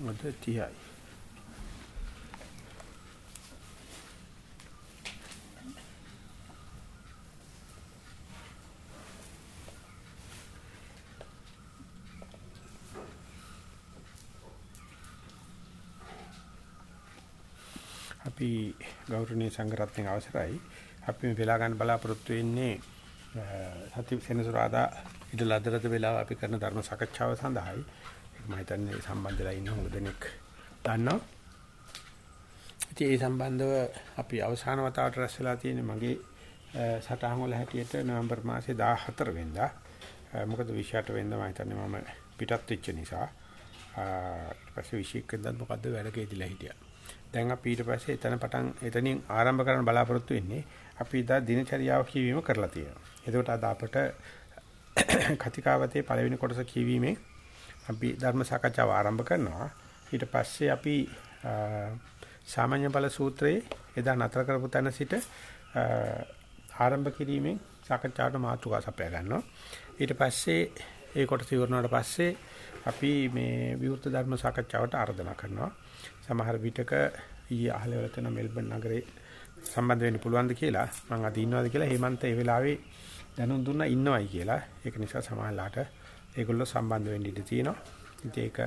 අද 30යි. අපි ගෞරවනීය සංඝරත්නයේ අවසරයි අපි මේ වෙලා ගන්න බලාපොරොත්තු වෙන්නේ සති සෙනසුරාදා ඉදලා අදරද වෙලාව අපි කරන ධර්ම සාකච්ඡාව සඳහායි මම හිතන්නේ සම්බන්ධලා ඉන්න හොඟ දෙනෙක් දන්නවා. ඉතින් ඒ සම්බන්ධව අපි අවසාන වතාවට රැස් වෙලා තියෙන්නේ මගේ සටහන් වල හැටියට නොවැම්බර් මාසේ 14 වෙනිදා. මොකද 28 වෙනිදා මම හිතන්නේ මම පිටත් වෙච්ච නිසා. ඊට පස්සේ 21 වෙනිදා මොකද්ද වැඩකේදීලා හිටියා. දැන් අපි ඊට පස්සේ එතන පටන් එතනින් ආරම්භ කරන්න බලාපොරොත්තු වෙන්නේ අපි දා දිනචරියාව කියවීම කරලා තියෙනවා. එතකොට අද අපට කතිකාවතේ පළවෙනි කොටස කියවීමෙන් අපි ධර්ම සාකච්ඡාව ආරම්භ කරනවා. ඊට පස්සේ අපි සාමාන්‍ය බල සූත්‍රයේ එදා නතර කරපු තැන සිට ආරම්භ කිරීමෙන් සාකච්ඡාවට මාතෘකා සපයා ගන්නවා. ඊට පස්සේ ඒ කොටස ඉවරනාට පස්සේ අපි මේ විවෘත ධර්ම සාකච්ඡාවට ආරාධනා කරනවා. සමහර විටක ඊයේ අහල වල තියෙන මෙල්බන් නගරේ සම්බන්ධ වෙන්න පුළුවන්ද කියලා මම අද ඉන්නවද කියලා හේමන්ත ඒ වෙලාවේ දැනුම් දුන්නා ඉන්නවයි කියලා. ඒක නිසා සමහරලාට ඒගොල්ලෝ සම්බන්ධ වෙන්න ඉඩ තියෙනවා. ඉතින් ඒක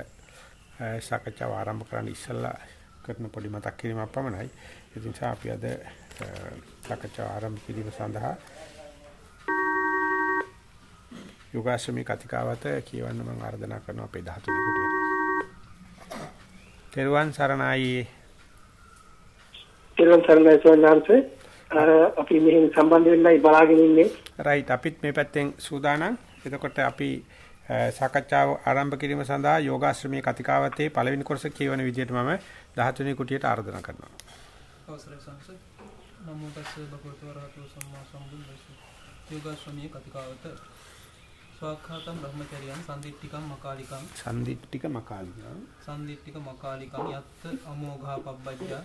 සාකච්ඡාව ආරම්භ කරන්න ඉස්සෙල්ලා කරන පොඩි මතක් කිරීමක් පමණයි. ඒ නිසා අපි අද සාකච්ඡාව ආරම්භ කිරීම සඳහා යෝගාශ්‍රමී කතිකාවත කියවන්න මම ආරාධනා කරනවා අපේ 13 කුටියට. තෙරුවන් සරණයි. තෙරුවන් සරණයි සෝනාංශේ. අපි මෙහෙන් සම්බන්ධ වෙන්නයි බලාගෙන ඉන්නේ. රයිට් අපිත් මේ පැත්තෙන් සූදානම්. එතකොට අපි සාකච්ඡාව ආරම්භ කිරීම සඳහා යෝගාශ්‍රමී කතිකාවතේ පළවෙනි කොටස කියවන විදිහට මම 13 වෙනි කුටියට ආරාධනා කරනවා. අවසරයි සංස. නමෝ තස්ස භගවතු වරහතු සම්මා සම්බුද්දස්ස. යෝගාශ්‍රමී කතිකාවත ස්වාක්ඛාතම් බ්‍රහ්මචර්යයන් සම්දිට්ඨිකම් මකාලිකම් සම්දිට්ඨික මකාලිකම් සම්දිට්ඨික මකාලිකම් යත්ත අමෝඝා පබ්බජ්ජා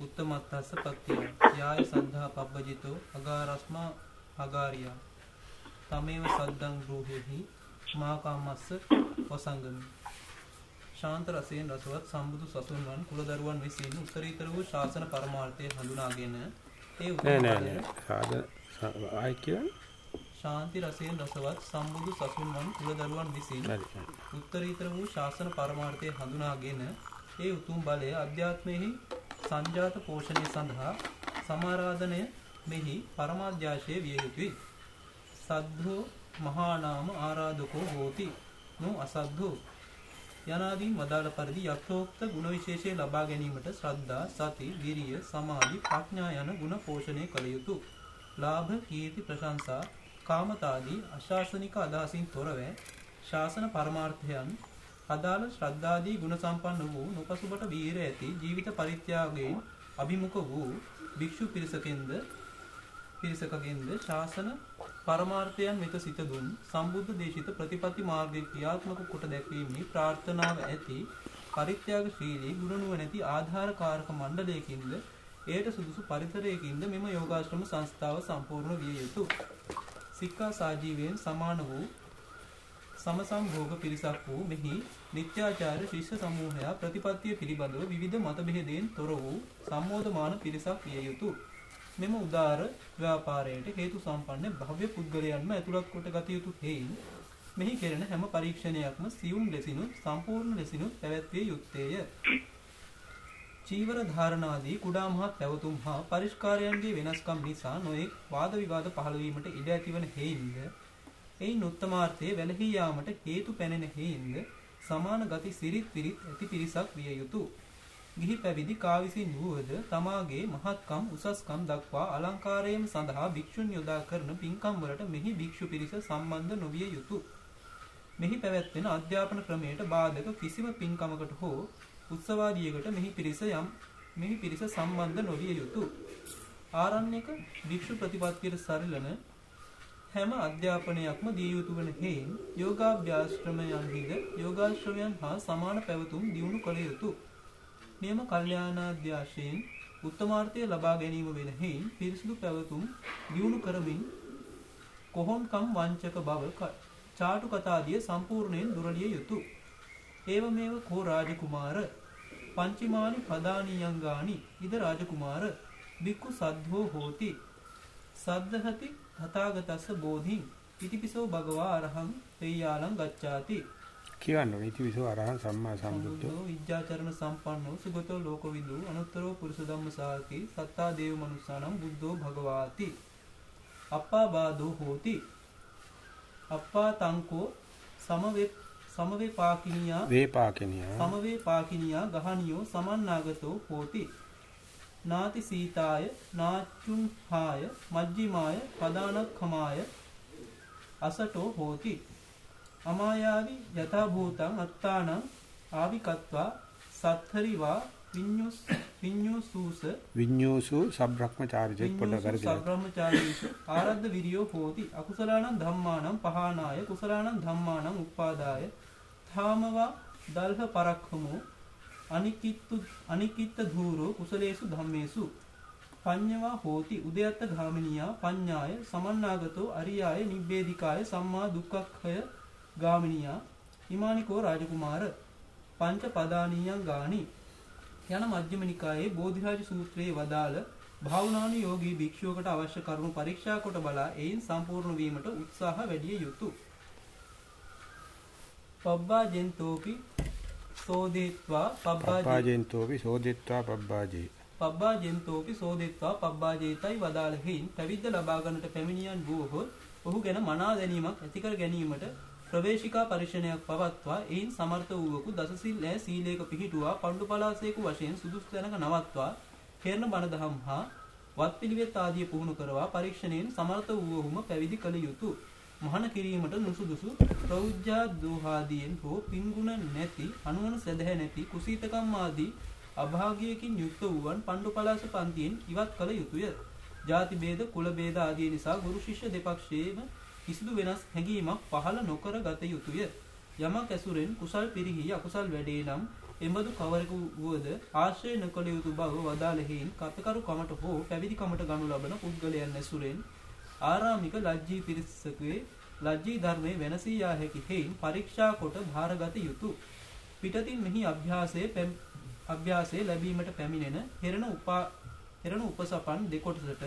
උත්තමත්තස්ස පත්තිය යාය සද්ධා පබ්බජිතෝ අගාරස්මා අගාරියා තමේව සද්දං ගෘහෙහි මා කාමස්ස වසංගමි. ශාන්ත රසයෙන් රසවත් සම්බුදු සසුන්වන් කුලදරුවන් විසින් උත්තරීතර වූ ශාසන පරමාර්ථය හඳුනාගෙන ඒ නෑ නෑ නෑ. සාද ආයි කියන්නේ ශාන්ති රසයෙන් රසවත් සම්බුදු සසුන්වන් කුලදරුවන් විසින් උත්තරීතර වූ ශාසන පරමාර්ථය හඳුනාගෙන ඒ උතුම් බලය අධ්‍යාත්මයෙහි සංජාත පෝෂණය සඳහා සමාරාධනය මෙහි පරමාධ්‍යාශය විය යුතුයි. සද්ධෝ මහානාම ආරාධකෝ හෝති නො අසද්ධෝ යනාදී වදාළ පරිදි යථෝක්ත ගුණ විශේෂය ලබා ගැනීමට ශ්‍රද්ධා සති විරිය සමාධි ප්‍රඥා යන ගුණ පෝෂණය කළ යුතුය. ලාභ කීර්ති ප්‍රශංසා කාමතාදී අශාසනික අදහසින් තොරව ශාසන පරමාර්ථයන් අදාළ ශ්‍රද්ධාදී ගුණ සම්පන්න වූ නොපසුබට වීර ඇති ජීවිත පරිත්‍යාගයෙන් අභිමුඛ වූ භික්ෂු පිරිසකින්ද පිරිසකගෙන්ද ශාසන පරමාර්ථයන් වෙත සිත දුන් සම්බුද්ධ දේශිත ප්‍රතිපatti මාර්ගයේ ක්‍රියාත්මක කොට දැක්වීමේ ප්‍රාර්ථනාව ඇති පරිත්‍යාගශීලී ගුණනුවණැති ආධාරකාරක මණ්ඩලයකින්ද එයට සුදුසු පරිසරයකින්ද මෙම යෝගාශ්‍රම සංස්ථාව සම්පූර්ණ විය යුතුය. සික්ඛා සාජීවයෙන් සමාන වූ සමසම්භෝග පිරිසක් වූ මෙහි නිත්‍යාචාර ශිෂ්‍ය සමූහයා ප්‍රතිපත්තිය පිළිබඳව විවිධ මතභේදයෙන් තොර වූ සම්මෝධමාන පිරිසක් විය යුතුය. මෙම උදාර ව්‍යාපාරයට හේතු සම්පන්න භව්‍ය පුද්ගලයන්ම ඇතුළත් කොට ගත යුතු හේයින් මෙහි කෙරෙන හැම පරීක්ෂණයක්ම සියුම් ලෙසිනුත් සම්පූර්ණ ලෙසිනුත් පැවැත්විය යුත්තේය. චීවර ධාරණාදී කුඩා මහත් පැවතුම් හා පරිස්කාරයන්ගේ වෙනස්කම් නිසා නොයෙක් වාද විවාද පහළ වීමට ඉඩ ඇතිවන හේයින්ද එයින් උත්තමාර්ථයේ වැළහී යාමට හේතු පැනෙන හේයින්ද සමාන ගති සිරිත් පිරිත් ඇති පිරිසක් විය යුතුය. ගිහි පැවිදි කා විසින් වූවද තමාගේ මහත්කම් උසස්කම් දක්වා අලංකාරයම සඳහා භික්ෂුන් යොදා කරන පින්කම් වලට මෙහි භික්ෂු පිරිස සම්බන්ධ නොවිය යුතුය. මෙහි පැවැත්වෙන අධ්‍යාපන ක්‍රමයට බාධක කිසිම පින්කමකට හෝ උත්සවාදියකට මෙහි පිරිස යම් මෙහි පිරිස සම්බන්ධ නොවිය යුතුය. ආරණ්‍යක භික්ෂු ප්‍රතිපත්තියට සරිලන හැම අධ්‍යාපනයක්ම දිය යුතු වන හේයින් යෝගාභ්‍යාශ්‍රමයන්හිද යෝගාශ්‍රමයන් හා සමාන පැවතුම් දියුණු කළ යුතුය. නියම කල්යාණාධ්‍යාශයෙන් උත්තමාර්ථය ලබා ගැනීම වෙන හේයින් පිරිසිදු පැවතුම් දියුණු කරමින් කොහොන්කම් වංචක බව චාටු කතාදිය සම්පූර්ණයෙන් දුරලිය යුතුය. ඒවමේව කෝ රාජකුමාර පංචමානි පදානියංගානි ඉද රාජකුමාර බික්කු සද්ධෝ හෝති සද්ධහති තථාගතස්ස බෝධින් ඉතිපිසෝ භගවා අරහං තෙය්‍යාලං ගච්ඡාති කියවන්න ඕනේ. ඉතිවිසෝ අරහං සම්මා සම්බුද්ධෝ. විද්‍යාචරණ සම්පන්නෝ සුගතෝ ලෝකවිදු අනුත්තරෝ පුරුෂ ධම්ම සාරති සත්තා දේව මනුස්සානම් බුද්ධෝ භගවාති. අප්පා බාදෝ හෝති. අප්පා තංකෝ සමවේ සමවේ පාකිනියා වේපාකිනියා. සමවේ පාකිනියා ගහනියෝ සමන්නාගතෝ හෝති. නාති සීතාය නාචුම්හාය මජ්ජිමාය පදානක්ඛමාය අසටෝ හෝති අමායාවි යථා භූතං අත්තානං ආවිකත්වා සත්තරිවා විඤ්ඤුස් විඤ්ඤුසූස විඤ්ඤෝසු සබ්‍රහ්මචාරිජෙක් පොඩ කරගෙන සබ්‍රහ්මචාරීසු ආරද්ධ විරියෝ හෝති අකුසලානං ධම්මානං පහානාය කුසලානං ධම්මානං උප්පාදාය ථාමවා දල්හ පරක්ඛමෝ අනිකිත්තු අනිකිත්ත ධූරෝ කුසලේසු ධම්මේසු පඤ්ඤවා හෝති උදයත්ත ගාමිනියා පඤ්ඤාය සමන්නාගතෝ අරියාය නිබ්බේධිකාය සම්මා දුක්ඛක්ඛය ගාමිනියා හිමානිකෝ රාජකුමාර පංච පදානීයං ගානි යන මජ්ක්‍ධිම නිකායේ බෝධිරාජ සූත්‍රයේ වදාළ භාවනානු යෝගී භික්ෂුවකට අවශ්‍ය කරුණු පරීක්ෂා කොට බලා එයින් සම්පූර්ණ වීමට උත්සාහ වැඩිය යුතුය. පබ්බා ජෙන්තෝපි සෝදේත්වා පබ්බා පබ්බාජෙන්තෝපි සෝදිත්වා පබ්බාජේ පබ්බා ජෙන්තෝපි සෝදෙත්වා පබ්බා ජේතයි වදාළෙහින් පැවිද්ද ලබා ගන්නට පැමිණියන් වූහොත් ඔහු ගැන මනා දැනීමක් ඇති කර ගැනීමට ප්‍රවේශිකා පරිශ්‍රණයක් පවත්වා එයින් සමර්ථ වූවකු දසසිල් ඈ සීලයක පිහිටුවා පණ්ඩු පලාසේකු වශයෙන් සුදුසු තැනක නවත්වා කෙරණ බණ දහම් හා වත්පිළිවෙත් ආදිය පුහුණු කරවා පරීක්ෂණයෙන් සමර්ථ වූවහුම පැවිදි කළ යුතුය. මහාන කිරීමට නුසුදුසු ප්‍රෞජ්ජා දෝහාදීන් හෝ පින්ගුණ නැති අනුවන සැදැහැ නැති කුසීතකම් ආදී අභාග්‍යයකින් යුක්ත වූවන් පණ්ඩු පලාස පන්තියෙන් ඉවත් කළ යුතුය. ජාති ભેද කුල ભેද ආදී නිසා ගුරු ශිෂ්‍ය දෙපක්ෂයේම කිසිදු වෙනස් හැඟීමක් පහළ නොකර ගත යුතුය. යමක් ඇසුරෙන් කුසල් පිරිහි අකුසල් වැඩේ නම් එබඳු කවරෙකු වුවද ආශ්‍රය නොකළ යුතු බව වදාළෙහින් කතකරු කමට හෝ පැවිදි කමට ගනු ලබන පුද්ගලයන් ඇසුරෙන් ආරාමික ලජ්ජී පිරිසකේ ලජ්ජී ධර්මයේ වෙනසී යා හැකි හේයින් පරීක්ෂා කොට භාරගත යුතුය. පිටතින් මෙහි අභ්‍යාසයේ අභ්‍යාසයේ ලැබීමට පැමිණෙන හෙරණ උපා හෙරණ උපසපන් දෙකොටසට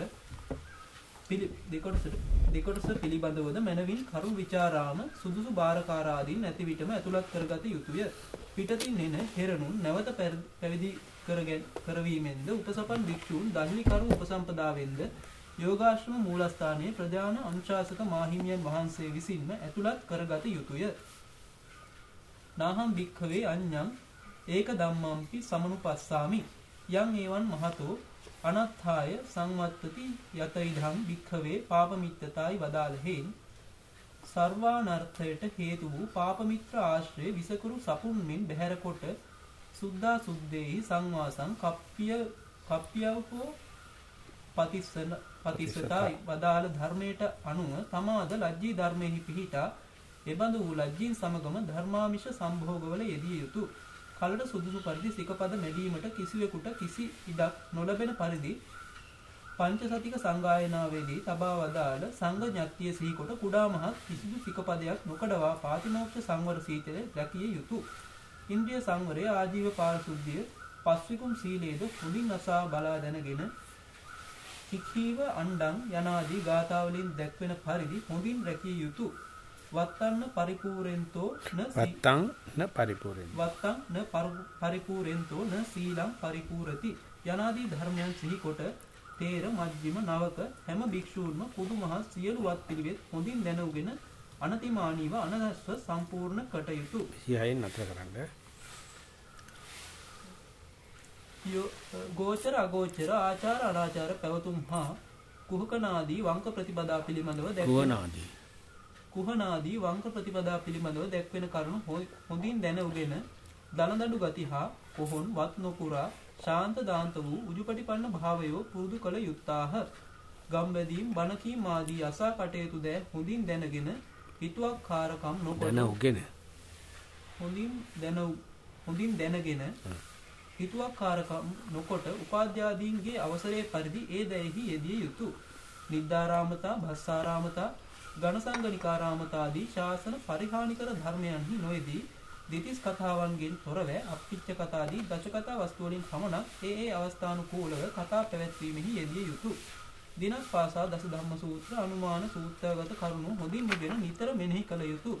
පිළි දෙකොටසට දෙකොටස පිළිබඳවද මනවින් කරු විචාරාම සුදුසු බාරකාරාදීන් නැති විටම ඇතුළත් කරගත යුතුය. පිටතින් එන හෙරණුන් නැවත පැවිදි කරගෙන කරවීමෙන්ද උපසපන් භික්ෂූන් දල්ලි කරු උපසම්පදාවෙන්ද යෝගාශ්‍රම මූලස්ථානයේ ප්‍රධාන අනුශාසක මාහිමියන් වහන්සේ විසින්ම ඇතුළත් කරගත යුතුය. නාහම් භික්ඛවේ අඤ්ඤං ඒක ධම්මම්පි සමනුපස්සාමි යං ඒවන් මහතෝ අනත්ථාය සංවත්තති යත ඉදං භික්ඛවේ පාපමිත්තතායි වදාළෙහින් සර්වානර්ථයට හේතු වූ පාපමිත්‍ර ආශ්‍රය විසකුරු සපුන් මෙන් බැහැර කොට සුද්ධා සුද්දේහි සංවාසං කප්පිය කප්පියව හෝ පතිස්සන පතිස්සතායි වදාළ ධර්මයට අනුව තමාද ලජ්ජී ධර්මයෙහි පිහිටා එබඳු වූ ලජ්ජීන් සමගම ධර්මාමිෂ සම්භෝගවල යෙදිය යුතුය. කලට සුදුසු පරිදි සිකපද මැඩීමට කිසිවෙකුට කිසි ඉඩක් නොලැබෙන පරිදි පංචසතික සංගායනාවේදී තබා වදාළ සංඝ ඥාත්‍ය සිහිකොට කුඩා මහත් කිසිදු සිකපදයක් නොකඩවා පාතිමෝක්ෂ සංවර සීතල රැකිය යුතුය. ඉන්ද්‍රිය සංවරය ආජීව පාරිශුද්ධිය පස්විකුම් සීලේද හොඳින් අසා බලා දැනගෙන කික්ඛීව අණ්ඩං යනාදී ගාථාවලින් දැක්වෙන පරිදි හොඳින් රැකිය යුතුය. වත්තන්න පරිපූරෙන්තෝ න වත්තං න පරිපූර්ණ වත්තං න පරිපූරෙන්තෝ න සීලං පරිපූරති යනාදී ධර්මයන් සිහි කොට තේර මජ්ක්‍ධිම නවක හැම භික්ෂූන්ම කුඩු මහ සියලු වත් පිළිවෙත් හොඳින් දැනුගෙන අනතිමානීව අනදස්ව සම්පූර්ණ කටයුතු. සියයෙන් නතර කරන්න. ගෝචර අගෝචර ආචාර අනාචාර පැවතුම් හා කුහකනාදී වංක ප්‍රතිපදා පිළිබඳව දැක්වෙන කුවනාදී කුහනාදී වංක ප්‍රතිපදා පිළිබඳව දැක්වෙන කරුණු හොඳින් දැනගෙන දලදඬු ගති හා කොහොන් වත් නොකුරා ශාන්ත දාන්ත වූ උජුපටිපන්න භාවයෝ පුරුදු කළ යුත්තාහ. ගම්බැදීම් බණකීම් ආදී අසා කටයුතු දෑ හොඳින් දැනගෙන හිතුවක් කාරකම් නොකොට දැන උගෙන හොඳින් දැන හොඳින් දැනගෙන හිතුවක් කාරකම් නොකොට උපාධ්‍යාදීන්ගේ අවසරයේ පරිදි ඒ දැයෙහි යෙදිය යුතුය. නිද්දාරාමතා භස්සාරාමතා ඝනසංගනිකාරාමතාදී ශාසන පරිහානිකර ධර්මයන්හි නොයේදී දෙතිස් කතාවන්ගෙන් තොරව අප්පිච්ච කතාදී දශ කතා වස්තු වලින් පමණක් ඒ ඒ අවස්ථානුකූලව කතා පැවැත්වීමෙහි යෙදිය යුතුය. දිනක් පාසා දස ධම්ම සූත්‍ර අනුමාන සූත්‍රගත කරුණු හොඳින් නුගෙන නිතර මෙනෙහි කළ යුතුය.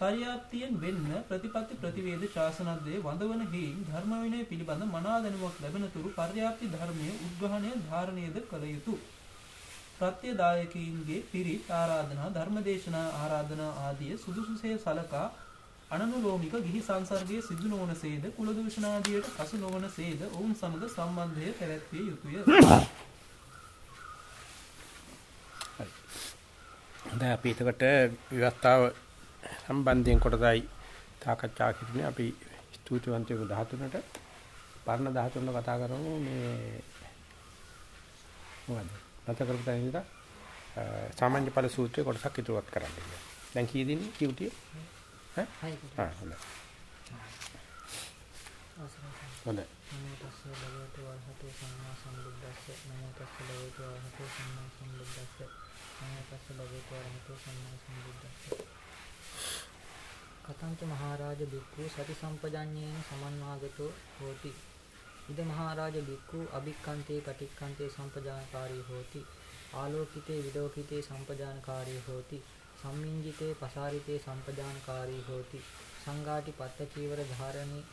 පර්යාප්තියෙන් වෙන්න ප්‍රතිපත්ති ප්‍රතිවේද ශාසනද්දේ වඳවන හේයින් ධර්ම විනය පිළිබඳ මනා දැනුමක් ලැබෙන තුරු පර්යාප්ති ධර්මයේ උද්ඝාණය ධාරණයද කළ යුතුය. ප්‍රත්‍යදායකයින්ගේ පිරිත් ආරාධනා ධර්මදේශනා ආරාධනා ආදිය සුදුසුසේ සලකා අනනුලෝමික ගිහි සංසර්ගයේ සිදු නොවනසේද කුල දූෂණාදියට පසු නොවනසේද ඔවුන් සමග සම්බන්ධය පැවැත්විය යුතුය. දැන් අපි එතකොට විවස්ථාව සම්බන්ධයෙන් කොටසයි සාකච්ඡා කරන්නේ. අපි ස්තුතිවන්ත වෙමු 13ට පරණ 13 කතා කරමු. මේ මොකද්ද? නැත කරපු තැන ඉඳලා සාමාන්‍ය ඵල සූත්‍රයේ කොටසක් ඉදිරියට කරන්න කියලා. දැන් කී දිනේ කියුටිය? ඈ? හා හොඳයි. හොඳයි. නමෝ තස්ස භගවතු වරහතු සම්මා සම්බුද්දස්ස නමෝ තස්ස භගවතු වරහතු සම්මා සම්බුද්දස්ස නමෝ තස්ස භගවතු වරහතු සම්මා සම්බුද්දස්ස කතංච මහරජ බික්ඛු සති සම්පජඤ්ඤේන සමන්වාගතෝ හෝති ඉද මහරජ බික්ඛු අභික්ඛන්තේ පටික්ඛන්තේ සම්පජානකාරී හෝති. ආලෝකිතේ විදෝකිතේ සම්පජානකාරී හෝති. සම්මිංජිතේ පසාරිතේ සම්පජානකාරී හෝති. සංඝාටි පත්ත චීවර ධාරණී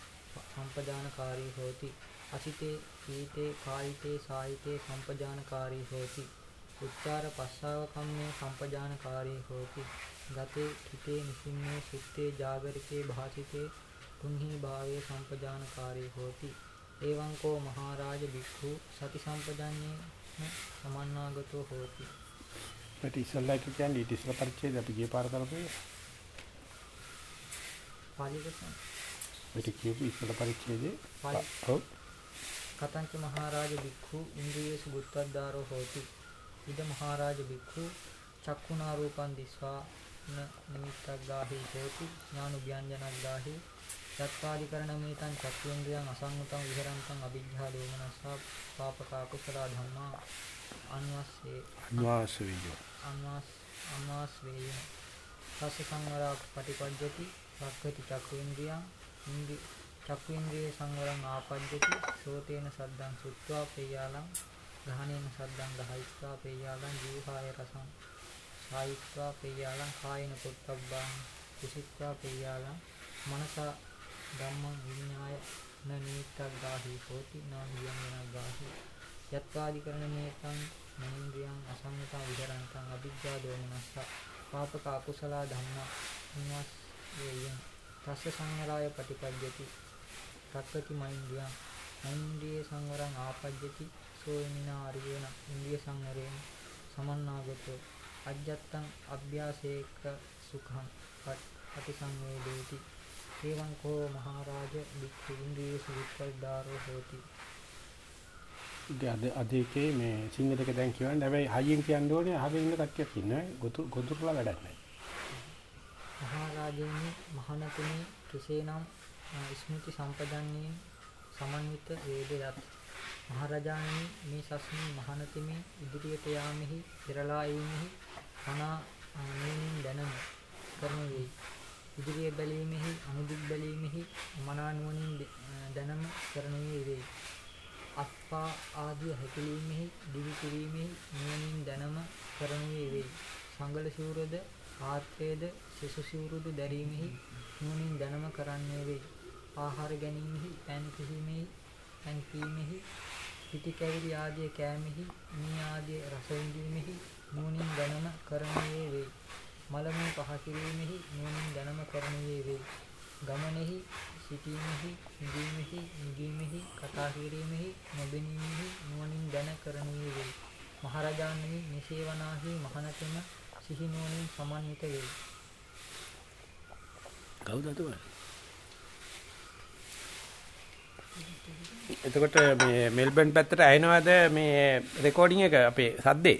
සම්පජානකාරී හෝති. අසිතේ පීතේ කායිතේ සායිතේ සම්පජානකාරී හෝති. උච්චාර පස්සාව කම්මේ සම්පජානකාරී හෝති. ගතේ හිතේ නිසින්නේ සුත්තේ ජාගරිකේ භාසිතේ පුන්හි භාවයේ සම්පජානකාරී හෝති. එවං කෝ මහරජ බික්ඛු සති සම්පජාන්නේ සමන්නාගතෝ හෝති. ඒත් ඉස්සල්ලා කියන්නේ ඊට ඉස්සර පරිච්ඡේද අපි ගිය පාර කරපේ පාලිකසන් ඒක කියපු ඉස්සර පරිච්ඡේදේ. ඔව්. කතංච මහරජ බික්ඛු ඉන්ද්‍රියේසු බුත්තද්දාරෝ හෝති. ඉද මහරජ බික්ඛු චක්කුණා රූපං දිස්වා නිමිත්තක් ගාහි හෝති. ඥානු ව්‍යංජනක් ගාහි යත්පාදිකරණ මේතං චක්ඛේන්ද්‍රයන් අසංගතං විහරන්තං අවිජ්ජා දෝමනස්සා පාපක අකුසල ධම්මා අන්වස්සේ අන්වාසවිය අන්වාස් අන්වාස් වේය තස්ස සංවරා පටිපජ්ජති. රක්ඛති චක්ඛේන්ද්‍රයන් ඉන්ද්‍රි චක්ඛේන්ද්‍රයේ සංවරං ආපජ්ජති. සෝතේන සද්දං සුත්වා පේයාලං. ගහනේන සද්දං ගහයිත්වා පේයාලං. ජීවහාය රසං සායිත්වා පේයාලං. කායන පොට්ටබ්බං කුසිත්වා පේයාලං. මනසා ධම්මං විඤ්ඤාය න නිමිත්තක් ගාහි හෝති නාම විඤ්ඤාණක් ගාහි යත්වාදිකරණ මේතං මනින්ද්‍රියං අසංගතා විහරන්තං අවිජ්ජා දෝමනස්ස. පාපක අකුසල ධම්මා උන්වස් වේයං. තස්ස සංවරාය ප්‍රතිපජ්ජති. රක්කති මයින්ද්‍රියං මයින්ද්‍රියේ සංවරං ආපජ්ජති. සෝමිනා අරියන ඉන්ද්‍රිය සංවරයෙන් සමන්නාගතෝ. අජ්ජත්තං අභ්‍යාසේක සුඛං පටිසංවේදේති එවං කෝ මහරජ ඉන්ද්‍රියසු විපල්දාරෝ හෝති. අදේකේ මේ සිංහ දෙක දැන් කියවන්න. හැබැයි හයියෙන් කියන්න ඕනේ අහගෙන ඉන්න කට්ටියක් ඉන්නවා ගොදුරලා වැඩක් නැහැ. මහරජාණනි මහණතුනි කෙසේනම් ස්මෘති සම්පදන්නේ සමන්විත වේදයත්. මහරජාණනි මේ සස්මින් මහණතෙමි ඉදිරියට යාමෙහි පෙරලා එීමෙහි මනා නුවණින් දැනම කරන වේ. ඉදිරිය බැලීමෙහි අනුදික් බැලීමෙහි මනා නුවණින් දැනම කරන වේ. අත්පා ආදී හැකිලීමෙහි දිවි කිරීමෙහි නුවණින් දැනම කරන වේ. සංගල සිවුරද ආත්‍රයේද සෙසු සිවුරුද දැරීමෙහි නුවණින් දැනම කරන්නේ වේ. ආහාර ගැනීමෙහි පෑන් කිසීමෙහි පෑන් කීමෙහි පිටි කැවිලි ආදී කෑමෙහි මේ ආදී රස විඳීමෙහි නුවණින් දැනම කරණයේ වේ. මලමුල් පහ කිරීමෙහි නුවණින් දැනම කරණයේ වේ. ගමනෙහි සිටීමෙහි නිදීමෙහි නිදීමෙහි කතා කිරීමෙහි නොබෙනීමෙහි නුවණින් දැන කරණයේ වේ. මහරජාණනි නිසේවනාහි මහණතෙම සිහි නුවණින් සමන්විත වේ. කවුද අතවල? එතකොට මේ මෙල්බන් පැත්තට ඇහෙනවද මේ රෙකෝඩින් එක අපේ සද්දේ?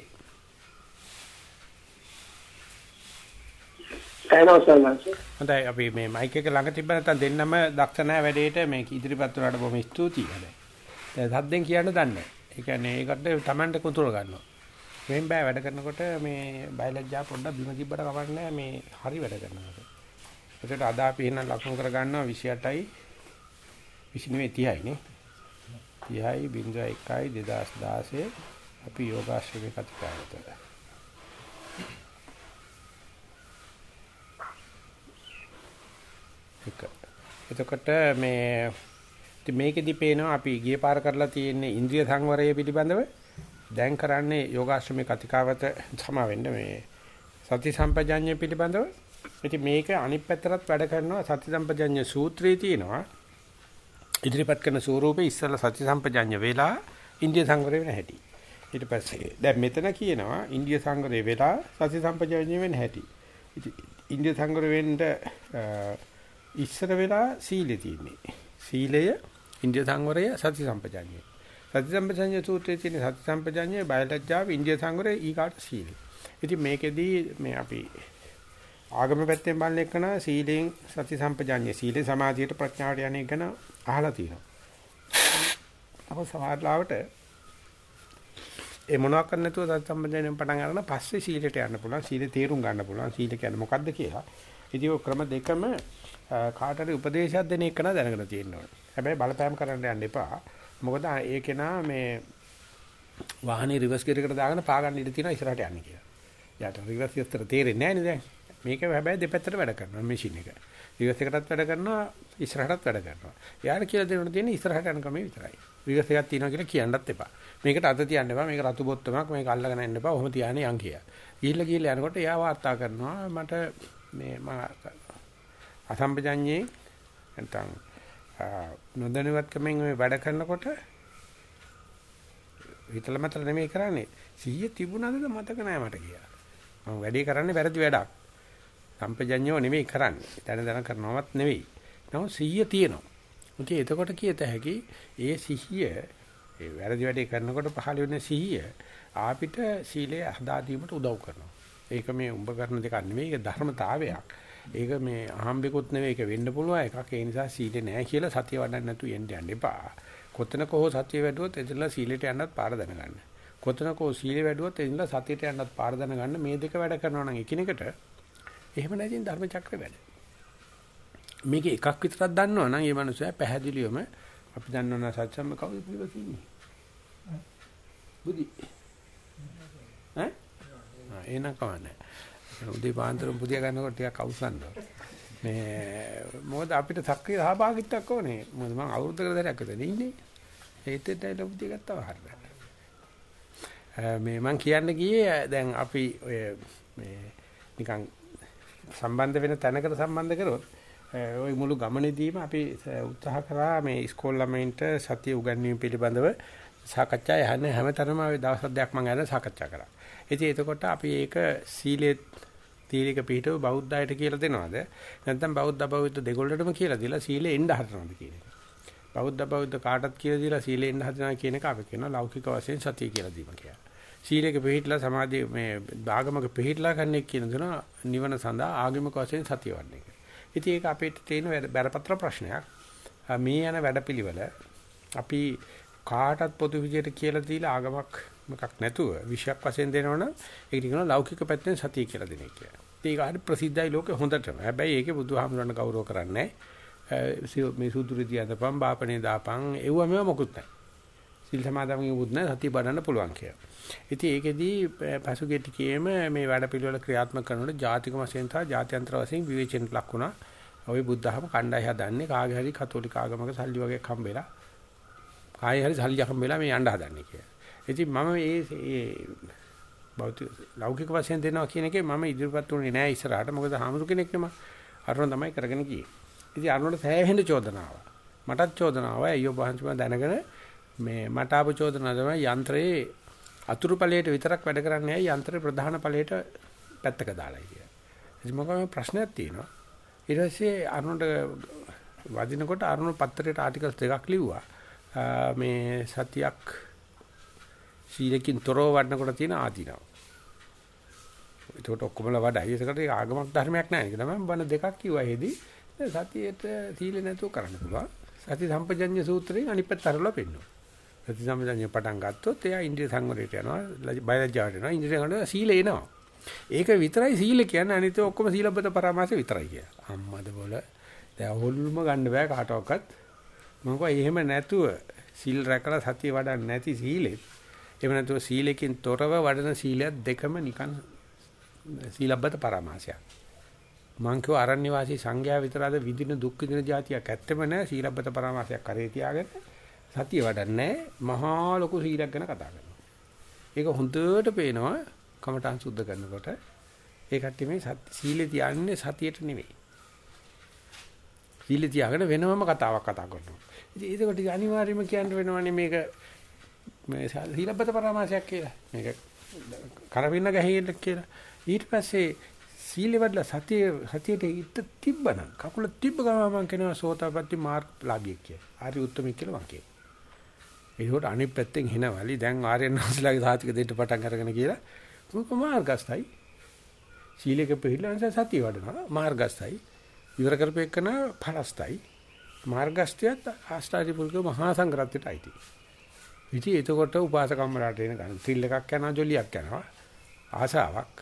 හොඳයි අපි මේ මයික් එක ළඟ තිබ්බ නැත්නම් දෙන්නම දක්ෂ නැහැ වැඩේට මේක ඉදිරිපත් වුණාට බොහොම ස්තුතියි හැබැයි. දැන් සද්දෙන් කියන්න දන්නේ නැහැ. ඒ කියන්නේ ඒකට Tamanට කුතුල ගන්නවා. මෙන් බෑ වැඩ කරනකොට මේ බයලජ්ජා පොඩ්ඩක් බිම තිබ්බට කවන්නේ නැහැ මේ හරි වැඩ කරනකොට. ඒකට අද අපි එහෙනම් ලකුණු කර ගන්නවා 28යි 29 30යි නේ. 30යි 01යි 2016 අපි යෝගාශ්‍රමයේ කතිකාවතට. එක. එතකොට මේ ඉතින් මේකෙදි පේනවා අපි ගිය පාර කරලා තියෙන්නේ ඉන්ද්‍රිය සංවරය පිළිබඳව දැන් කරන්නේ යෝගාශ්‍රමයේ කතිකාවත සම වෙන්න මේ සති සම්පජඤ්ඤය පිළිබඳව. ඉතින් මේක අනිත් පැත්තටත් වැඩ කරනවා සති සම්පජඤ්ඤ සූත්‍රයේ තියෙනවා. ඉදිරිපත් කරන ස්වරූපේ ඉස්සලා සති සම්පජඤ්ඤ වෙලා ඉන්ද්‍රිය සංවරය වෙන හැටි. ඊට පස්සේ දැන් මෙතන කියනවා ඉන්ද්‍රිය සංවරය වෙලා සති සම්පජඤ්ඤය වෙන හැටි. ඉතින් ඉන්ද්‍රිය සංවර වෙන්න ඉස්සර වෙලා සීලෙ තියෙන්නේ. සීලය ඉන්ද්‍රිය සංවරය සති සම්පජඤ්ඤය. සති සම්පජඤ්ඤ සූත්‍රයේ තියෙන සති සම්පජඤ්ඤය බයලජ්ජාව ඉන්ද්‍රිය සංවරය ඊකාට සීලය. ඉතින් මේකෙදී මේ අපි ආගම පැත්තෙන් බලන එකන සීලෙන් සති සම්පජඤ්ඤය සීලේ සමාධියට ප්‍රඥාවට යන එක න අහලා තියෙනවා. අප සමහරවිට ඒ මොනවක් කරන්න නැතුව සති සම්පජඤ්ඤයෙන් පටන් ගන්න පස්සේ සීලයට යන්න පුළුවන්. සීලේ තේරුම් ගන්න පුළුවන්. සීල කියන්නේ මොකක්ද කියලා. ඉතින් ඔය ක්‍රම දෙකම කාටරි උපදේශයක් දෙන එක න දැනගෙන තියෙන්න ඕනේ. හැබැයි බලපෑම් කරන්න යන්න එපා. මොකද ඒ කෙනා මේ වාහනේ රිවර්ස් ගියර් එකට දාගෙන පාගන්න ඉඩ තියෙනවා ඉස්සරහට යන්නේ කියලා. යාට රිවර්ස් ගියර් තේරෙන්නේ නැහැ නේද? මේක හැබැයි දෙපැත්තට වැඩ කරනවා මැෂින් එක. රිවර්ස් එකටත් වැඩ කරනවා ඉස්සරහටත් වැඩ කරනවා. යාට කියලා දෙන්න තියෙන්නේ ඉස්සරහට යන ක්‍රමය විතරයි. රිවර්ස් එකක් තියෙනවා කියලා කියන්නත් එපා. මේකට අත තියන්න එපා. මේක රතු බොත්තමක් මේක අල්ලගෙන යන්න එපා. ඔහොම තියානේ යන් කියලා. ගිහිල්ලා ගිහිල්ලා යනකොට එයා වාර්තා කරනවා මට මේ මම අසම්පජඤ්ඤේ නැත්නම් නොදැනුවත්කමෙන් මේ වැඩ කරනකොට හිතල මතල නෙමෙයි කරන්නේ. සිහිය තිබුණාද මතක නෑ මට කියලා. මම වැඩේ කරන්නේ වැරදි වැඩක්. සම්පජඤ්ඤෝ නෙමෙයි කරන්නේ. දැන දැන කරනවත් නෙවෙයි. නමුත් සිහිය තියෙනවා. මුතිය එතකොට කියත හැකි ඒ සිහිය ඒ වැරදි වැඩේ කරනකොට පහළ වෙන සිහිය ආපිට සීලය හදා දීමට උදව් කරනවා. ඒක මේ උඹ කරන දෙකක් නෙවෙයි ඒක ධර්මතාවයක්. ඒක මේ අහම්බෙකුත් නෙවෙයි ඒක වෙන්න පුළුවන් එකක්. ඒ නිසා සීලේ නැහැ කියලා සතිය වඩන්න නැතු යන්න යන්න එපා. කොතනක හෝ සතිය වැඩුවොත් එදලා සීලයට යන්නත් පාර දැනගන්න. කොතනක හෝ සීලේ වැඩුවොත් එදලා සතියට යන්නත් පාර දැනගන්න. මේ දෙක වැඩ කරනවා නම් එකිනෙකට එහෙම නැතිනම් ධර්ම චක්‍රය වැඩ. මේක එකක් විතරක් දන්නවා නම් මේ මනුස්සයා පැහැදිලිවම අපි දන්නවනා සත්‍යම කවුද පිළිවෙතින්නේ? බුදි. ඈ? ආ එනකම නැහැ. උදේ පාන්දර පුදිය ගන්නකොට ටිකක් අවසන් මේ මොකද අපිට සක්‍රිය සහභාගීත්වයක් ඕනේ. මොකද මම අවුරුද්දකට දැරයක් විතර ඉන්නේ. ඒත් ඒ පුදිය ගත්තා හරියට. මේ මම කියන්න ගියේ දැන් අපි ඔය මේ නිකන් සම්බන්ධ වෙන තැනකට සම්බන්ධ කරොත් ওই මුළු ගමනේදීම අපි උත්සාහ කරා මේ ඉස්කෝල ළමයින්ට සතිය උගන්වීම පිළිබඳව සාකච්ඡා යහන හැමතැනම දවස් දෙකක් මම යන සාකච්ඡා කරා. ඉතින් එතකොට අපි ඒක සීලේ තීලික පිටව බෞද්ධයට කියලා දෙනවද? නැත්නම් බෞද්ධ බෞද්ධ දෙගොල්ලටම කියලා දීලා සීලෙ එන්න හදනවද කියන එක. බෞද්ධ බෞද්ධ කාටත් කියලා දීලා සීලෙ එන්න හදනවා කියන එක අපි කියනවා ලෞකික වශයෙන් සතිය කියලා දීම කියලා. සීලයක පිළිහිట్లా සමාධිය මේ ආගමක පිළිහිట్లా කන්නේ කියන දන නිවන සඳහා ආගමික වශයෙන් සතිය වන්නේ. ඉතින් ඒක අපිට තියෙන බරපතල ප්‍රශ්නයක්. මේ යන වැඩපිළිවෙල අපි කාටත් පොදු විදියට කියලා දීලා ආගමක් මොකක් නැතුව විෂයක් වශයෙන් දෙනවනම් ඒක කියනවා ලෞකික පැත්තෙන් සතිය කියලා දෙන එක. ඒක හරි ප්‍රසිද්ධයි ලෝකෙ හොඳටම. හැබැයි ඒකේ බුදුහාමුදුරන් ගෞරව කරන්නේ මේ සුදුරිදී අදපම් බාපනේ දාපම් එව්ව මේව මොකුත් නැහැ. සිල් සමාදන්ගේ බුත් නැහැ සතිය බඩන්න පුළුවන් කියලා. ඉතින් ඒකෙදී පසුගිය ටිකේම මේ වැඩ පිළිවෙල ක්‍රියාත්මක කරනකොට ජාතික වශයෙන් සහ ජාත්‍යන්තර වශයෙන් විවේචනට ලක් වුණා. ওই බුද්ධහම කණ්ඩාය හදන්නේ කාගේ හරි කතෝලික ආගමක සල්ලි වගේ හම්බෙලා කායේ හරි සල්ලි හම්බෙලා මේ යන්න හදන්නේ කියලා. ඉතින් මම මේ මේ භෞතික ලෞකික වශයෙන් දෙනවා කියන එකේ මම ඉදිරිපත් වුණේ නෑ ඉස්සරහට. මොකද හාමුදුර කෙනෙක් නෙම අරුණ තමයි කරගෙන ගියේ. ඉතින් අරුණට සෑහෙන චෝදනාව. මටත් චෝදනාව. අයියෝ වහන්සේ දැනගෙන මේ මට ආපු චෝදනාව තමයි යන්ත්‍රයේ අතුරු ඵලයට විතරක් වැඩ කරන්නේ ඇයි යන්ත්‍රේ ප්‍රධාන ඵලයට පැත්තක දාලා කියලා. ඉතින් මොකක්ද ප්‍රශ්නයක් තියෙනවා. ඊට පස්සේ අරුණට වදිනකොට අරුණ පත්‍රයට ආටිකල්ස් දෙකක් ලිව්වා. මේ සතියක් සීලකින් තොරව වඩනකොට තියෙන ආදීනව. ඒකට ඔක්කොමලා වඩයි. ඒකට ඒක ආගමක් ධර්මයක් නැහැ. ඒක තමයි බණ දෙකක් කිව්වා හේදී. සතියේට සීල නැතුව කරන්න පුළුවන්. සති සම්පජඤ්ඤ සූත්‍රයෙන් අනිත් පැත්ත අරලා පෙන්නනවා. සති සම්පජඤ්ඤ පටන් ගත්තොත් එයා ඉන්ද්‍රිය සංවරයට යනවා. බයලජ්ජාවට යනවා. ඉන්ද්‍රිය සංවරයට සීල එනවා. ඒක විතරයි සීල කියන්නේ අනිත් ඔක්කොම සීලබ්බත පරාමාස විතරයි කියලා. අම්මද බෝල දැන් හොල්ම ගන්න බෑ කාටවත්. මම කිව්වා එහෙම නැතුව සීල් රැකලා සතිය වඩන්නේ නැති සීලෙත් එහෙම නැතුව සීලෙකින් තොරව වඩන සීලයක් දෙකම නිකන් සීලබ්බත පරාමාසයක්. මං කිව්වා අරණ්‍ය වාසී සංඝයා විතරද විඳින දුක් විඳින જાතියක් ඇත්තෙම නැහැ සීලබ්බත පරාමාසයක් කරේ තියාගෙන සතිය වඩන්නේ මහා ලොකු සීලයක් ගැන කතා කරනවා. ඒක හොඳට පේනවා කමඨං සුද්ධ කරනකොට ඒ කට්ටිය මේ සීලේ තියන්නේ සතියට නෙවෙයි. සීලේ තියාගෙන වෙනමම කතාවක් කතා කරනවා. ඉතින් ඒකට අනිවාර්යයෙන්ම කියන්න වෙනවනේ මේක මේ සීලබ්බත පරාමාසයක් කියලා. මේක කරවින්න ගහේන්න කියලා. ඊට පස්සේ සීලෙ වඩලා සතිය සතියට ඉත තිබ්බනම් කකුල තිබ්බ ගමන් මම කියනවා සෝතාපට්ටි මාර්ග ලාභියෙක් කියලා. ආරි උත්තමෙක් කියලා මම කියනවා. ඒකට අනිත් පැත්තෙන් හිනවලි දැන් ආර්යයන් වහන්සේලාගේ සාතික දෙන්න පටන් අරගෙන කියලා මොක මාර්ගස්තයි. සීලයක පිළිලංස සතිය වඩනවා මාර්ගස්තයි. ඉවර කරපෙකන ඵලස්තයි. මාර්ගස්තියත් ආස්ථාදී පුරුක මහා සංඝරත්නයට අයිති. ඉතින් එතකොට උපාසකම්මලාට එන ගන්න ත්‍රිල් එකක් යනවා ජොලියක් යනවා ආසාවක්.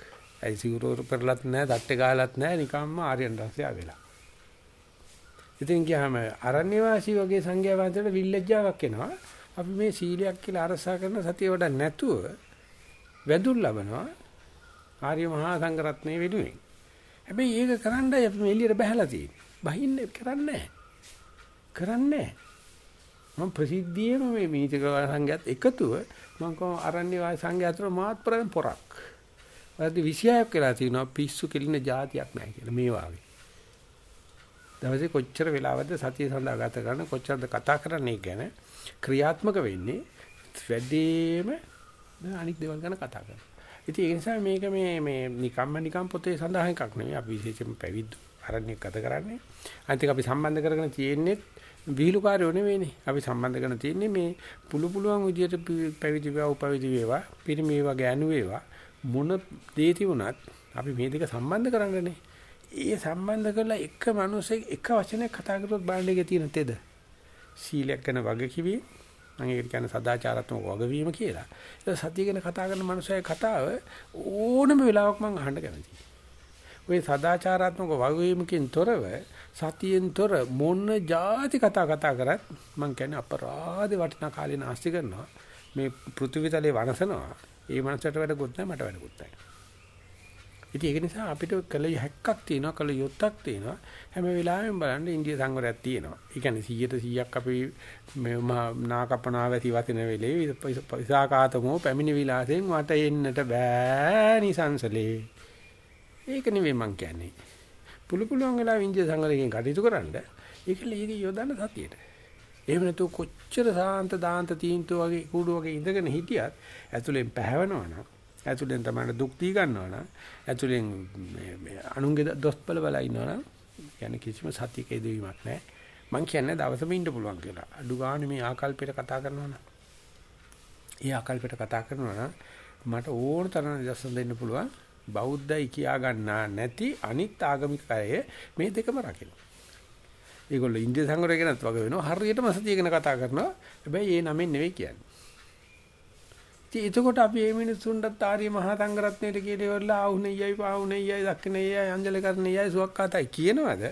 ඇයි සිවුරු පෙරලත් නැහැ, දට්ටේ ගහලත් නැහැ, නිකම්ම ආර්යයන් රසය වෙලා. ඉතින් ගියාම අරණ්‍ය වාසී වගේ සංඝයා වහන්සේට විල්ලැජ්ජාවක් එනවා. අපි මේ සීලයක් කියලා අරසා කරන සතිය වඩා නැතුව වැඳුම් ලබනවා ආර්ය මහා සංඝරත්නයේ වෙනුවෙන්. හැබැයි ඒක කරන්නයි අපි එළියට බහැලා තියෙන්නේ. බහින්න කරන්නේ කරන්නේ මම ප්‍රසිද්ධියේම මේ මීතික සංඝයාත් එකතුව මම කොහොම අරණ්‍ය වාසී සංඝයා අතර මාත් ප්‍රයෙන් පොරක්. වැඩි 26ක් වෙලා තියෙනවා පිස්සු කෙලින જાතියක් නැහැ කියලා මේ වාගේ. දවසේ කොච්චර වෙලාවද සතිය සඳහා ගත කරන කොච්චරද කතා කරන්නේ ගැන ක්‍රියාත්මක වෙන්නේ වැඩිම අනික් දේවල් ගැන කතා කරනවා. ඉතින් ඒ නිසා මේක මේ මේ නිකම්ම නිකම් පොතේ සඳහන් එකක් නෙවෙයි අපි විශේෂයෙන්ම පැවිද්ද අරණ්‍ය ගත කරන්නේ. අනිත් අපි සම්බන්ධ කරගෙන තියෙන්නේ විහිළුකාරයෝ නෙවෙයිනේ. අපි සම්බන්ධ කරගෙන තියෙන්නේ මේ පුළු පුළුවන් විදියට පැවිදි වේවා උපවිදි වේවා පිරිමි වේවා ගෑනු වේවා මොන දේ තිබුණත් අපි මේ දෙක සම්බන්ධ කරන්නනේ. ඒ සම්බන්ධ කරලා එක මිනිහෙක් එක වචනයක් කතා කරොත් බාණ්ඩේ තියෙන තෙද. සීලයක් ගැන වගකිවි මම ඒකට කියන්නේ සදාචාරාත්මක වගවීම කියලා. ඒක සතිය ගැන කතා කරන මනුස්සයෙක් කතාව ඕනම වෙලාවක මම අහන්න කැමතියි. ওই සදාචාරාත්මක වගවීමකින් තොරව සතියෙන් තොර මොන જાති කතා කතා කරත් මං කියන්නේ අපරාධේ වටිනා කාලේ නාස්ති කරනවා. මේ පෘථිවිතලේ වනසනවා. ඒ මනසට වැඩකුත් නැහැ මට වැඩකුත් නැහැ. ඉතින් ඒක නිසා අපිට කල යැක්කක් තියෙනවා කල යොත්තක් තියෙනවා. හැම වෙලාවෙම බලන්න ඉන්දියා සංවරයක් තියෙනවා. ඒ කියන්නේ 100ට 100ක් අපි මේ නාකපනාව ඇති වතින වෙලේ විසාකාතමෝ පැමිණි විලාසයෙන් මට එන්නට බෑ නිසංසලේ. ඒක නෙවෙයි මං කියන්නේ. පුළු පුළුවන් වෙලාවෙ ඉන්දිය සංවරයෙන් කටයුතු කරන්න ඒක ලීගේ යොදන්න සතියේට. එහෙම නැතු කොච්චර සාන්ත දාන්ත තීන්තෝ වගේ කූඩු වගේ ඉඳගෙන හිටියත් ඇතුලෙන් පැහැවෙනවා නම් ඇතුලෙන් තමයි දුක් දී ගන්නවා නම් ඇතුලෙන් මේ අනුන්ගේ දොස් බල බල ඉන්නවා නම් කියන්නේ කිසිම සතියක ඉදවීමක් නැහැ. මං කියන්නේ දවසම ඉන්න පුළුවන් කියලා. අඩු ගානේ මේ ආකල්පයට කතා කරනවා නම්. ඒ ආකල්පයට කතා කරනවා නම් මට ඕන තරම් නිදර්ශන දෙන්න පුළුවන්. බෞද්ධයි කියා ගන්නා නැති අනිත් ආගමික අය මේ දෙකම රකින්න. ඒගොල්ලෝ ඉන්දිය සංගරය ගැනත් වගේ වෙනවා. හරියටම සතිය ගැන කතා කරනවා. හැබැයි ඒ නමෙන් නෙවෙයි කියන්නේ. ඉතින් එතකොට අපි මේ මිනිස්සුන්ට ආර්ය මහා සංඝරත්නයට කියලා ඉවරලා ආහුනෙයයි පාහුනෙයයි දක්කනෙයයි අංජලි කරණෙයයි සුවක්කාතයි කියනවද?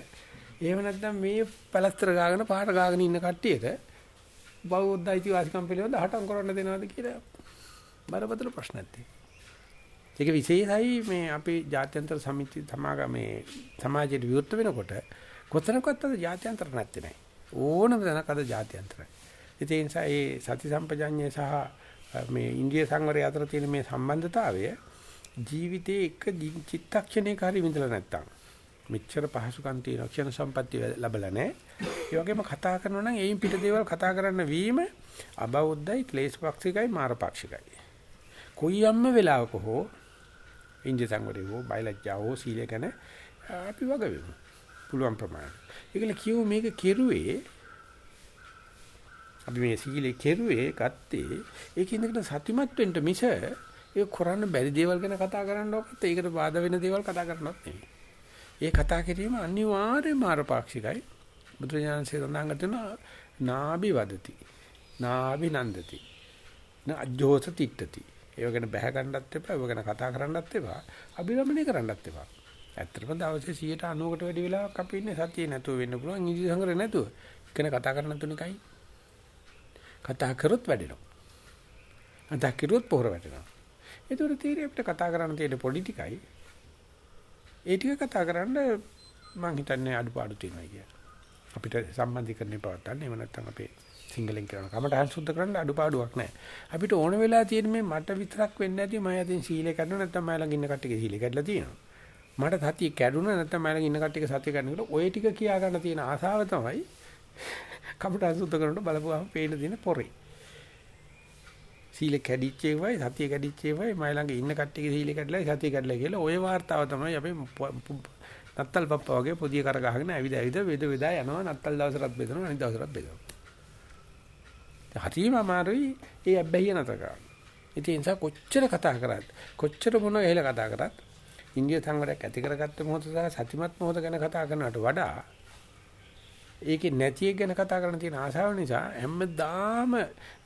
එහෙම නැත්නම් මේ පැලස්තර ගාගෙන පාට ගාගෙන ඉන්න කට්ටියට බෞද්ධ අයිතිවාසිකම් පිළිබඳ හටම් කරන්න දෙනවද කියලා බරපතල ප්‍රශ්නයක් තියෙනවා. ඒක විශේෂයි මේ අපේ ජාත්‍යන්තර සමිති සමාගමේ සමාජයේ විවෘත වෙනකොට කොතනකවත් අද ජාත්‍යන්තර නැත්තේ නෑ. ඕනම දැනක අද ජාත්‍යන්තරයි. ඒ නිසා ඒ සති සම්පජඤ්ඤය සහ මේ ඉන්දිය සංවරය අතර තියෙන මේ සම්බන්ධතාවය ජීවිතේ එක චිත්තක්ෂණයක හරි විඳලා නැත්තම් මෙච්චර පහසුකම් තියෙන ක්ෂණ සම්පත්තිය ලැබලා නැහැ. ඒ වගේම කතා කරනවා නම් එයින් පිට දේවල් කතා කරන්න වීම අබෞද්ධයි, ක්ලේශපාක්ෂිකයි, මාරපාක්ෂිකයි. කොයියම්ම වෙලාවක හෝ ඉන්දිය සංවරය හෝ බයලජ්ජා හෝ සීලය ගැන අපි වග වෙමු. පුළුවන් ප්‍රමාණය. ඒකල කියමු මේක කෙරුවේ අපි මේ සීලේ කෙරුවේ ගත්තේ ඒක ඉඳගෙන සතුටුමත් වෙන්න මිස ඒක කරන්න බැරි දේවල් ගැන කතා කරන්නවක්වත් ඒකට බාධා වෙන දේවල් කතා කරන්නවත් නෙමෙයි. ඒ කතා කිරීම අනිවාර්යයෙන්ම මාරපාක්ෂිකයි. බුදුරජාණන්සේ සඳහන් කරනවා නාභි වදති. නාභි නන්දති. නජ්ජෝස තිට්ඨති. ඒව ගැන බැහැ ගන්නත් එපා, ඒව ගැන කතා කරන්නත් එපා, අභිරමණය කරන්නත් එපා. ඇත්තටම දවසේ 90කට වැඩි වෙලාවක් අපි ඉන්නේ සතියේ නැතුව වෙන්න පුළුවන් ඉංග්‍රීසි සංගරේ නැතුව. ඉගෙන කතා කරන්න තුනිකයි. කතා කරොත් වැඩෙනවා. කතා කරුවොත් පොර වැටෙනවා. ඒතකොට තීරේ අපිට කතා කරන්න තියෙන පොඩි ටිකයි. ඒ ටික කතා කරන්න මම හිතන්නේ අඩුපාඩු තියෙනවා කියලා. අපිට සම්බන්ධීකරණය පවත්වන්න එහෙම නැත්නම් අපේ සිංගලෙන් කරන කමටහන් සුද්ධ කරන්න අඩුපාඩුවක් නැහැ. අපිට ඕන වෙලා තියෙන මේ මට විතරක් වෙන්නේ නැති මම අදින් සීලේ කඩන නැත්නම් මම ළඟ ඉන්න කට්ටියගේ සීලේ කැඩලා තියෙනවා. මට සතිය කැඩුන නැත්නම් මම ළඟ ඉන්න කට්ටියගේ සතිය කැඩන කියලා ඔය ටික කියා ගන්න තියෙන ආසාව තමයි කමටහන් සුද්ධ කරනකොට බලපුවාම පේන දින පොරේ. සීලේ කැඩිච්ච ඒවායි සතිය කැඩිච්ච ඒවායි මම ළඟ ඉන්න කට්ටියගේ සීලේ කැඩලායි සතිය කැඩලා කියලා ඔය වார்த்தාව තමයි අපි නත්තල් පප්පා වගේ පොදිය කර ගහගෙන ඇවිද ඇවිද වෙද වෙදා යනවා නත්තල් දවසටත් බෙදනවා අනිත් දවසටත් බෙදනවා හරිම අමාරුයි ඒ අබ්බැහිය නැතර කරන්න. ඉතින් ඒ නිසා කොච්චර කතා කරත් කොච්චර මොන එහෙල කතා කරත් ඉන්දිය සංවරයක් ඇති කරගත්ත මොහොත සහ සතිමත් මොහොත ගැන කතා කරනවට වඩා ඒකේ නැති එක ගැන කතා කරන්න තියෙන ආශාව නිසා හැමදාම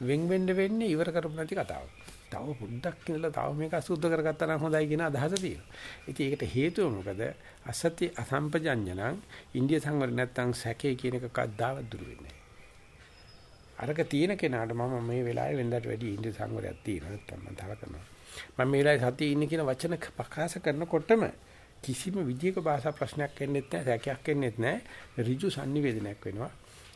වෙන් වෙන්න වෙන්නේ ඉවර කරපු නැති කතාවක්. තව පොඩ්ඩක් ඉඳලා තව මේක අසුද්ධ කරගත්තා නම් හොඳයි කියන අදහස තියෙනවා. ඉතින් ඒකට හේතුව මොකද? අසත්‍ය අසම්පජඤ්ඤණං ඉන්දිය සංවර නැත්තම් සැකේ කියන එක කද්දාවත් දුර වෙන්නේ අරක තියෙන කෙනාට මම මේ වෙලාවේ වෙනදාට වැඩි ඉන්දිය සංවරයක් තියෙනවා නැත්තම් මම තල කරනවා. මම මේ වෙලාවේ සතියේ ඉන්නේ කියන වචන ප්‍රකාශ කරනකොටම කිසිම විදියක භාෂා ප්‍රශ්නයක් එන්නෙත් නැහැ, සැකයක් එන්නෙත් නැහැ. ඍජු sannivedanayak වෙනවා.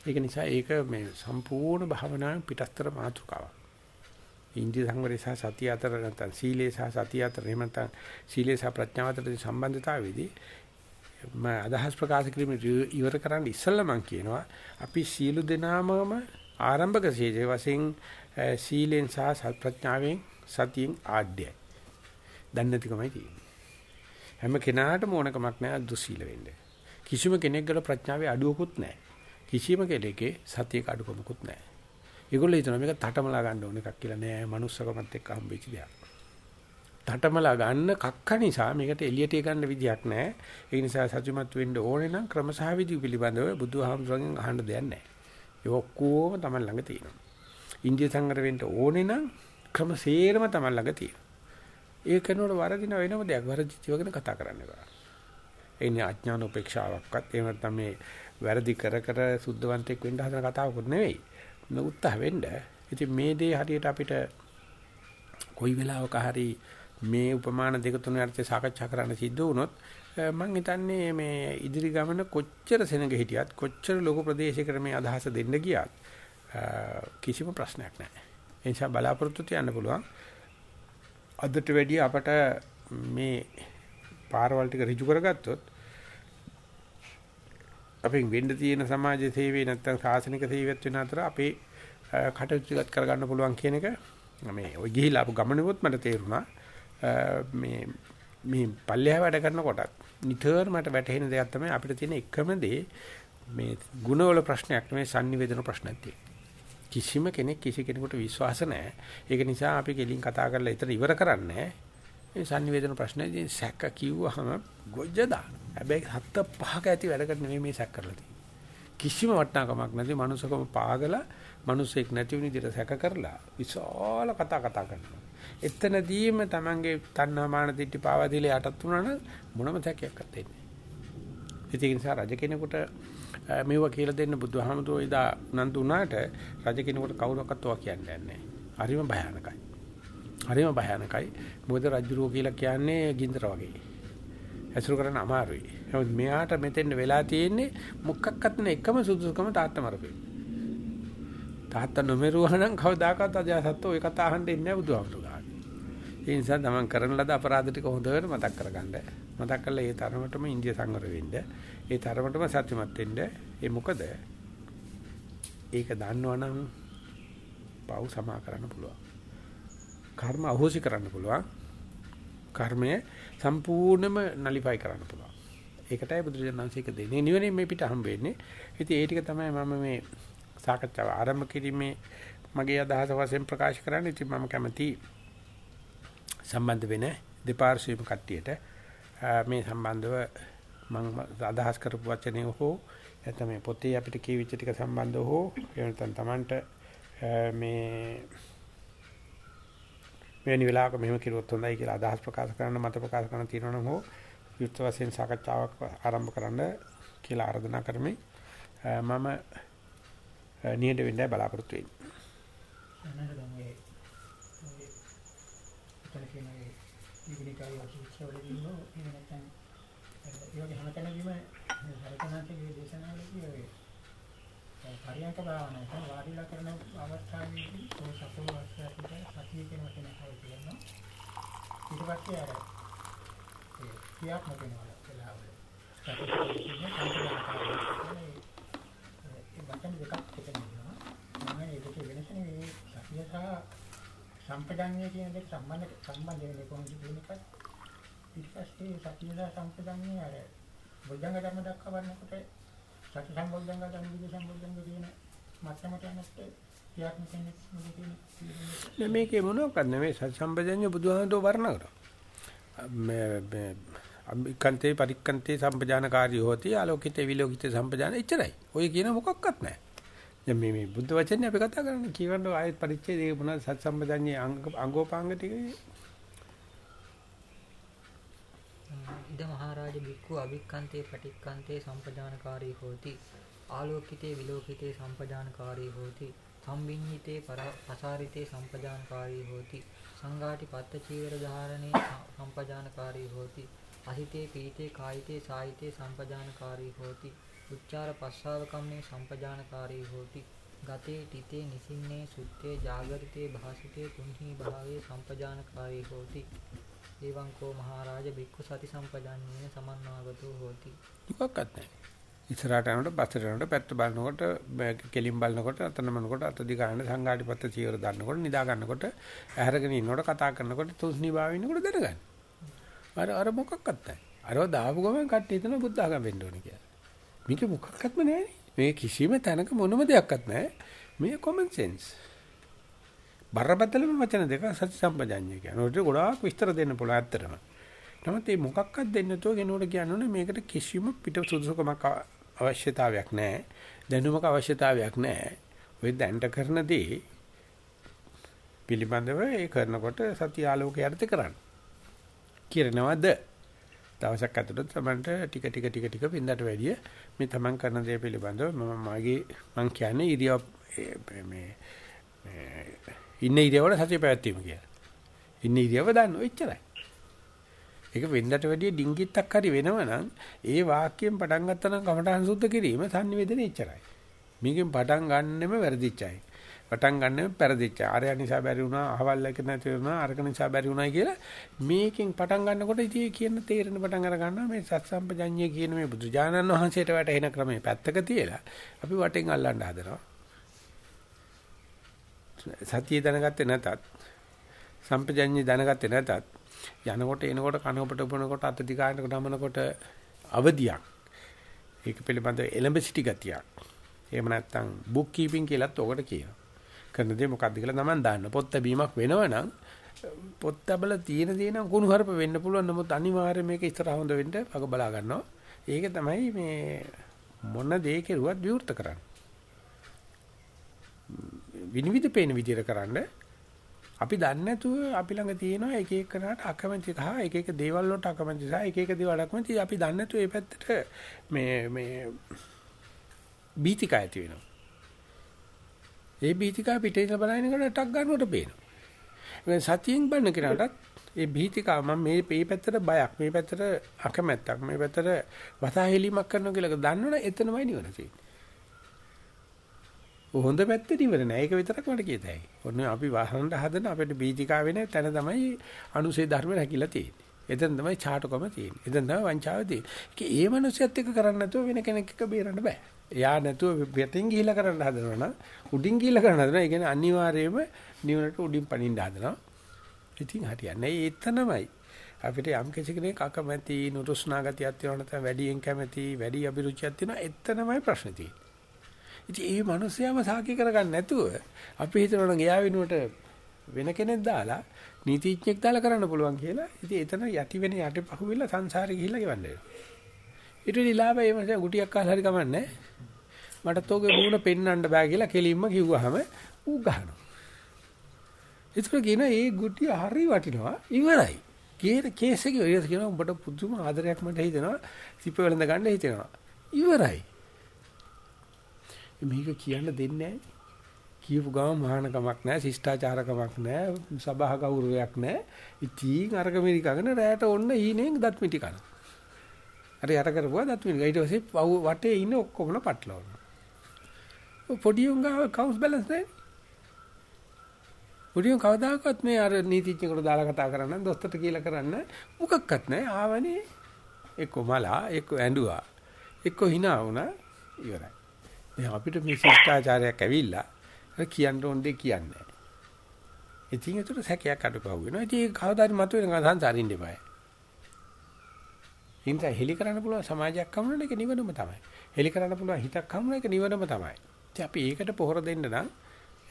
ඒක නිසා ඒක මේ සම්පූර්ණ භාවනාවේ පිටස්තර මාතෘකාවක්. ඉන්දිය සංවරය සහ සතිය අතර නැත්නම් සීලේ සහ සතිය අතර එහෙම නැත්නම් සීලේ සහ ප්‍රඥාව අතර සම්බන්ධතාවයේදී මම අදහස් ප්‍රකාශ කිරීම ඉවර කරන්න ඉස්සෙල්ලා මම කියනවා අපි සීලු දෙනාමම ආරම්භක සීලේ වශයෙන් සීලෙන් සහ ප්‍රඥාවෙන් සතියෙන් ආඩ්‍යයි. දන්නේ නැතිකමයි තියෙන්නේ. හැම කෙනාටම ඕනකමක් නැහැ දුස්සීල වෙන්න. කිසිම කෙනෙක් ගල ප්‍රඥාවේ අඩුවකුත් නැහැ. කිසිම කෙනෙක්ගේ සතියක අඩුකමකුත් නැහැ. ඒගොල්ලෝ හිතනවා මේක තටමලා ගන්න ඕන එකක් කියලා නෑ. මනුස්සකමත් එක්ක හම්බෙච්ච දෙයක්. තටමලා ගන්න කක්ක නිසා මේකට එළියට ගන්න විදියක් නෑ. ඒ නිසා සතුටුමත් වෙන්න ඕනේ නම් ක්‍රමසහවිදි පිළිබඳව බුදුහාමුදුරන්ගෙන් අහන්න දෙයක් නෑ. ඒ ඔක්කොම තමයි ළඟ තියෙනවා. ඉන්දිය සංගර වෙන්න ඕනේ නම් ක්‍රමසේරම තමයි ළඟ තියෙනවා. ඒ කරනකොට වරදින වෙනම දෙයක් වරදිච්ච ගැන කතා කරන්න එපා. එන්නේ අඥාන උපේක්ෂාවක්වත් එහෙම නැත්නම් මේ වැරදි කර කර සුද්ධවන්තෙක් වෙන්න හදන කතාවකුත් නෙවෙයි. උත්සාහ වෙන්න. ඉතින් මේ දේ හරියට අපිට කොයි වෙලාවක හරි මේ උපමාන දෙක තුන අර්ථය සාකච්ඡා කරන්න සිද්ධ වුණොත් මම හිතන්නේ මේ ඉදිරි ගමන කොච්චර සෙනග හිටියත් කොච්චර ලොකු ප්‍රදේශයකට මේ අදහස දෙන්න ගියත් කිසිම ප්‍රශ්නයක් නැහැ. ඒ නිසා බලාපොරොත්තු තියන්න පුළුවන්. අදට වැඩිය අපට මේ පාරවල් ටික ඍජු කරගත්තොත් අපෙන් වෙන්න තියෙන සමාජ සේවය නැත්තම් සාසනික සේවයත් වෙන අතර අපේ කටයුතු ටිකත් කරගන්න පුළුවන් කියන එක මේ ඔය ගිහිලා අපු ගමනෙවත් මට තේරුණා මේ මේ පල්ලෙහා වැඩ කරනකොටත් නිතර මට වැටහෙන දෙයක් තමයි අපිට තියෙන එකම දේ මේ ಗುಣවල ප්‍රශ්නයක් නෙමෙයි sannivedana ප්‍රශ්නයක් තියෙන්නේ කිසිම කෙනෙක් කිසි කෙනෙකුට විශ්වාස නැහැ. ඒක නිසා අපි කෙලින් කතා කරලා ඊතර ඉවර කරන්නේ මේ sannivedana ප්‍රශ්නේදී සැක කිව්වහම ගොජ්ජ දාන. හැබැයි හත්ත පහක ඇති වැඩකට නෙමෙයි මේ සැක කරලා තියෙන්නේ. කිසිම වටිනාකමක් නැති මනුස්සකම පාගලා මිනිසෙක් නැති වෙන විදිහට සැක කරලා විශාල කතා කතා කරනවා. එතනදීම Tamange තණ්හාමාන දිට්ඨි පාවා දීලා යටත් වුණා නම් මොනම සැකයක් නැත්තේ. ඒ නිසා රජ කෙනෙකුට මේවා කියලා දෙන්න බුදුහාමුදුරුවෝ ඉදා උනන්දු වුණාට රජ කෙනෙකුට කවුරක්වත් ඔවා කියන්නේ නැහැ. හරිම භයානකයි. හරිම භයානකයි. මොකද රජුරෝ කියලා කියන්නේ ගින්දර වගේ. ඇසුරු කරන්න අමාරුයි. නමුත් මෙයාට මෙතෙන් වෙලා තියෙන්නේ මොකක්වත් නැ එකම සුදුසුකම තාත්තා මරපේ. තාත්තා නොමරුවා නම් කවදාකවත් අජාසත්තු ඔය කතා අහන්න ඉන්නේ නැහැ බුදුහාමුදුරුවෝ. ඒ නිසා තමන් කරන ලද අපරාධ ටික හොඳට මතක් කරගන්න. මතක් කරලා ඒ තරමටම ඉන්දිය සංවර වෙන්න. ඒ තරමටම සත්‍යමත් වෙන්න. ඒ මොකද? ඒක දන්නවනම් පව් සමා කරන්න පුළුවන්. කර්ම අහෝසි කරන්න පුළුවන්. කර්මය සම්පූර්ණයෙන්ම නලිෆයි කරන්න පුළුවන්. ඒකටයි බුදුරජාණන්සේක දෙන්නේ. නිවනේ මේ පිට හම්බ වෙන්නේ. ඉතින් ඒ ටික තමයි මම මේ සාකච්ඡාව ආරම්භ කිරීමේ මගේ අදහස වශයෙන් ප්‍රකාශ කරන්නේ. ඉතින් මම කැමති සම්බන්ධ වෙන දෙපාර්ශ්වීම කට්ටියට මේ සම්බන්ධව මම අදහස් කරපු වචනේ හෝ නැත්නම් මේ පොතේ අපිට කියවිච්ච ටික සම්බන්ධව හෝ එහෙම නැත්නම් Tamanට මේ මෙවැනි වෙලාවක මෙහෙම කිරුවොත් හොඳයි කියලා අදහස් ප්‍රකාශ කරන්න මත ප්‍රකාශ කරන්න තියෙනවා නම් හෝ යුක්ත වශයෙන් සාකච්ඡාවක් ආරම්භ කරන්න කියලා ආරාධනා කරමි. මම නිහඬ වෙන්නයි බලාපොරොත්තු වෙන්නේ. අනන්ත දැන් මේ මේ එතන කියන ඒ ඉගිනිකාය වශයෙන් ඉන්නෝ එහෙම නැත්නම් ඒ වගේ හැමතැනදීම සරකනාන්තයේ දේශනාවලදී ඔය පරියන්ක භාවනාව තමයි වාඩිලා කරන අවස්ථාවේදී ඔය සතෝ වස්තුවට සතිය කියන වචනේ හොය කියනවා ඊට පස්සේ අර ඒ ක්‍රියාත්මක වෙනවා වෙලාවල සතිය කියන්නේ සංකල්පනාකාරය ඒ වචන දෙකක් එතන ඉන්නවා මම ඒ දෙක වෙනස නෙවෙයි සතිය සහ සම්පජාඤ්ඤය කියන දෙක සම්බන්ධ සම්බන්ධ වෙන්නේ කොහොමද කියන එකත් ඊට පස්සේ සතිය සහ සම්පජාඤ්ඤය අර බුද්ධංග ධර්ම දක්වා වන්නකොට සති සම්බොධ්ධංග ධර්ම විද සම්බොධ්ධංග කියන මට්ටමට යනකොට ක්‍රියාත්මක වෙන්නේ මොකද කියන්නේ මේකේ මොනවක්ද නෙමෙයි සති සම්පජඤ්ඤ බුදුහාමුදුරුවෝ වර්ණන කරා මේ අම්බිකන්තේ පරික්කන්තේ සම්පජානකාරී හොති ආලෝකිතේ විලෝකිතේ සම්පජාන එච්චරයි. ඔය කියන මොකක්වත් නැහැ. දැන් මේ මේ බුද්ධ වචනේ අපි කතා කරන්නේ කියවන්න ආයෙත් පරිච්ඡේදයේ මොනවද? සත් සම්පජාන්නේ අංගෝපාංග ටික ඉද මහරජ බික්ඛු අභික්ඛන්තේ පටික්ඛන්තේ සම්පජානකාරී හෝති. ආලෝකිතේ විලෝකිතේ සම්පජානකාරී හෝති. සම්බිඤ්ඤිතේ පසාරිතේ සම්පජානකාරී හෝති. සංඝාටි පත්ත චීවර ධාරණේ සම්පජානකාරී හෝති. අහිතේ පීතේ කායිතේ සායිතේ සම්පජානකාරී හෝති. උච්චාර පස්සාව කම්මේ සම්පජානකාරී හෝති ගතේ තිතේ නිසින්නේ සුත්තේ ජාගරිතේ භාසිතේ තුන්හි භාවේ සම්පජානකාරී හෝති එවං කෝ මහරජ බික්ඛු සති සම්පජාන්නේන සමන්නාගතෝ හෝති මොකක්වත් නැහැ ඉස්සරහට යනකොට පස්සට යනකොට පැත්ත බලනකොට කෙලින් බලනකොට අතන මනකොට අත දිගාන සංඝාටිපත්ත චීවර දාන්නකොට නිදා ගන්නකොට ඇහැරගෙන ඉන්නකොට කතා කරනකොට තුස්නි භාව ඉන්නකොට දැනගන්න. අර අර මොකක්වත් නැහැ. අරව දාපු ගමන් කට්ටිය හිතන බුද්ධ ආගම වෙන්න ඕනේ කියලා. මේක මොකක්වත්ම නැහැ මේ කිසිම තැනක මොනම දෙයක්වත් නැහැ. මේ common sense. බරපතලම වචන දෙක සත්‍ය සම්පජාඤ්ඤය කියන්නේ. උඩට ගොඩාක් විස්තර දෙන්න පුළුවන් ඇත්තටම. නමුත් මේ මොකක්වත් දෙන්න නැතුව කෙනෙකුට කියන්න මේකට කිසිම පිට සුදුසුකමක් අවශ්‍යතාවයක් නැහැ. දැනුමක අවශ්‍යතාවයක් නැහැ. ඔය දැන්ට කරන දේ පිළිබඳව ඒ කරනකොට සත්‍ය ආලෝකය යටතේ කරන්න. කියනවාද? දවසක් ඇතුළත තමන්ට ටික ටික ටික ටික පින්දට වැඩිය මේ තමන් කරන දේ පිළිබඳව මම මගේ මං කියන්නේ ඉරියව් මේ ඉන්න ඉරියව්වල සතිය පැවැත්වීම කියලා. ඉන්න ඉරියව්ව දන්න ඔච්චරයි. ඒක වෙන්නට වැඩිය ඩිංගිත්තක් හරි වෙනවනම් ඒ වාක්‍යයෙන් පටන් ගත්තා නම් කමඨහං සුද්ධ කිරීම sannivedana එච්චරයි. මේකෙන් පටන් ගන්නෙම වැරදිච්චයි. පටන් ගන්නෙම පෙරදිච්ච. ආරය නිසා බැරි වුණා, අහවල් එක නැති වුණා, අරක නිසා බැරි වුණායි කියලා මේකෙන් පටන් ගන්නකොට ඉතින් කියන තේරෙන පටන් අර ගන්නවා මේ සත්සම්පජඤ්ඤය කියන මේ බුදුජානන් වහන්සේට වැටෙන ක්‍රමේ පැත්තක තියලා අපි වටෙන් අල්ලන්න හදනවා. සතිය දැනගත්තේ නැතත් සම්පජඤ්ඤය දැනගත්තේ නැතත් යනකොට එනකොට කනකොට බොනකොට අත දිගානකොට නමනකොට අවදියක් ඒක පිළිබඳව එලඹ සිටි ගතියක් එහෙම නැත්නම් බුක් කීපින් කියලාත් ඔකට කියනවා කරන දේ මොකක්ද කියලා තමයි දාන්න. පොත් බැීමක් වෙනවනම් පොත් තබල තියෙන දේ නම් කුණු හරප වෙන්න පුළුවන්. නමුත් අනිවාර්යයෙන් මේක ඉස්සරහ හොඳ වෙන්න අග බලා ගන්නවා. ඒක තමයි මේ මොන දේ කෙරුවත් විවෘත කරන්නේ. විනිවිද පේන විදිහට කරන්න. අපි දන්නේ නැතුව අපි ළඟ තියෙනවා එක එක කරාට අකමැති සහ එක එක දේවල් වලට අකමැති සහ එක එක දේවල් අකමැති. අපි දන්නේ නැතුව මේ පැත්තට මේ මේ බීතිකා ඇති වෙනවා. ඒ බීතිකා පිටේ ඉඳලා බලන එකට ටක් ගන්නකොට පේනවා. ඒ සතියෙන් බලන කෙනාටත් ඒ බීතිකා මම මේ මේ පැත්තට බයක් මේ පැත්තට අකමැත්තක් මේ පැත්තට වතාහෙලීමක් කරනවා කියලා දන්නවනේ එතනමයි නිවන තියෙන්නේ. හොඳ පැත්තේ ඉවර නෑ. ඒක විතරක් මට කියත හැකියි. ඔන්න අපි වහන්න හදන අපිට බීජිකා වෙන තැන තමයි අනුසේ ධර්ම රැකිලා තියෙන්නේ. එතන තමයි ඡාටකම තියෙන්නේ. එතන තමයි වංචාව තියෙන්නේ. ඒක ඒ මනුස්සයත් එක්ක කරන්නේ නැතුව වෙන කෙනෙක් එක්ක බේරන්න බෑ. එයා නැතුව පිටින් ගිහිලා කරන්න හදනවා නම් උඩින් ගිහිලා කරන්න හදනවා. ඒ කියන්නේ අනිවාර්යයෙන්ම නිවනට උඩින් පනින්න හදනවා. ඉතින් හරියන්නේ එතනමයි. අපිට යම් කිසි කෙනෙක් අකමැති නුරුස්නා ගතියක් තියෙනවා නැත්නම් වැඩියෙන් කැමැති වැඩි අභිරුචියක් තියෙනවා එතනමයි ප්‍රශ්නේ තියෙන්නේ. ඉතින් ඒ මිනිස්යාම සාකි කරගන්න නැතුව අපි හිතනවා නම් එයා වෙනුවට වෙන කෙනෙක් දාලා නීතිඥෙක් දාලා කරන්න පුළුවන් කියලා. ඉතින් එතන යටි වෙන යටි පහුවෙලා සංසාරේ ගිහිල්ලා ගෙවන්න වෙනවා. ඊට ලිලාව ඒ මිනිසා ගුටියක් කාලා හරි කමන්නේ. මටත් ඕකේ මූණ පෙන්වන්න බෑ කියලා කෙලින්ම කිව්වහම ඌ ගහනවා. ඒක කියන ඒ ගුටි හරි වටිනවා ඉවරයි. කියන කේස් එක ඉවරයි කියන උඹට පුදුම ආදරයක් මට හිතෙනවා. සිප වෙලඳ ගන්න හිතෙනවා. ඉවරයි. මේක කියන්න දෙන්නේ නැහැ. කියපු ගම මහානකමක් නැහැ, ශිෂ්ටාචාරකමක් නැහැ, සභා ගෞරවයක් නැහැ. ඉතින් අරක මෙරිකගෙන රැයට ඔන්න ඊනෙන් දත් මිටි කන. අර යට කරපුවා දත් මිටි. ඊට පස්සේ වටේ ඉන්න ඔක්කොම පටලවනවා. පොඩි උංගා කවුස් බැලන්ස් නැහැ. පොඩි උං කවදාකවත් මේ අර නීතිඥයෙකුට දාලා කතා කරන්න, දොස්තරට කියලා කරන්න මොකක්වත් නැහැ. ආවනේ එක්ක මලා, එක්ක ඇඬුවා, එක්ක hina වුණා ඉවරයි. දැන් අපිට මේ ශිෂ්ටාචාරයක් ඇවිල්ලා කියන්න ඕන දෙයක් කියන්නේ නැහැ. ඉතින් ඒතර සැකයක් අඩපහුව වෙනවා. ඉතින් ඒක කවදාද මතුවෙන සංසාරින් දෙපාය. ඉන්ට හෙලි කරන්න පුළුවන් සමාජයක් හමුනන එක නිවනම තමයි. හෙලි කරන්න පුළුවන් හිතක් හමුන එක නිවනම තමයි. ඉතින් අපි ඒකට පොහොර දෙන්න නම්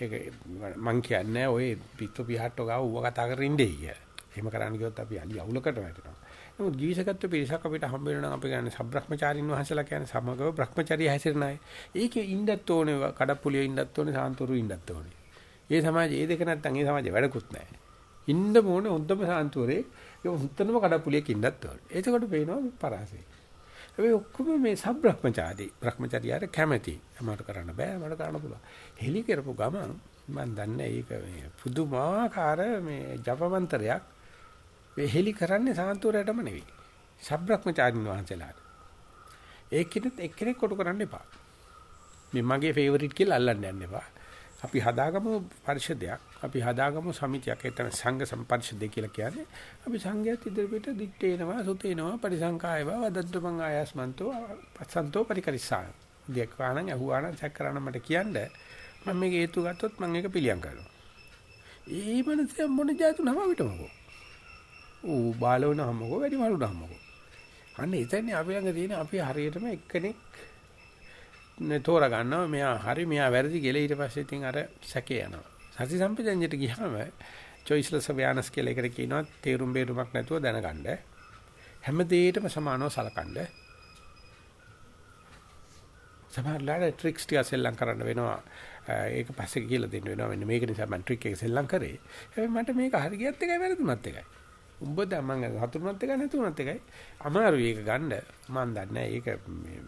ඒක මං කියන්නේ ඔය පිටු පිහට්ටෝ ගාව ඌව කතා කරගෙන ඉන්නේ කියලා. එහෙම කරන්න ගියොත් අපි අලි අවුලකට වැටෙනවා. නමුත් ජීවිතගත පිරිසක් අපිට හම්බ වෙනවා නම් අපි කියන්නේ සබ්‍රහ්මචාරින් වහන්සේලා කියන්නේ සමගව බ්‍රහ්මචාරිය හැසිරෙන අය. ඒකේ ඉන්නත් ඕනේ කඩප්පුලිය ඉන්නත් ඕනේ සාන්තුරු ඉන්නත් ඕනේ. ඒ සමාජයේ ඒ දෙක නැත්තම් ඒ සමාජයේ වැඩකුත් නැහැ. ඉන්න ඕනේ හොඳම සාන්තුරේ ඒ හුත්තනම කඩප්පුලියක ඉන්නත් ඕනේ. එතකොට පේනවා පරාසය. හැබැයි ඔක්කොම මේ සබ්‍රහ්මචාරී බ්‍රහ්මචාරියාට කැමැති. මට කරන්න බෑ මට කරන්න පුළුවන්. හෙලි කරපු ගමන් මම දන්නේ ඒක මේ පුදුමාකාර මේ ජපමන්ත්‍රයක් මේ හෙලි කරන්නේ සාන්තුරයටම නෙවෙයි. සබ්‍රහ්මචාරින් වහන්සේලාට. ඒකෙත් එක්කෙනෙක් කොට කරන්න එපා. මේ මගේ ෆේවරිට් කියලා අල්ලන්න යන්න එපා. අපි හදාගමු පරිශදයක්. අපි හදාගමු සමිතියක්. ඒතන සංඝ සම්පරිශදය කියලා කියන්නේ. අපි සංඝයාත් ඉදිරියට දිත්තේනවා, සුතේනවා, පරිසංකායව වදද්දමං ආයස්මන්තෝ පස්සන්තෝ පරිකරිසා. දෙයක් වාණන් අහුවාණන් සැක කරන්න මට කියන්න. මම මේක හේතු ගත්තොත් මම ඒක පිළියම් කරනවා. ඒ මනස මොන જાතු නම විතමකෝ. ඌ බාලවනහමකෝ වැඩි මලුනහමකෝ. අන්න එතන්නේ අපි ළඟ තියෙන අපි හරියටම එක්කෙනෙක් තෝරා ගන්නවා මෙයා හරි මෙයා වැරදි කියලා ඊට පස්සේ ඉතින් අර සැකේ යනවා. සති සම්පජඤ්ඤයට ගියාම choiceless awareness කියලා එකට කියනවා තේරුම් බේරුමක් නැතුව දැනගන්න. හැම දෙයකටම සමානව සලකන්න. සමහරවිට ට්‍රික්ස් ටික සෙල්ලම් කරන්න වෙනවා. ඒක පස්සේ කියලා දෙන්න වෙනවා. මෙන්න මේක නිසා මම ට්‍රික් එක සෙල්ලම් කරේ. හැබැයි මට මේක හරි ගියත් එකයි වැරදුනත් එකයි. උඹ දැන් මම හතුරුනත් එකයි නැතුනත් එකයි. අමාරුයි ඒක ගන්න. මම දන්නේ ඒක මේ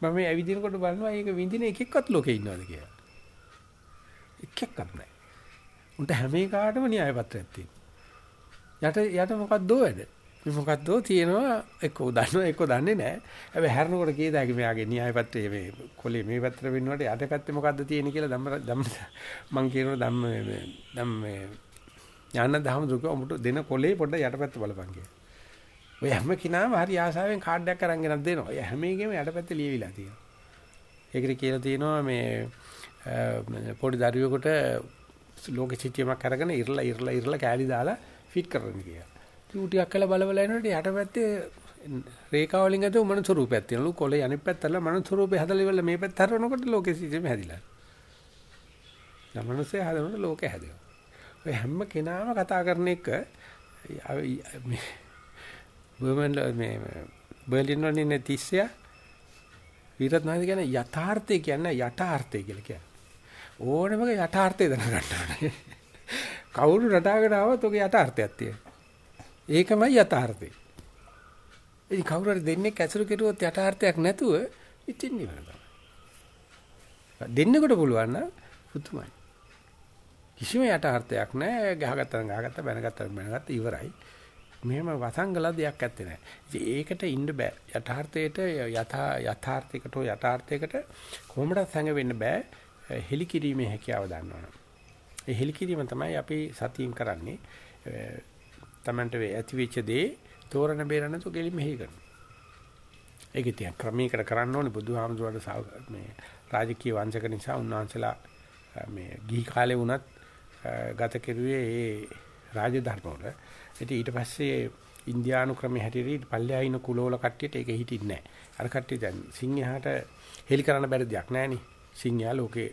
මම මේ ඇවිදිනකොට බලනවා මේක විඳින එකෙක්වත් ලෝකේ ඉන්නවද කියලා. එකෙක්වත් නැහැ. උන්ට හැම එකකටම න්‍යාය පත්‍රයක් තියෙනවා. යට යට මොකක්ද වැඩ? මේ මොකක්ද තියෙනවා එක්ක දන්නවා එක්ක දන්නේ නැහැ. හැබැයි හැරනකොට කීයදාගේ මෙයාගේ න්‍යාය පත්‍රයේ මේ කොලේ මේ පැත්තට වෙන්නවට යට පැත්තේ මොකද්ද තියෙන්නේ කියලා ධම්ම ධම්ම මං කියනවා ධම්ම මේ ධම්ම මේ ඥාන දහම දුක උඹට දෙන කොලේ පොඩ්ඩ යට පැත්ත බලපන් කියලා. ඔය හැම කෙනාම හරි ආසාවෙන් කාඩ් එකක් අරන් ගෙනත් දෙනවා. ඔය හැම එකෙම යටපැත්තේ ලියවිලා තියෙනවා. ඒකට කියලා තියෙනවා මේ පොඩි දරුවෙකුට ලෝක සිටියමක් අරගෙන ඉරලා ඉරලා ඉරලා කෑලි දාලා ෆිට කරන්න කියලා. ඌ ටිකක් කළා බල බල යනකොට යටපැත්තේ රේඛා වලින් අද මන ස්වරූපයක් තියෙනවා. කොලේ අනිත් පැත්තල මන ස්වරූපේ හදලා ඉවරලා මේ පැත්ත හරවනකොට ලෝකෙ සිටියම හැදිලා. ළමනසේ හදනකොට ලෝකෙ හැදෙනවා. ඔය හැම කෙනාම කතා කරන එක මේ බර්මන් මේ බර්ලින් වලින් ඉන්න 30 විරත් නැති කියන්නේ යථාර්ථය කියන්නේ යථාර්ථය කියලා කියන්නේ. ඕනම යථාර්ථය දැනගන්න ඕනේ. කවුරු රටාගෙන ආවොත් ඔගේ යථාර්ථයක් තියෙනවා. ඒකමයි යථාර්ථය. ඉතින් කවුරු හරි දෙන්නේ කැසරු කෙරුවොත් යථාර්ථයක් නැතුව ඉතින් නිවන තමයි. දෙන්නකොට පුළුවන් නම් පුදුමයි. කිසිම යථාර්ථයක් නැහැ. ගහගත්තා ගහගත්තා බැනගත්තා බැනගත්තා ඉවරයි. මෙහෙම වසංගල දෙයක් ඇත්තේ නැහැ. ඉතින් ඒකට ඉන්න බෑ. යථාර්ථයට යථා යථාර්ථයකට යථාර්ථයකට කොහොමද සංග වෙන්න බෑ. හෙලිකිරීමේ හැකියාව දන්නවනම්. ඒ හෙලිකිරීම තමයි අපි සතියින් කරන්නේ. තමන්ට ඇති වෙච්ච දේ තෝරන බේරන තු ගෙලි මෙහි කරනවා. ඒක තියා ක්‍රමයකට කරන්න ඕනේ බුදුහාමුදුරට මේ රාජකීය වංශක නිසා උන්වහන්සේලා මේ ගිහි කාලේ වුණත් ගත කෙරුවේ ඒ රාජධර්ම වල. ඉතින් ඊට පස්සේ ඉන්දියානු ක්‍රමයේ හැටියට පල්ලෑයින කුලවල කට්ටියට ඒක හිටින්නේ නැහැ. අර කට්ටිය දැන් සිංහයාට හෙලි කරන්න බැරි දෙයක් නැහෙනේ. සිංහයා ලෝකේ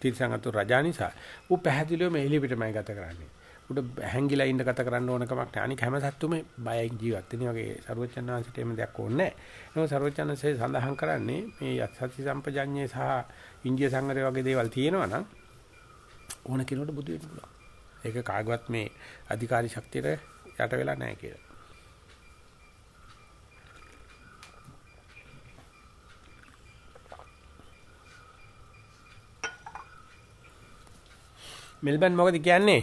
තිරසංගතු රජා නිසා ඌ පැහැදිලිවම එළි පිටමයි ගත කරන්නේ. උඩ හැංගිලා ඉන්න ගත කරන්න ඕන කමක් නැහැ. අනික හැම සත්තුම බයෙන් ජීවත් වෙන වගේ ਸਰවචන් වහන්සේට එහෙම දෙයක් ඕනේ නැහැ. නමුත් ਸਰවචන්සේ සඳහන් කරන්නේ මේ යත්සති සම්පජඤ්ඤේ සහ ඉන්දිය සංගරේ වගේ දේවල් තියෙනවා නම් ඕන කෙනෙකුට බුදු වෙන්න පුළුවන්. ඒක කාගවත් මේ අධිකාරී ශක්තියට යට වෙලා නැහැ කියලා. මෙල්බන් මොකද කියන්නේ?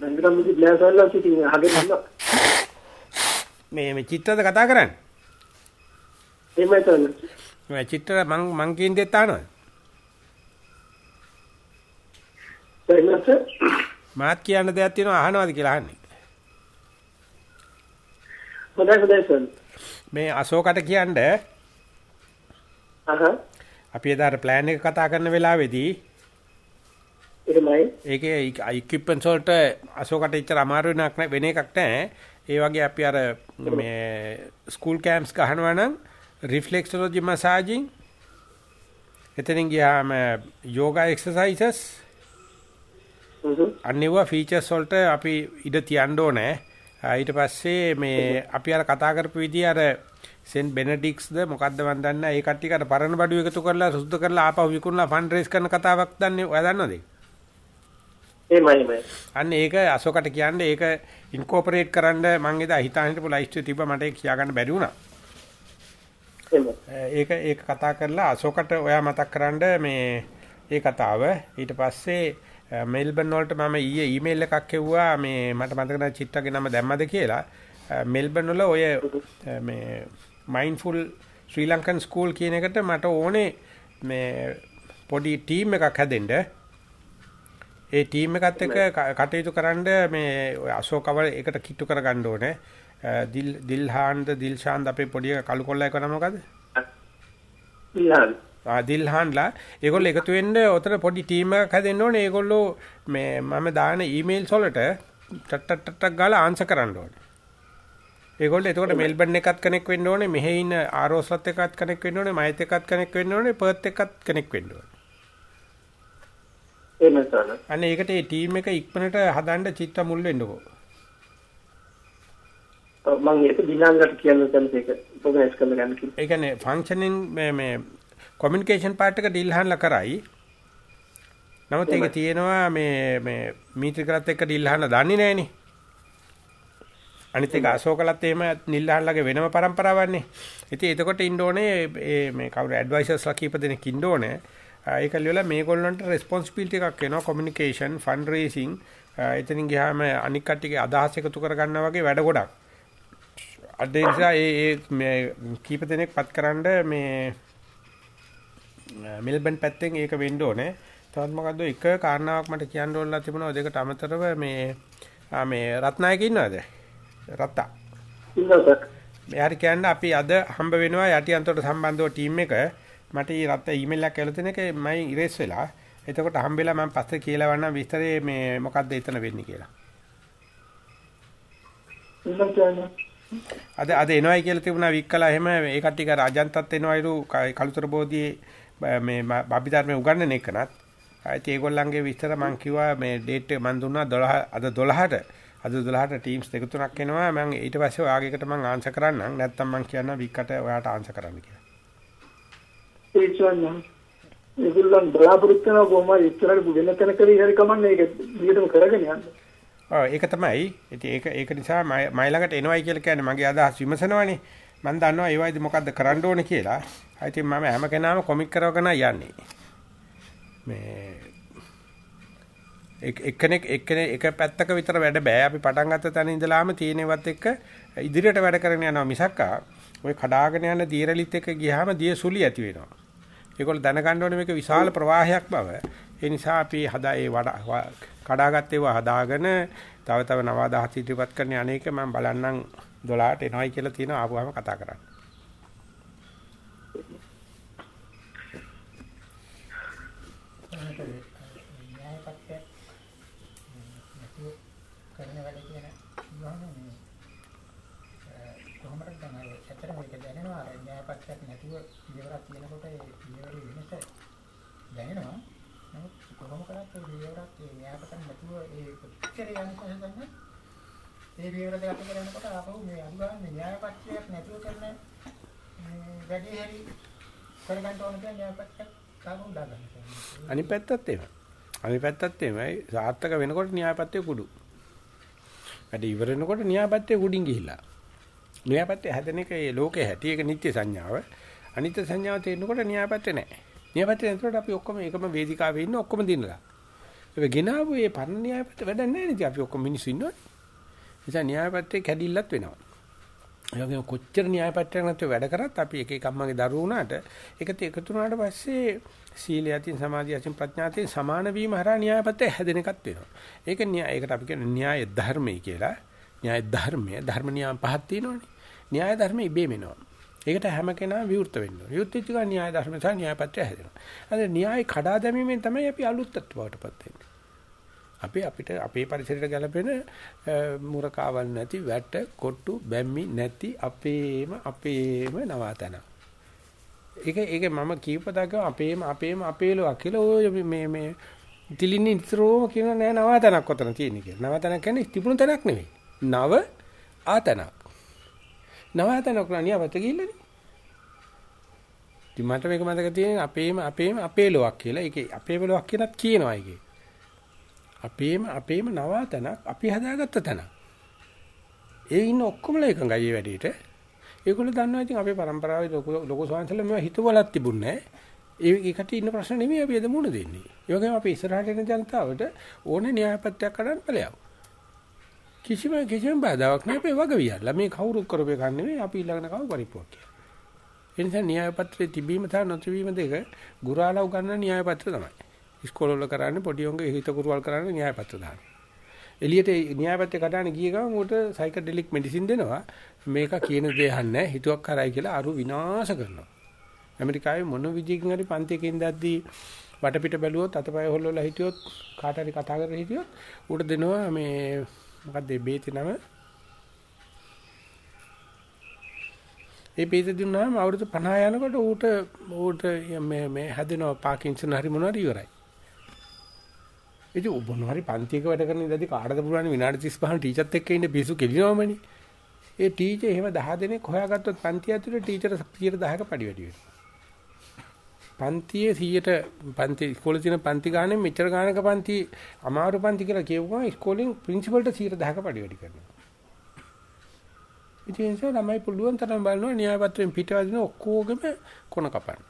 බංගරම් මුදි බ්ලෑසල්ලා සිටින් අහගෙන ඉන්නවා. මේ මේ චිත්‍රද කතා කරන්නේ? එහෙමයි තන. මේ චිත්‍ර මං මං කියන දෙත් අහනවද? මාත් කියන්න දෙයක් තියෙනවා අහනවද කියලා අහන්නේ. හොඳයි හොඳයි සර්. මේ අශෝකට කියන්නේ අහහ අපි එදාට ප්ලෑන් එක කතා කරන වෙලාවේදී එහෙමයි. ඒකේ ඉක්විප්මන්ට්ස් වලට අශෝකට ඉච්චර අමාරු වෙනක් නෑ වෙන එකක් නෑ. ඒ වගේ අපි අර මේ ස්කූල් කැම්ප්ස් ගහනවා නම් රිෆ්ලෙක්සොලොජි මසාජින් එතනින් ගියාම එක්සර්සයිසස් හ්ම් අනිවා ෆීචර්ස් වලට අපි ඉඩ තියන්න ඕනේ. ඊට පස්සේ මේ අපි අර කතා කරපු විදිහ අර සෙන්ට් බෙනඩික්ස්ද මොකද්ද මන් දන්නේ නැහැ. ඒ කට්ටියට පරණ බඩු එකතු කරලා සුද්ධ කරලා ආපහු විකුණලා ෆන්ඩ් රේස් කරන කතාවක් දන්නේ ඔයා දන්නවද? එහෙමයි. අන්න ඒක අශෝකට කියන්නේ ඒක ඉන්කෝපරේට් කරන්න මම එදා හිතාන හිටපු ලයිස්ට් තිබ්බ මට ඒක කියා ගන්න බැරි වුණා. එහෙමයි. ඒක ඒක කතා කරලා අශෝකට ඔයා මතක් කරන්න මේ ඒ කතාව. ඊට පස්සේ මෙල්බන් වලට මම ඊයේ ඊමේල් එකක් එව්වා මේ මට මතක නැහැ චිත්තගේ නම දැම්මද කියලා. මෙල්බන් වල ඔය මේ මයින්ඩ්ෆුල් ශ්‍රී ලංකන් ස්කූල් කියන එකට මට ඕනේ මේ පොඩි ටීම් එකක් හැදෙන්න ඒ ටීම් එකත් එක්ක ක- කටයුතු කරන්න මේ ඔය අශෝකවල එකට කිට්ටු කරගන්න ඕනේ. දිල් දිල්හාන්ද දිල්ෂාන්ද අපේ පොඩි කළු කොල්ලා එක නම මොකද ඉහන්. ආ දිල්හාන්ලා ඒගොල්ලෝ එකතු වෙන්න ඔතන පොඩි ටීම් එකක් හැදෙන්න ඕනේ. ඒගොල්ලෝ මේ මම දාන ඊමේල්ස් වලට ටක් ටක් ටක් ගාලා ආන්සර් කරන්න ඕනේ. ඒගොල්ලෝ එතකොට මෙල්බන් එකත් කනෙක් වෙන්න ඕනේ. මෙහි ඉන්න ආරෝස්ලත් එකත් කනෙක් වෙන්න ඕනේ. මයිත් එකත් කනෙක් වෙන්න ඕනේ. පර්ත් එකත් කනෙක් වෙන්න ඕනේ. එහෙමයි සර්. අන්න ඒකට ඒ ටීම් එක ඉක්මනට හදන්න චිත්ත මුල් වෙන්නකෝ මම ඒක දිනාංගට කියන්න කැමති ඒක ඔර්ගනයිස් කරන්න ගන්න කිව්වා. ඒ කියන්නේ ෆන්ක්ෂනින් මේ මේ කොමියුනිකේෂන් පාර්ට් එක ඩීල් හාන්ලා කරයි. නමුත් ඒක තියෙනවා මේ මේ මීට්‍රිකලත් එක්ක ඩීල් හාන්ලා දන්නේ නැහනේ. අනිත් එක අශෝකලත් එහෙම නිල් හාන්ලාගේ වෙනම પરම්පරාවක්නේ. ඉතින් එතකොට ඉන්න ඕනේ මේ මේ කවුරු ඇඩ්වයිසර්ස්ලා කීප දෙනෙක් ඉන්න ඕනේ. ඒක ලියලා මේගොල්ලන්ට රෙස්පොන්සිබිලිටි එකක් එනවා කොමියුනිකේෂන් ෆන්ඩ් රේසින් එතනින් ගියාම අනික් කට්ටියගේ අදහස් එකතු කරගන්නා වගේ වැඩ ගොඩක්. අද නිසා ඒ ඒ මේ කීප දෙනෙක් පත්කරනද මේ මෙල්බන් පැත්තෙන් ඒක වෙන්න ඕනේ. තවත් මොකද්ද එක කාරණාවක් මට කියන්න ඕනලා තිබුණා දෙකට අමතරව මේ ආ මේ රත්නායක ඉන්නවද? රත්තා. ඉන්නවා සර්. කියන්න අපි අද හම්බ වෙනවා යටි අන්තයට සම්බන්ධව ටීම් එක මට ඊ රත්තා ඊමේල් එකක් ඇවිල්ලා තියෙන එක මම ඉරේස් වෙලා එතකොට හම්බෙලා මම පස්සේ කියලා වන්නම් විස්තරේ මේ මොකද්ද එතන වෙන්නේ කියලා. ඉන්නවා. අද අද එනවයි කියලා තිබුණා වික්කලා. එහෙම ඒ කට්ටිය කර අජන්තත් එනවයිලු කලුතර බෝධියේ මේ බබි ධර්මයේ උගන්වන එකනත්. ඒත් ඒගොල්ලන්ගේ විස්තර මම කිව්වා මේ ඩේට් එක මම දුන්නා 12 අද 12ට අද 12ට ටීම්ස් දෙක තුනක් එනවා. මම ඊට පස්සේ ඔයාගේකට මම ආන්සර් කරන්නම්. නැත්නම් මම කියන්නම් වික්කට ඔයාට ආන්සර් කරන්න කියලා. ඒචුවන් ඒගොල්ලන් බලාපොරොත්තු වෙනවා කොහොමද? ඉස්සරහට වෙන තැනකදී හරි කමන්නේ. ඒක දිගටම කරගෙන යන්න. ඔව් ඒක තමයි. ඉතින් ඒක ඒක නිසා මයි ළඟට එනවයි කියලා කියන්නේ මගේ අදහස් විමසනවනේ. මම දන්නවා ඒ වයිද මොකද්ද කරන්න ඕනේ කියලා. ඉතින් මම හැම කෙනාම කොමික් කරවගෙන යන්නේ. මේ එක්කෙනෙක් එක්කෙනෙක් එක පැත්තක විතර වැඩ බෑ. අපි පටන් ගත්ත තැන ඉඳලාම තියෙනවත් එක්ක ඉදිරියට වැඩ කරගෙන යනවා මිසක්කා ඔය කඩාගෙන යන දීරලිත් එක්ක ගියාම දිය සුලි ඇති වෙනවා. ඒගොල්ලෝ දැනගන්න ඕනේ මේක විශාල ප්‍රවාහයක් බව. ඒ නිසා අපි හදා ඒ වඩා කඩාගත් ඒවා හදාගෙන තව තව නව අදහස් ඉදිරිපත් කරන අනේක මම බලන්නම් 12ට එනවයි කියලා තියෙනවා ආපුවාම කතා කරන්න. න්‍යායපත්‍ය නැතුව කරන වැඩ කියන විවාහන මේ කොහොමද දැන් අර ඇත්තටම මේක දැනෙනවා අර න්‍යායපත්‍යක් නැතුව පියවරක් තියෙනකොට ඒ පියවරේ වෙනස දැනෙනවා නමුත් කොහොම කරත් ඒ පියවරක් ඒ න්‍යායපත්‍යක් නැතුව ඒ කොච්චර යන්නේ කොහොමද ඒ පියවර දෙක කරනකොට ආපහු මේ අනුගාමී න්‍යායපත්‍යක් නැතුව කරන මේ වැඩි හරි කරගන්න ඕන කියන න්‍යායපත්‍යක් තාම දාගන්න කියන්නේ. අනිත් පැත්තත් එහෙමයි. අනිත් පැත්තත් එහෙමයි. සාර්ථක වෙනකොට න්‍යායපත්‍ය කුඩු. වැඩ ඉවර වෙනකොට න්‍යායපත්‍ය කුඩින් ගිහිලා. න්‍යායපත්‍ය හැදෙන එක ඒ ලෝකේ හැටි ඒක නිත්‍ය සංඥාව. අනිත්‍ය සංඥාව තේරෙනකොට න්‍යායපත්‍ය නැහැ. න්‍යායපත්‍ය නැතුවට අපි ඔක්කොම එකම වේදිකාවේ ඉන්න ඔක්කොම දිනලා. ඒක ගෙනාවු ඒ පරණ න්‍යායපත්‍ය වැඩක් නැහැ නේද? අපි ඔක්කොම මිනිස්සු ඉන්නවනේ. නිසා න්‍යායපත්‍ය කැඩිල්ලත් වෙනවා. ඒ වගේම කොච්චර න්‍යායපත්‍යක් නැතුව වැඩ කරත් අපි එක එක අම්මගේ දරුවෝ වුණාට ඒකත් එකතු වුණාට පස්සේ සීලය අතින් සමාධිය අතින් ප්‍රඥාතින් සමාන වීම හරහා න්‍යායපත්‍ය හැදෙන එකක් වෙනවා. ඒක න්‍යාය ඒකට අපි කියන්නේ න්‍යාය ධර්මයි කියලා. න්‍යාය ධර්මය ධර්ම නියම පහක් තියෙනවනේ. න්‍යාය ධර්ම ඉබේම එනවා. ඒකට හැම කෙනා විවෘත වෙන්න ඕනේ. විවෘත වෙච්ච ගමන් න්‍යාය ධර්ම සහ න්‍යායපත්‍ය හැදෙනවා. අද න්‍යාය කඩා දැමීමෙන් තමයි අපි අලුත් තත්ත්වයකටපත් වෙන්නේ. අපි අපිට අපේ පරිසරයට ගැලපෙන මුරකාවල් නැති වැට කොට්ටු බැම්මි නැති අපේම අපේම නවාතන. ඒක ඒක මම කීපදක අපේම අපේම අපේලෝ කියලා ඔය මේ මේ තිලින්නේ නිතරම කියන නෑ නවාතනක් කොතන තියෙන්නේ කියලා. නවාතනක් කියන්නේ තිබුණු තැනක් නෙවෙයි. නව ආතනක්. නවාතනක් නනියවත ගිහිල්ලානේ. ඉතින් මට මේක මතක තියෙන අපේම අපේම අපේලොක් කියලා. ඒකේ අපේලොක් කියනත් කියනවා ඒකේ. අපේම අපේම නවාතනක් අපි හදාගත්ත තැන. ඒ ඉන්න ඔක්කොමලා එකඟයි මේ වැඩේට. ඒගොල්ලෝ දන්නවා ඉතින් අපේ પરම්පරාවේ ලොකු ලොකු ස්වාමීන්වහන්සේලා මේවා හිතවලක් තිබුණේ නැහැ. ඒ ඒකට ඉන්න ප්‍රශ්න නෙමෙයි අපි එද මුණ දෙන්නේ. ඒ වගේම අපි ඉස්සරහට එන ජනතාවට ඕනේ න්‍යායපත්‍යක් කරන්න ඵලයක්. කිසිම කිසිම බාධාවක් නැහැ අපේ වග වියල්ලා. මේ කවුරු කරපේ කන්නේ නෙමෙයි අපි ඊළඟන කව පරිප්පුවක් කියලා. ඒ නිසා න්‍යායපත්‍රයේ තිබීම සහ නොතිබීම දෙක ගුරාලා උගන්වන න්‍යායපත්‍ර තමයි. ඉස්කෝලවල කරන්නේ පොඩි උන්ගේ හිත කුරුවල් කරන්නේ න්‍යායපත්‍ර දාන. එළියට න්‍යායපත්‍ය කඩාන ගිය ගමන් උට සයිකඩෙලික් මෙඩිසින් දෙනවා. මේක කියන දේ අහන්නේ හිතුවක් කරයි කියලා අරු විනාශ කරනවා. ඇමරිකාවේ මොන විදිහකින් හරි පන්තියකින් දැද්දී වටපිට බැලුවොත් අතපය හොල්ලලා හිටියොත් කාට හරි කතා කරලා හිටියොත් උට දෙනවා මේ මොකක්ද මේ බේතේ නම ඒ බේත දුන්නාම අවුරුදු 50 යනකොට ඌට ඌට මේ මේ හැදෙනවා පාකින්සන් හරි මොනවාරි ඉවරයි. ඉතින් මොනවාරි පන්තියක වැඩ කරන ඉඳදී කාටද පුළුවන් විනාඩි 35 ටීචර්ත් එක්ක ඉන්න පිසු කෙලිනවමනේ. ඒ ටීචර් එහෙම 10 දෙනෙක් හොයාගත්තොත් පන්තිය ඇතුලේ ටීචර් 10ක පඩි වැඩි වෙනවා. පන්තියේ 100ට පන්ති ඉස්කෝලේ තියෙන පන්ති ගානේ මෙච්චර ගානක පන්ති අමාරු පන්ති කියලා කියවුවා ඉස්කෝලෙන් ප්‍රින්සිපල්ට 110ක පඩි වැඩි කරනවා. ඉතින් ඒ නිසා ළමයි පුළුවන් තරම් බලනවා න්‍යායපත්‍රයෙන් පිටවදින ඔක්කොගෙම කොන කපන්න.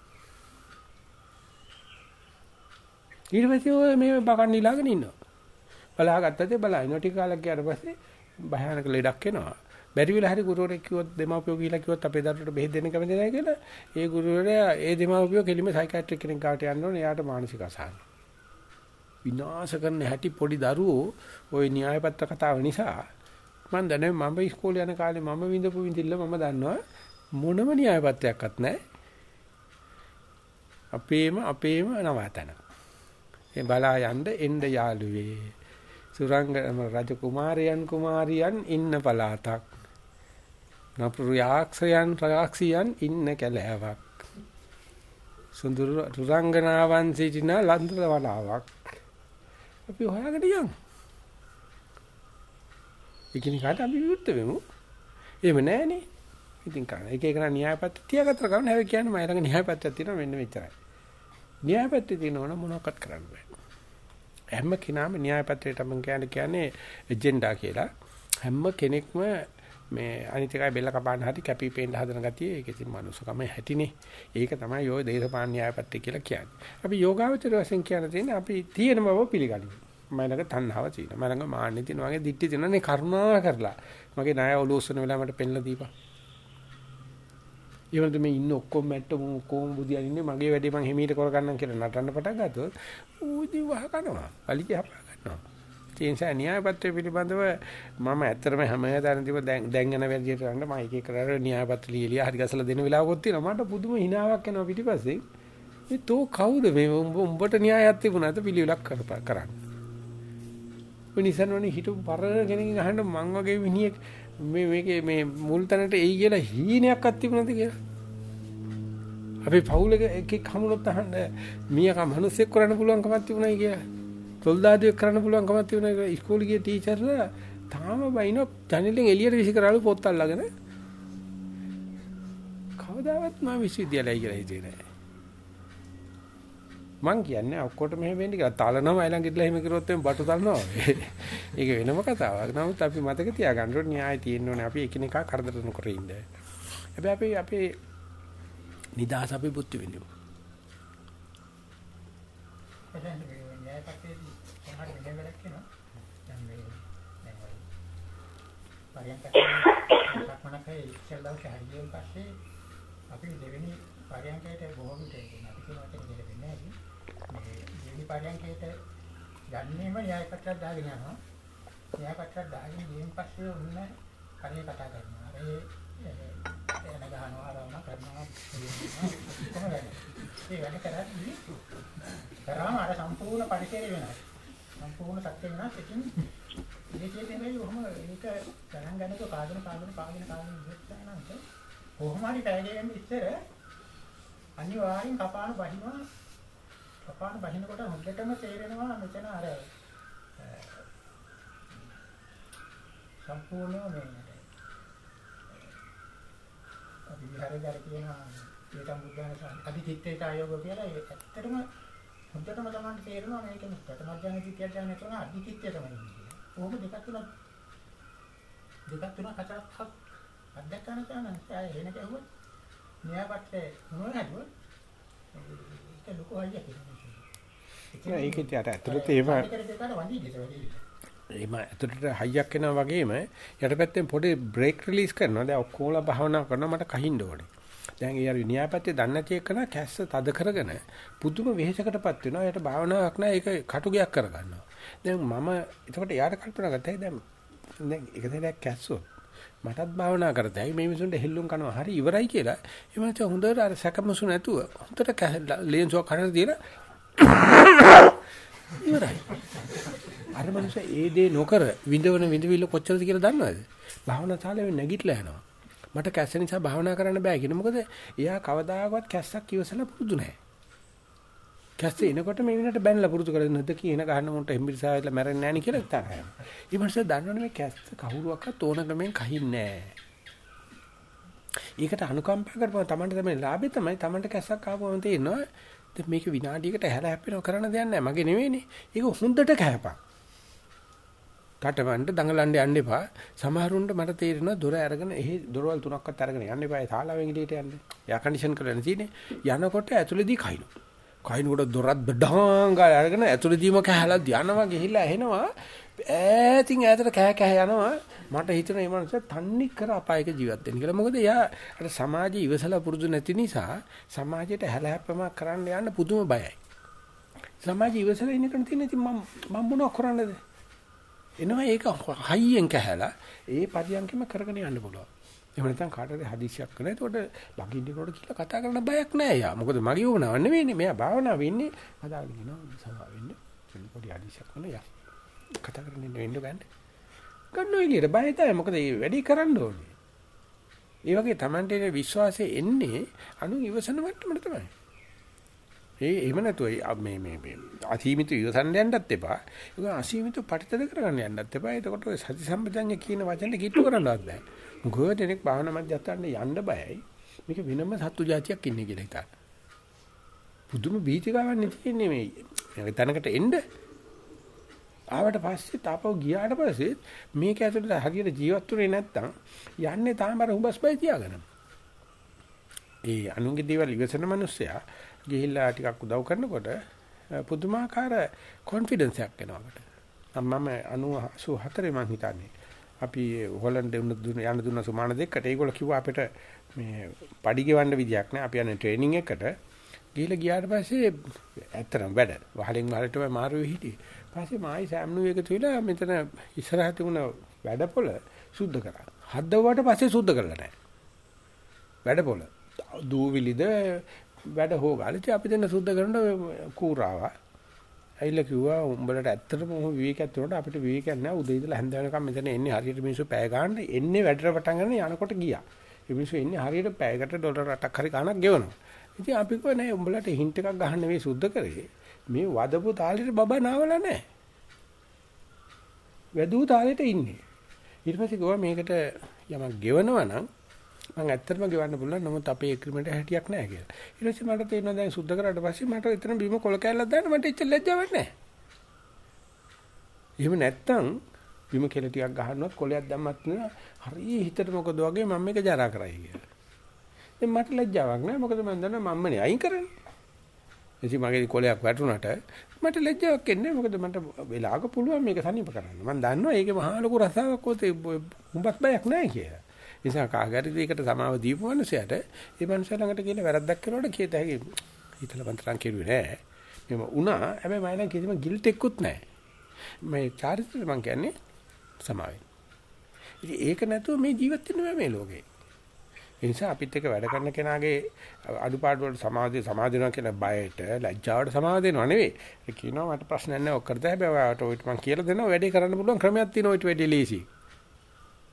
ඊට පස්සේ ඔය මේ බකන් නිලාගෙන ඉන්නවා. බලාගත්තද බලනවා ටික කාලයක් ගියාට පස්සේ භයානක ලෙඩක් එනවා. බැරි වෙලා හරි ගුරුවරයෙක් කිව්වොත් දෙමාපියෝ කියලා කිව්වොත් අපේ දරුවට බෙහෙත් දෙන්න කැමති නැහැ කියලා ඒ ගුරුවරයා ඒ දෙමාපියෝ කෙලිම සයිකියාට්‍රික් කෙනෙක් ගාවට යන්න ඕනේ එයාට මානසික අසහන. විනාශ කරන්න හැටි පොඩි දරුවෝ ওই න්‍යායපත්‍ර කතාව නිසා මම දන්නේ මම ඉස්කෝලේ යන කාලේ මම විඳපු විඳිල්ල මම දන්නවා මොනම න්‍යායපත්‍රයක්වත් නැහැ. අපේම අපේම නවතන. ඒ බලා යන්න එන්න යාළුවේ. සුරංග රජ කුමාරයන් කුමාරියන් ඉන්න පළාතක්. නපුරු යාක්ෂයන් රාක්ෂියන් ඉන්න කැලෑවක්. සුඳුරු රුරංගනාවන් සිටින ලන්දර වලාවක්. අපි හොයාගෙන යමු. එකිනෙකාට අපි විරුද්ධ වෙමු. එහෙම නැහනේ. ඉතින් කරන එක එක න්‍යායපත්‍ය තියාගත්ත ගමන් හැබැයි කියන්නේ මම ළඟ න්‍යායපත්‍යක් තියෙනවා මෙන්න මෙච්චරයි. න්‍යායපත්‍ය තියෙනවනම් මොනවක්වත් කරන්න බෑ. හැම කෙනාම න්‍යායපත්‍රයට මම කියන්නේ කියන්නේ එජෙන්ඩා කියලා. හැම කෙනෙක්ම මේ අනිත් එකයි බෙල්ල කපාන්න හරි කැපී පේන්න හදන ගතිය ඒක ඉතින් මනුස්සකම හැටිනේ. ඒක තමයි ඔය දේශපාලන න්‍යායපත්‍ය කියලා කියන්නේ. අපි යෝගාවචර වශයෙන් කියන්න තියෙන්නේ අපි තියෙන බව පිළිගනිමු. මයිලඟ තණ්හාව තියෙනවා. මයිලඟ මාන්නේ තියෙනවා. වගේ දික්ටි තියෙනවා. නේ කරුණා කරලා. මගේ ණය ඔලුස්සන වෙලාව මට පෙන්ලා දීපන්. ඊවලද මේ ඉන්න ඔක්කොම මැට්ට කොහොම බුදියන් ඉන්නේ මගේ වැඩේ මං හිමීට කරගන්නම් කියලා නටන්න පටන් ගත්තොත් ඌදී වහ කනවා. පලිකේ හපා ගන්නවා. ඒ නිසා න්‍යායපත්‍රය පිළිබඳව මම ඇත්තටම හැමදාම තිබ්බ දැන් දැන් යන වැඩියට ගන්න මම එක එක කරලා න්‍යායපත්‍ර ලියලියා හරි ගසලා දෙන වෙලාවකුත් තියෙනවා. මට පුදුම හිනාවක් එනවා පිටිපස්සේ. මේ තෝ කවුද මේ උඹට න්‍යායක් තිබුණාද පිළිවිලක් කරන්න. ඔය නිසන්වනේ හිටු පරණ කෙනකින් අහන්න මං වගේ මිනිහෙක් මේ මේකේ මේ මුල් තැනට එයි කියලා හීනයක්වත් තිබුණාද කියලා. අපි පවුලක එකෙක් හමුනොත් අහන්න මීයක මිනිස්සෙක් කරන්න පුළුවන් කමක් තිබුණයි කියලා. සොල්දාදුවෙක් කරන්න පුළුවන් කමක් තිබුණා කියලා ඉස්කෝලේ ගිය ටීචර්ලා තාම බයිනෝ ජනෙලෙන් එළියට විසි කරාලු පොත් අල්ලගෙන. කවදාවත් මම විශ්වවිද්‍යාලය කියලා හිතේ නෑ. මං කියන්නේ ඔක්කොට මෙහෙම වෙන්නේ කියලා. තලනම ළඟ ඉట్లా එහෙම කිරුවොත් එම් බටු තලනවා. ඒක වෙනම කතාවක්. නමුත් අපි මතක තියාගන්න ඕනේ න්‍යාය තියෙන්න ඕනේ. අපි එකිනෙකා කරදර නොකර ඉන්න. හැබැයි අපි අපේ නිදාස අපි බුද්ධ විඳිමු. එතෙන් මේ න්‍යාය පත්‍රයේදී සමහර වෙන වැඩක් වෙනවා. දැන් මේ දැන් ඔය පරියන්ක සක්මනක ඉස්සෙල්ලා හරියෙන් පස්සේ අපි දෙවෙනි පරියන්කයට බොහෝ විට එන්නේ අපි කියන වචනේ දෙක දෙන්නේ නැහැ. මේ දෙවෙනි පරියන්කයට යන්නේම න්‍යාය පත්‍රයක් දාගෙන යනවා. න්‍යාය පත්‍රයක් දාගෙන ගියන් පස්සේ ඔන්න කලිය කතා කරනවා. අර ඒ එන ගහනවා ආරවන කරනවා කොහොමද? ඒ වැඩ කරන්නේ කරාම අර සම්පූර්ණ පරිසරය වෙනවා. සම්පූර්ණ සත්‍ය වෙනස් එකකින් මේකේ තමයි ඔහම ඒක ගණන් ගන්නකොට කාගෙන කාගෙන කාගෙන කාගෙන ඉස්සර නම් කොහොම හරි පැයගෙන ඉස්සර අනිවාර්යෙන් කපාන බහිනවා කපාන බහිනකොට හොඳටම තේරෙනවා මෙතන අර සම්පූර්ණ මේ විහාරේ කියන ඒකම් බුද්ධාන අධිචිත්තේත ආයෝග කියලා ඒ ඇත්තටම හොඳටම තමයි තේරෙනවා මේක ප්‍රථම ඥාන ද්විතිය ඥාන තුන අධිචිත්තය තමයි කියන්නේ. කොහොම දෙකක් තුන දෙකක් තුන හතරක් හත් අධ්‍යක්ෂණ කරන ඒ එන කැහුවත් න්‍යායපත්‍රේ මොනවා නේද? ඒක ලොකු අයියක් ඒක ඒකේ ඇතුළත ඒව එහෙම ඇතුළට හයියක් එනවා වගේම යටපැත්තෙන් පොඩි බ්‍රේක් රිලීස් කරනවා. දැන් ඔක්කොමලා භාවනා කරනවා මට කහින්න ඕනේ. දැන් ඒ අර න්‍යායපත්‍ය දන්නේ නැති එකන කැස්ස තද කරගෙන පුදුම වෙහෙසකටපත් වෙනවා. එයාට භාවනාවක් නැහැ. ඒක කටුගයක් කරගන්නවා. දැන් මම එතකොට යාට කල්පනා කරතයි දැන් දැන් එක දෙයක් කැස්සොත් මටත් භාවනා කරතයි මේ මිනිසුන්ට හෙල්ලුම් කරනවා හරි ඉවරයි කියලා. ඒ මනස හොඳට අර සැකමසු නැතුව හොඳට ලේන්සුවක් කරලා තියලා ඉවරයි. අර මනුස්ස ඒ දේ නොකර විඳවන විඳවිල්ල කොච්චරද කියලා දන්නවද? භාවනා ශාලාවේ නැගිටලා යනවා. මට කැස්ස නිසා භාවනා කරන්න බෑ කියන මොකද එයා කවදාකවත් කැස්සක් ඉවසලා පුරුදු නැහැ. කැස්ස එනකොට මේ විනට බැනලා පුරුදු කරගෙන නැද්ද කියන ගහන්න මොන්ට එම්බිරිසාවෙලා මැරෙන්නේ නැහැ නේ කියලා තරහයි. ඒ මනුස්ස දන්නවනේ මේ කැස්ස කවුරුවක්වත් ඕනකමෙන් කහින්නේ නැහැ. ඒකට අනුකම්පා කරපුවා Tamanට තමයි ලාභේ තමයි Tamanට කැස්සක් ආවම තේරෙනවා. දැන් මේක විනාඩියකට හැල හැප්පෙනව කරන්න දෙයක් නැහැ. මගේ නෙවෙයිනේ. ඒක හොඳට කැපක්. කටවන්ට දඟලන්න යන්න එපා. සමහරුන්ට මට තේරෙනවා දොර අරගෙන එහි දොරවල් තුනක්වත් අරගෙන යන්න එපා. ඒ ශාලාවෙන් එළියට යන්න. එයා කන්ඩිෂන් කරලා තියෙන්නේ. යනකොට ඇතුළේදී කයින්. කයින්කොට දොරත් බඩාංගා අරගෙන ඇතුළේදීම කැහලා ධානවා ගිහිල්ලා එනවා. ඈතින් ඈතට කෑ කෑ යනවා. මට හිතෙනවා මේ මනුස්සයා තන්නේ කර අපායක ජීවත් වෙන්න කියලා. මොකද එයා අර සමාජයේ ඉවසලා පුරුදු නැති නිසා සමාජයට හැලහැප්පමක් කරන්න යන්න පුදුම බයයි. සමාජයේ ඉවසලා ඉන්න කෙනෙක් තියෙන ඉතින් මම මම මොනව කරන්නද? එනවා ඒක හයියෙන් කැහැලා ඒ පරියන්කෙම කරගෙන යන්න පුළුවන්. එහෙම නැත්නම් කාටද හදිසියක් කරන. එතකොට ළඟින්නකොට කියලා කතා කරන්න බයක් නැහැ යා. මොකද මගේ ඕනව නෙවෙයිනේ. මෙයා භාවනා වෙන්නේ හදාගෙන ඉනවා සමා වෙන්නේ. පොඩි හදිසියක් කරන යා. කතා කරන්න ඉන්න වෙන්න ගන්න. ගන්න එළියට බය තමයි. මොකද මේ වැඩි කරන්න ඕනේ. ඒ වගේ Tamante විශ්වාසය එන්නේ අනු ඉවසන මට්ටමට තමයි. ඒ එහෙම නැතුව මේ මේ මේ අසීමිත ඉවසන්න යන්නත් එපා. ඒක අසීමිත පරිතද කරගන්න යන්නත් එපා. එතකොට ඔය සති සම්පජඤ්ඤ කියන වචනේ කිට්ටු කරන්නවත් බෑ. මොකද දෙනෙක් භාවනා මධ්‍යස්ථානට යන්න බයයි. මේක වෙනම සත්තු జాතියක් ඉන්නේ කියලා හිතන්න. පුදුම බීතිකාවක් තියෙන්නේ මේ. මේ තැනකට එන්න. ආවට පස්සේ තාපව ගියාට පස්සේ මේක ඇතුළට හරියට ජීවත් වෙන්නේ නැත්තම් යන්නේ තාම අර හුඹස් බය තියාගෙන. ඒ අනුන්ගේ දේවල් ඉවසන මිනිස්සයා ගිහිල්ලා ටිකක් උදව් කරනකොට පුදුමාකාර කොන්ෆිඩන්ස් එකක් එනවා අපිට. මම 94 මං හිතන්නේ. අපි හොලන්ඩ් දුන්න යන්න දුන්න සුමාන දෙකකට ඒගොල්ලෝ කිව්වා අපිට මේ පඩි ගෙවන්න විදියක් නෑ. අපි යන්නේ ට්‍රේනින් එකකට. ගිහිල්ලා ගියාට පස්සේ ඇත්තටම වැඩ. වහලෙන් වහලටම මාරු හිටියේ. පස්සේ මායි සෑම්නු එකතු වෙලා මෙතන ඉස්සරහ තිබුණ වැඩපොළ සුද්ධ කරා. හදවුවට පස්සේ සුද්ධ කරලා නැහැ. වැඩපොළ. දූවිලිද වැඩ හොගාලා ඉතින් අපි දෙන්න සුද්ධ කරනකොට කූරාවා. ඇයිලා කිව්වා උඹලට ඇත්තටම විවේකයක් තුනට අපිට විවේකයක් නැහැ උදේ ඉඳලා හැන්ද වෙනකම් මෙතන එන්නේ හරියට මිනිස්සු පැය ගන්න එන්නේ වැඩට පටන් ගන්න යනකොට ගියා. ඒ මිනිස්සු එන්නේ හරියට පැයකට ඩොලර් 8ක් හරි ගණක් ගෙවනවා. ඉතින් අපි කිව්වා නෑ උඹලට හින්ට් එකක් ගහන්න නෙවෙයි සුද්ධ කරේ. මේ වදපු තාලෙට බබා නාවලා නැහැ. වැදූ තාලෙට ඉන්නේ. ඊට පස්සේ ගියා මේකට යමක් ගෙවනවා නම් මම ඇත්තටම ගෙවන්න පුළුවන් නමුත් අපේ එග්‍රීමන්ට් හැටියක් නැහැ කියලා. ඊට පස්සේ මට තේරෙනවා දැන් සුද්ධ කරාට පස්සේ මට එතන බීම කොල කැල්ලක් දාන්න මට එච්චර ලැජ්ජාවක් නැහැ. එහෙම නැත්තම් බීම කෙල ටිකක් ගහනවත් කොලයක් දැම්මත් නේ හරිය හිතට මොකද වගේ මම මේක ජරා කරයි කියලා. දැන් මට ලැජ්ජාවක් නැහැ මොකද මම දන්නවා මම්මනේ අයින් කරන්නේ. ඉතින් මගේ කොලයක් වැටුණාට මට ලැජ්ජාවක් එන්නේ මොකද මට වෙලාවක පුළුවන් මේක සනීප කරන්න. මම දන්නවා ඒකේ මහා ලොකු රසාවක් ඔතේ උඹත් බයක් නැහැ කියලා. නිසා කාගරි දෙයකට සමාව දීපු මනුස්සයට ඒ මනුස්සයා ළඟට ගිහලා වැරද්දක් කරනකොට කීත හැකි හිතලා බන්තරම් කෙරුවේ නෑ. මෙම උනා හැබැයි මම නම් කිසිම ගිල්ට් එක්කුත් නෑ. මේ චාරිත්‍රය මම කියන්නේ සමාවෙන්. ඉතින් ඒක නැතුව මේ ජීවත් වෙන්න බෑ මේ ලෝකේ. ඒ නිසා අපිත් එක්ක වැඩ කරන කෙනාගේ අඩුපාඩු වලට සමාධිය සමාදිනවා කියන බයට ලැජ්ජාවට සමාව දෙනව නෙවෙයි. ඒ කියනවා මට ප්‍රශ්නයක් නැහැ ඔක් කරද හැබැයි ඔයාලට ඔයිට මම කියලා දෙනවා වැඩේ කරන්න පුළුවන් ක්‍රමයක් තියෙනවා ඔයිට වැඩි ලීසි.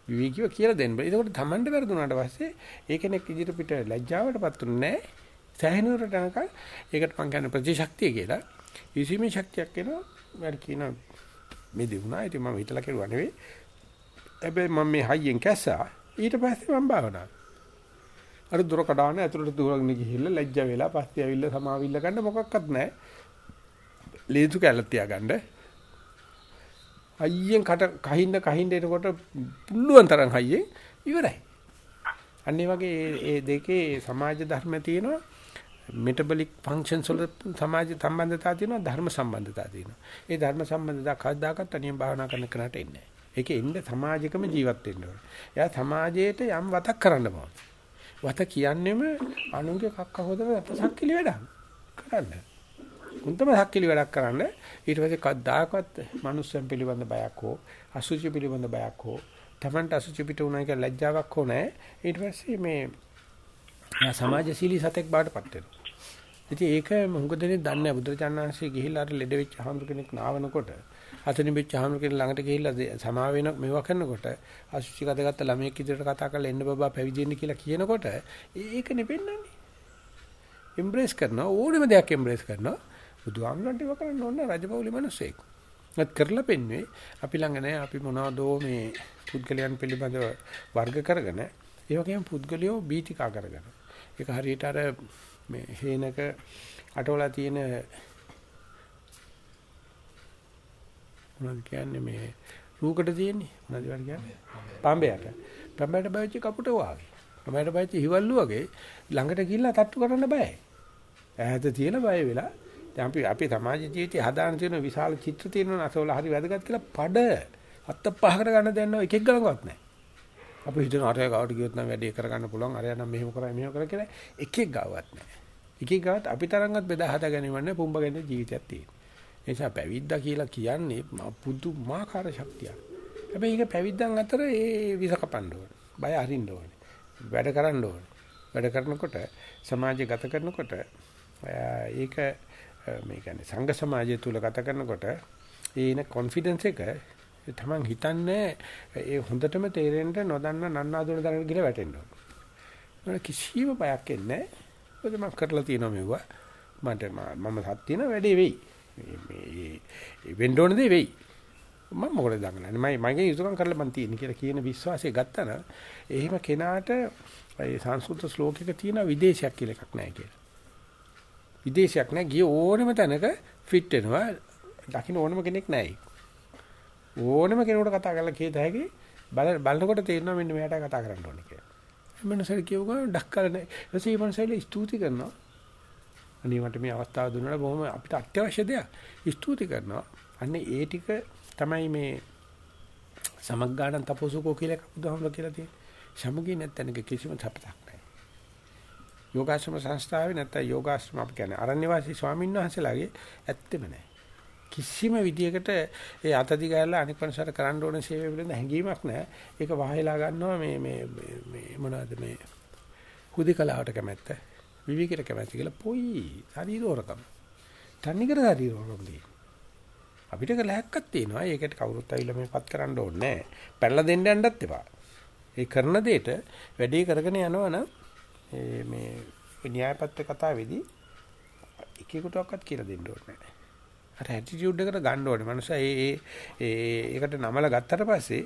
විවිධිව කියලා දෙන්න බෑ. ඒකට තමන්ට වැරදුනාට පස්සේ ඒ කෙනෙක් ඉදිරියට පිට ලැජ්ජාවටපත් උන්නේ නැහැ. සෑහෙනකට යනකම් ඒකට මම කියන්නේ ප්‍රතිශක්තිය කියලා. ඉසිමේ ශක්තියක් එනවා. මම කියන මේ දෙුණා. ඉතින් මම හිතලා කෙරුවා නෙවෙයි. හැබැයි මම මේ හයියෙන් කැස්සා. ඊට පස්සේ මම භාවනා අර දොර කඩාන ඇතුළට දුරගෙන ගිහිල්ලා ලැජ්ජ වෙලා පස්සේ ඇවිල්ලා සමාවිල්ල ගන්න මොකක්වත් නැහැ. ලේසු කැලක් තියාගන්න. අයියෙන් කට කහින්න කහින්න එනකොට පුළුවන් තරම් හයියෙන් ඉවරයි. අන්න වගේ ඒ දෙකේ සමාජ ධර්ම තියෙනවා මෙටබොලික් ෆන්ක්ෂන්ස් වල සමාජ සම්බන්ධතා තියෙනවා ධර්ම සම්බන්ධතා තියෙනවා. ඒ ධර්ම සම්බන්ධතා කවදාකවත් අනියම් භාවනා කරන කෙනාට එන්නේ නැහැ. ඒකේ ඉන්න සමාජිකම ජීවත් වෙන්න ඕනේ. එයා සමාජයට යම් වතක් කරන්න ඕනේ. වත කියන්නේම අනුන්ගේ කක්ක හොදන අපසක්කිලි වැඩක් කරන්න. උන්ටම සක්කිලි වැඩක් කරන්න ඊට පස්සේ කවදාකවත් මනුස්සයන් පිළිබඳ බයක් හෝ අසුචි පිළිබඳ බයක් හෝ තමන්ට අසුචි පිට උනා කියලා ලැජ්ජාවක් හෝ නැහැ. ඊට පස්සේ මේ සමාජශීලී සතෙක් බාටපත් වෙනවා. ඉතින් ඒක මොකද දෙන්නේ දන්නේ නැහැ බුදුරජාණන්සේ ගිහිල්ලා අර ලෙඩ වෙච්ච හාමුදුර කෙනෙක් නාවනකොට අතනින් වෙච්ච හාමුදුර කෙනෙක් ළඟට ගිහිල්ලා සමා වෙන මේවා කරනකොට අසුචි කදගත්ත ළමයෙක් ඉදිරියට කතා කරලා එන්න බබා පැවිදෙන්න කියලා කියනකොට ඒක නෙපෙන්නන්නේ. එම්බ්‍රේස් කරනවා ඕනෙම දෙයක් එම්බ්‍රේස් කරනවා. බුදුහාමුදුරන්ට ඉව කරන්න ඕනේ රජපෞලි මිනිස්සෙක්. ඒත් කරලා පෙන්වේ අපි ළඟ නැහැ අපි මොනවදෝ මේ පුද්ගලයන් පිළිබඳව වර්ග කරගෙන ඒ වගේම පුද්ගලියෝ බීතිකා කරගෙන. ඒක හරියට අර මේ හේනක අටවලා තියෙන මොනවද කියන්නේ මේ රූකට තියෙන්නේ? මොනවද කියන්නේ? පඹයට. පඹයට බයච්ච කපුට වාගේ. පඹයට බයච්ච හිවල්ලු වගේ ළඟට ගිහිල්ලා තට්ටු කරන්න බයයි ඈත තියෙන බය වෙලා දැන් අපි අපි සමාජ ජීවිතය හදාන තියෙන විශාල චිත්‍ර තියෙනවා අසවල හරි වැදගත් කියලා පඩ අත්ත පහකට ගන්න දෙන්නව එකෙක් ගලඟවත් නැහැ අපි හිතන අරය ගාවට ගියොත් නම් වැඩේ කරගන්න පුළුවන් අරය නම් මෙහෙම කරා මෙහෙම කරා කියලා එකෙක් ගාවත් නැහැ එකෙක් ගාවත් අපි තරංගත් බෙදා හදා ගැනීම නේ පුම්බගෙන ජීවිතයක් තියෙන නිසා පැවිද්දා කියලා කියන්නේ පුදුමාකාර ශක්තියක්. හැබැයි ඒක පැවිද්දන් අතර ඒ විස කපන්න ඕනේ. බය අරින්න ඕනේ. වැඩ කරන්න ඕනේ. වැඩ කරනකොට සමාජය ගත කරනකොට ඒක මේ කියන්නේ සංඝ සමාජය තුල ගත කරනකොට ඒන කොන්ෆිඩන්ස් එක තමන් හිතන්නේ ඒ හොඳටම තේරෙන්න නොදන්න නන්නාදුන තරකට ගිහලා වැටෙන්න ඕනේ. කිසිම බයක් එන්නේ නැහැ. මොකද මම කරලා තියෙනවා මෙවුවා. මට මම සත් තියෙන වැඩේ වෙයි. මේ වෙන්න ඕන දේ වෙයි. මම මොකටද දඟලන්නේ? මම මගේ යුතුයකම් කරලා මන් තියෙන කියලා කියන විශ්වාසය ගත්තා නම් එහෙම කෙනාට ඒ සංස්කෘත ශ්ලෝකයක තියෙන විදේශයක් කියලා එකක් නැහැ කියලා. විදේශයක් නැහැ ගිය ඕනෙම තැනක ෆිට වෙනවා. දකින්න ඕනෙම කෙනෙක් නැහැ. ඕනෙම කෙනෙකුට කතා කරලා කියත හැකි බල බලනකොට තේරෙනවා මෙන්න මෙයාට කතා කරන්න ඕනේ කියලා. මනසට කියවගා ඩක්කල නැහැ. ඊට පස්සේ මනසයිල ස්තුති කරනවා. අනේ මට මේ අවස්ථාව දුන්නාට බොහොම අපිට අත්‍යවශ්‍ය දෙයක්. ස්තුති කරනවා. අන්න ඒ ටික තමයි මේ සමග්ගාණන් තපෝසුකෝ කියලා බුදුහාමුදුරුවෝ කියලා තියෙන්නේ. සමගී නැත්නම් කිසිම තපතක් නැහැ. යෝගාශ්‍රම සංස්ථාවේ නැත්නම් යෝගාශ්‍රම අපි කියන්නේ අරණ්‍ය වාසී ස්වාමීන් වහන්සේලාගේ ඇත්තෙම නැහැ. කිසිම විදියකට ඒ අත දිගහැරලා අනික් වෙනසට කරන්න ඕන සේවය පිළිබඳ හැඟීමක් නැහැ. ඒක වහයලා ගන්නවා මේ මේ මේ මොනවද මේ හුදේකලාවට කැමැත්ත. විවිකයට කැමැති කියලා පොයි ශරීරෝරකම. තන්නිකර ශරීරෝරකම තියෙනවා. අපිට කලහක්ක් තියෙනවා. ඒකට කවුරුත් ඇවිල්ලා මේපත් කරන්න ඕනේ නැහැ. පැනලා දෙන්න යන්නත් එපා. ඒ කරන දෙයට වැඩේ කරගෙන යනවනම් මේ න්‍යායපත්‍ය කතාවේදී එකෙකුටවත් කියලා දෙන්න ඕනේ නැහැ. අර ඇටිටියුඩ් එකට ගන්න ඕනේ. මනුස්සයා ඒ ඒ ඒකට නමල ගත්තට පස්සේ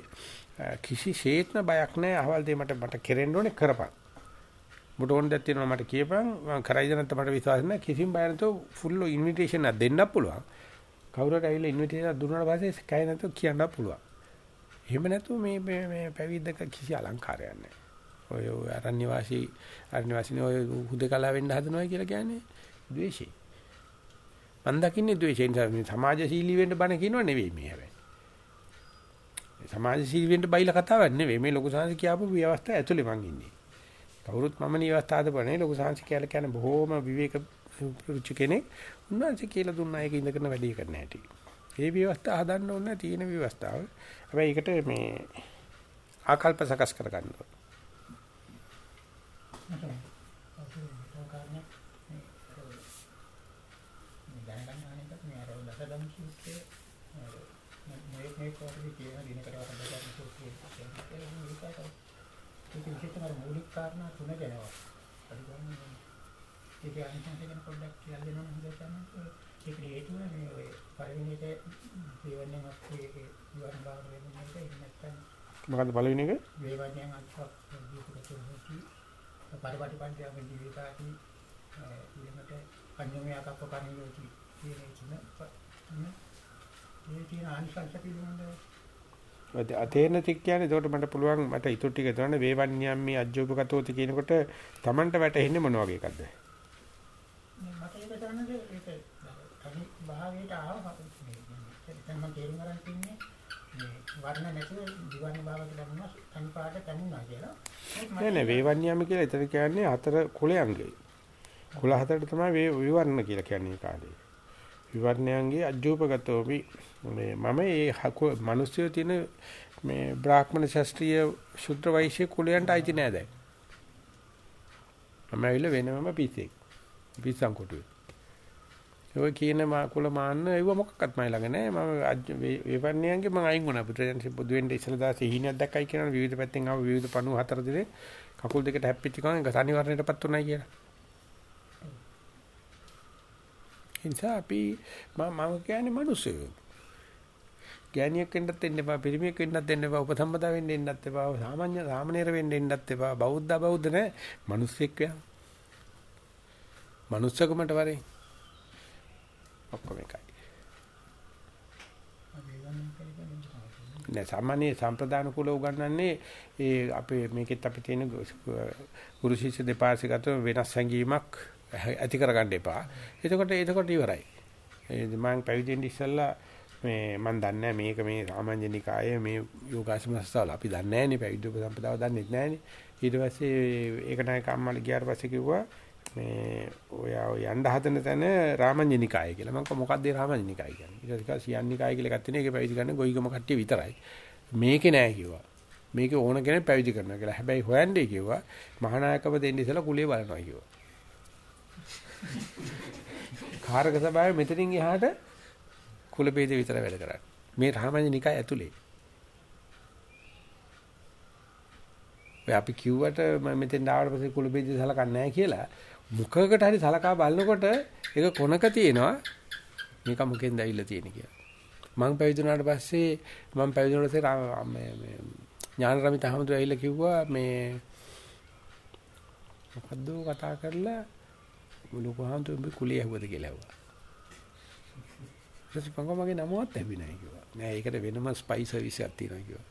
කිසිසේත්ම බයක් නැහැ. අහවල් දෙය මට මට කෙරෙන්න ඕනේ කරපන්. උඹට ඕන දෙයක් තියෙනවා මට කියපන් මම කරයිද නැත්නම් මට විශ්වාස නැහැ කිසිම බය නැතුව ෆුල් ඉන්විටේෂන් එකක් දෙන්නත් පුළුවන් කවුරුහට ඇවිල්ලා ඉන්විටේෂන් එකක් දුන්නාට පස්සේ කයි නැතුව කියන්නත් පුළුවන් එහෙම නැතුව මේ මේ මේ පැවිද්දක කිසි අලංකාරයක් නැහැ ඔය ඔය අරණ්‍ය වාසී අරණ්‍ය වාසීනේ ඔය හුදකලා වෙන්න හදනවා කියලා කියන්නේ ද්වේෂය. මම දකින්නේ ද්වේෂය. නිසා මේ සමාජශීලී වෙන්න බණ කියනව නෙවෙයි මේ හැබැයි. සමාජශීලී වෙන්න බයිලා කතාවක් නෙවෙයි. මේ ලොකු සංස්කෘතිය කියපු ව්‍යවස්ථාව ඇතුලේ මං ඉන්නේ. කවුරුත් මම නියවස්ථාද බනේ ලොකු සංස්කෘතිය කියලා කියන්නේ බොහෝම විවේක රුචි කෙනෙක්. උන්වහන්සේ කියලා දුන්නා. ඒක ඉඳගෙන වැඩි කරන්න හැටි. ඒ ව්‍යවස්ථාව හදන්න ඕනේ තියෙන ව්‍යවස්ථාව. හැබැයි ඒකට මේ ආකල්ප සකස් කරගන්න ඕනේ. දැනගන්න අනිත් මේ අර දසදම් සූත්‍රයේ මේ මේ කොටසේ කියන දිනකට වරද්දා ගන්න සූත්‍රයේ ඒක විශේෂයෙන්ම අර මූලික කාරණා තුන ගැනවා. අද ගන්න ඒක අනිත් ගැන පොඩ්ඩක් කියලා දෙනවා නේද තමයි. ඒක හේතුව මේ ඔය පළවෙනි එක දේවන්නේ අපේ ඒක විවරණ බාර වෙන්නේ නැහැ. ඒක නැත්තම් මොකද්ද පළවෙනි එක වේවඥයන් අත්පත් දීපකට හොති පරිපාටි පන්තියම ජීවිතාටි ඊළඟට අකප්ප කණියෝති කියන තුන මේ තියෙන ආනිසංස පිළිබඳව. අතේන තික් කියන්නේ එතකොට මට පුළුවන් මට ඊටු ටික දරන්න වේවන්‍යම්මි අජ්ජෝපකතෝති කියනකොට Tamanට වැටෙන්නේ මොන වගේ එකක්ද? මේ මට ඒක දැනන්නේ ඒක තනි භාවයට ආව මම තේරුම් ගන්න තින්නේ මේ වර්ණ නැතුව දිවන්න භාවයට ලැබුණා තනි පාට තනුණා කියලා. නෑ නෑ වේවන්‍යම්මි කියලා එතන කියන්නේ හතර කුලයන්ගේ. කුල හතරට තමයි විවර්ණ කියලා කියන්නේ කාලේ. විවර්ණයන්ගේ අජ්ජෝපගතෝපි මේ මම ඒ මිනිස්සු තියෙන මේ බ්‍රාහ්මණ ශාස්ත්‍රීය ශුද්ධ වෛශ්‍ය කුලයන්ට අයිති නෑ දැන්. මම ඇවිල්ලා වෙනමම පිස්සෙක් පිස්සන් කොටුවේ ඔය කියන මා කුල මාන්න ඒව මොකක්වත් මයි ළඟ නෑ මම විවර්ණයන්ගේ මම අයින් වුණා පුත්‍රයන් පොදු වෙන්න ඉස්සලා දාසේ හීනයක් දැක්කයි කියන විවිධ පැත්තෙන් ආව විවිධ 54 දිනේ කකුල් දෙකට හැප්පිච්ච ගමන් ඒක සනිවර්ණයටපත් උනායි කියලා නිසා අපි මම කියන්නේ මිනිස්සු. ගෑණියෙක් වෙන්නත් දෙන්න එපා, පිරිමියෙක් වෙන්නත් දෙන්න එපා, උපසම්පදා වෙන්න එන්නත් එපා, සාමාන්‍ය සාමණේර වෙන්න එන්නත් එපා, බෞද්ධ බෞද්ධ නෑ, මිනිස්සෙක් වෙනවා. මනුස්සකමට වරේ. ඔක්කොම එකයි. නෑ සාමාන්‍ය සම්ප්‍රදාන කුල උගන්වන්නේ ඒ අපේ මේකෙත් අපි තියෙන ගුරු ශිෂ්‍ය දෙපාර්ශ්වගත වෙනස් හැඟීමක් ඇති කරගන්න එපා. එතකොට එතකොට ඉවරයි. ඒ මම පැවිදෙන්න ඉස්සෙල්ලා මේ මම දන්නේ මේක මේ සාමාන්‍ය නිකායේ මේ යෝගාසන සංස්ථාවල අපි දන්නේ නැහැනේ පැවිදි උපසම්පදාව දන්නේ නැහැනේ. ඊට පස්සේ ඒක නයි කම්මල ගියාට පස්සේ කිව්වා මේ ඔයා ඔය යන්න හදන තැන රාමඤ්ඤ නිකාය කියලා. මම මොකක්ද ඒ රාමඤ්ඤ නිකාය කියන්නේ? ඊට පස්සේ සියන් නිකාය කියලා එකක් තියෙනවා. ඒක පැවිදි කරන්නේ ගොයිගම කට්ටිය විතරයි. මේකේ නෑ කිව්වා. මේකේ ඕන කෙනෙක් පැවිදි කරනවා කියලා. හැබැයි හොයන්නේ කිව්වා මහානායකව දෙන්න ඉස්සලා කුලිය බලනවා කිව්වා. කාර්ක සභාවේ මෙතනින් එහාට කුල ભેද විතර වැඩ කරන්නේ. මේ රාමඤ්ඤ නිකාය ඇතුලේ. ඔය අපි කිව්වට මම මෙතෙන් ආවට පස්සේ කුල ભેද සලකන්නේ නැහැ කියලා මුඛයකට හරි සලකා බලනකොට ඒක කොනක තියෙනවා මේක මුකෙන්ද ඇවිල්ලා තියෙන කියලා. මම පැවිදුණාට පස්සේ මම පැවිදුණාට පස්සේ මේ මේ ඥානරමිත අහමතු ඇවිල්ලා කිව්වා මේ මොකද්ද කතා කරලා ලොකු හාමුදුරුවෝ උඹ කුලිය ඇහුවද කියලා ඇහුවා. ඊට පස්සේ මගේ නමවත් ඇහුවේ නැහැ කිව්වා. නෑ ඒකට වෙනම ස්පයි සර්විස් එකක් තියෙනවා කිව්වා.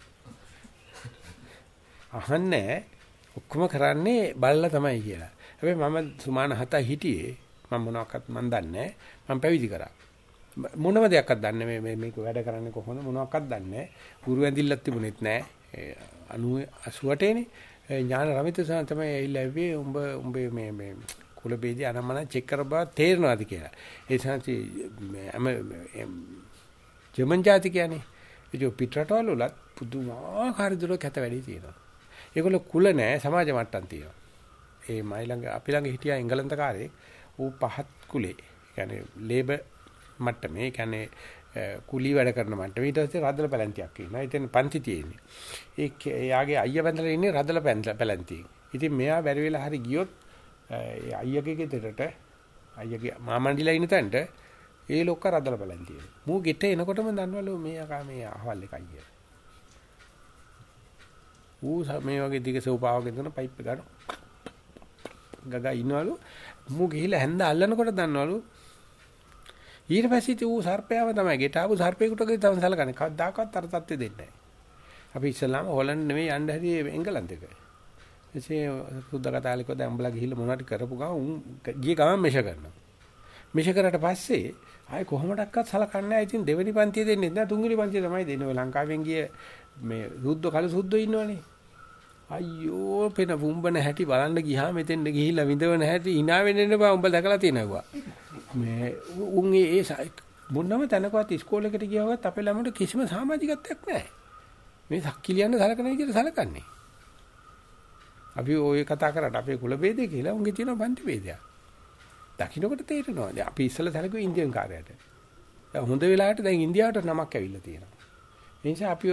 අහන්නේ ඔක්කොම කරන්නේ බලලා තමයි කියලා. හැබැයි මම සුමාන හත හිටියේ මම මොනවාක්වත් මන් දන්නේ මම පැවිදි කරා. මොනම දෙයක්වත් දන්නේ මේ මේ මේක වැඩ කරන්නේ කොහොමද මොනවාක්වත් දන්නේ පුරු ඇඳිල්ලක් තිබුණෙත් නැහැ 88 නේ ඥාන රමිත සන තමයි ඇවිල්ලා ඇව්වේ උඹ උඹේ මේ මේ කුල බේදී අනමන චෙක් කර බව තේරෙනවාද කියලා. ඒ සංසි ජර්මන් ජාති කියන්නේ ඒ පිටරටවල උලත් පුදුමාකාර දුර කැත වැඩි තියෙනවා. ඒගොල්ලෝ කුල නැහැ සමාජ මට්ටම් තියෙනවා. ඒ මයි ළඟ අපි ළඟ හිටියා එංගලන්ත කාරේ ඌ පහත් කුලේ. කියන්නේ ලේබර් මට්ටමේ කියන්නේ කුලී වැඩ කරන මට්ටමේ ඊට පස්සේ රදල පැලැන්තියක් ඉන්නවා. ඉතින් පන්ති තියෙන්නේ. ඒ යාගේ අයියා බැඳලා ඉන්නේ රදල පැලැන්තියෙන්. ඉතින් මෙයා බැරි වෙලා හරි ගියොත් ඒ අයියගේ ගෙදරට අයියගේ මාමණ්ඩිලා ඉන්න තැනට ඒ ලොක්ක රදල බලන් තියෙනවා. මූ ගෙට එනකොටම දන්නවලු මේ අකා මේ අහවල් එකයි කියලා. ඌ මේ වගේ දිග සෝපාවක දෙන පයිප් එක ගන්න. ගගා ඉන්නවලු. මූ ගිහිල්ලා හැන්ද අල්ලනකොට දන්නවලු. ඊට පස්සේ ඌ සර්පයාව තමයි ගෙට ආපු සර්පේකට ගිහින් තමයි සලකන්නේ. කවදාකවත් අර තත්ත්වෙ දෙන්නේ නැහැ. අපි ඉස්සලාම හොලන්ඩ් නෙමෙයි යන්න හැදී එංගලන්තෙක. එසේ සුද්ද කතාලිකෝ දැන් උඹලා ගිහිල්ලා මොනවද කරපු ගමන් උන් ගිය ගමන් මෙෂ කරනවා. මෙෂ කරාට පස්සේ ආයේ කොහොමඩක්වත් සලකන්නේ නැහැ. ඉතින් දෙවෙනි පන්තිය දෙන්නේ නැහැ. තුන්වෙනි පන්තිය තමයි දෙන්නේ. ඔය ලංකාවෙන් ගිය මේ සුද්ද කල සුද්ද ඉන්නවනේ. අයියෝ පෙන වුම්බන හැටි බලන්න ගියාම මෙතෙන්ද ගිහිල්ලා විඳවන හැටි hina වෙන්න බෑ උඹ දැකලා තියෙනවා. මේ උන් ඒ මොනම තැනකවත් ඉස්කෝලේකට ගියවවත් අපේ ළමයට කිසිම සමාජිකත්වයක් නැහැ. මේ සක්කිලියන්න සලකන විදිහට සලකන්නේ. අපි ඔය කතා කරාට අපේ කුල ભેදේ කියලා උන්ගේ තියෙන පන්ති ભેදයක්. දකින්නකොට තේරෙනවා. දැන් අපි ඉස්සෙල්ලා සැලකුවේ ඉන්දියන් කාර්යයට. දැන් හොඳ වෙලාවට දැන් ඉන්දියාවට නමක් ඇවිල්ලා තියෙනවා. ඒ නිසා අපි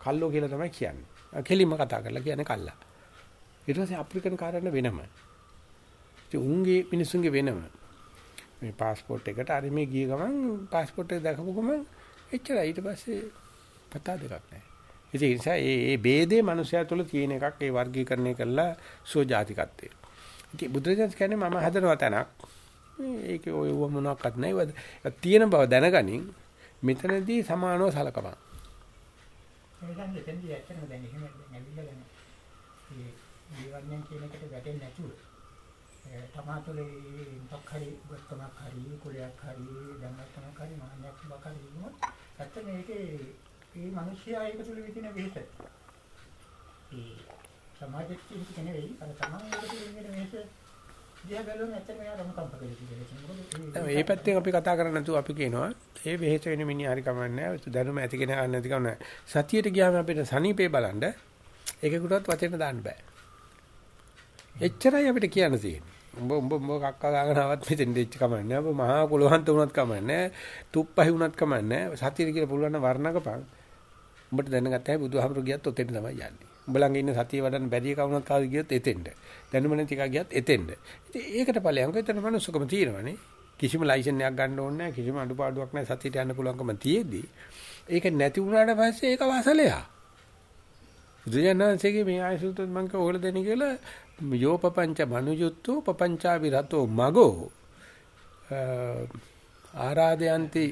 කල්ලෝ කියලා තමයි කියන්නේ. කෙලිම කතා කරලා කියන්නේ කල්ලා. ඊට පස්සේ අප්‍රිකන් කාරයන් වෙනම. ඉතින් උන්ගේ මිනිසුන්ගේ වෙනම. මේ પાස්පෝර්ට් එකට හරි මේ ගිය ගමන් પાස්පෝර්ට් එක දැකපු ගමන් එච්චරයි ඊට පස්සේ කතා දෙකක් නැහැ. ඉතින් ඒ නිසා මේ මේ ભેදේ මනුස්සයා තුළ තියෙන එකක් ඒ වර්ගීකරණය කරලා සෝජාතිකත්වය. ඉතින් බුදුරජාණන් කියන්නේ මම හදනවා තැනක්. ඒකේ ඔය මොනවාක්වත් නැහැ. තියෙන බව දැනගනින් මෙතනදී සමානව සලකපන්. එහෙනම් එතෙන්දී ඇත්තටම දැන් එහෙම නැවිලා දැන් මේ ජීවඥයන් කියන එකට වැටෙන්නේ නැතුව තමා තුළ මොකක් හරි ගොත්තමක් හරි කුලයක් හරි ධර්මයක් හරි මාන්නයක් මොකක් හරි වුණොත් ඇත්ත මේකේ මේ මිනිස්යා ඒක තුළ විදින වෙහෙස ඒ සමාජයේ තියෙන කෙනෙක් අර තමන් ඒක තුළ විදින වෙහෙස දිහා බැලුවම ඇත්තටම එයා රමකම්ප කරේ මේ පැත්තෙන් අපි කතා කරන්නේ නැතුව අපි කියනවා ඒ වෙහෙස වෙන මිනිහ හරි කමන්නේ දැනුම ඇති කෙනා ගන්න නැති කම සතියට ගියාම අපිට සනීපේ බලන්න ඒකකටවත් වචන දාන්න බෑ. එච්චරයි අපිට කියන්න තියෙන්නේ. උඹ උඹ උඹ කක්කා ගාගෙන ආවත් මෙතෙන් දෙච්ච කමන්නේ ඔබ මහා කුලවන්ත වුණත් කමන්නේ තුප්පහි වුණත් කමන්නේ සතියට කියලා පුළුවන් නම් වර්ණකපන් උඹට දැනගත්තා බුදුහාමුදුරු ගියත් ඔතෙන් තමයි යන්නේ උඹ ළඟ ඉන්න සතිය වඩන්න බැරි කවුනක් කාද ගියොත් එතෙන්ද. දැනුම නැති එකක් ගියත් එතෙන්ද. ඉතින් ඒකට ඵලයන්ක එතන මනුස්සකම තියෙනවනේ. කිසිම ලයිසන් එකක් ගන්න ඕනේ නැහැ. කිසිම අඩුපාඩුවක් නැහැ. සතියට යන්න පුළුවන්කම තියෙද්දි. ඒක නැති වුණාට පස්සේ ඒක වසලයා. බුදුජානනාංශයේ මේ ආයසුත් මං කෝල දෙන්නේ කියලා යෝපපංච මනුයුත්තෝ පපංචා විරතෝ මගෝ ආරාදයන්ති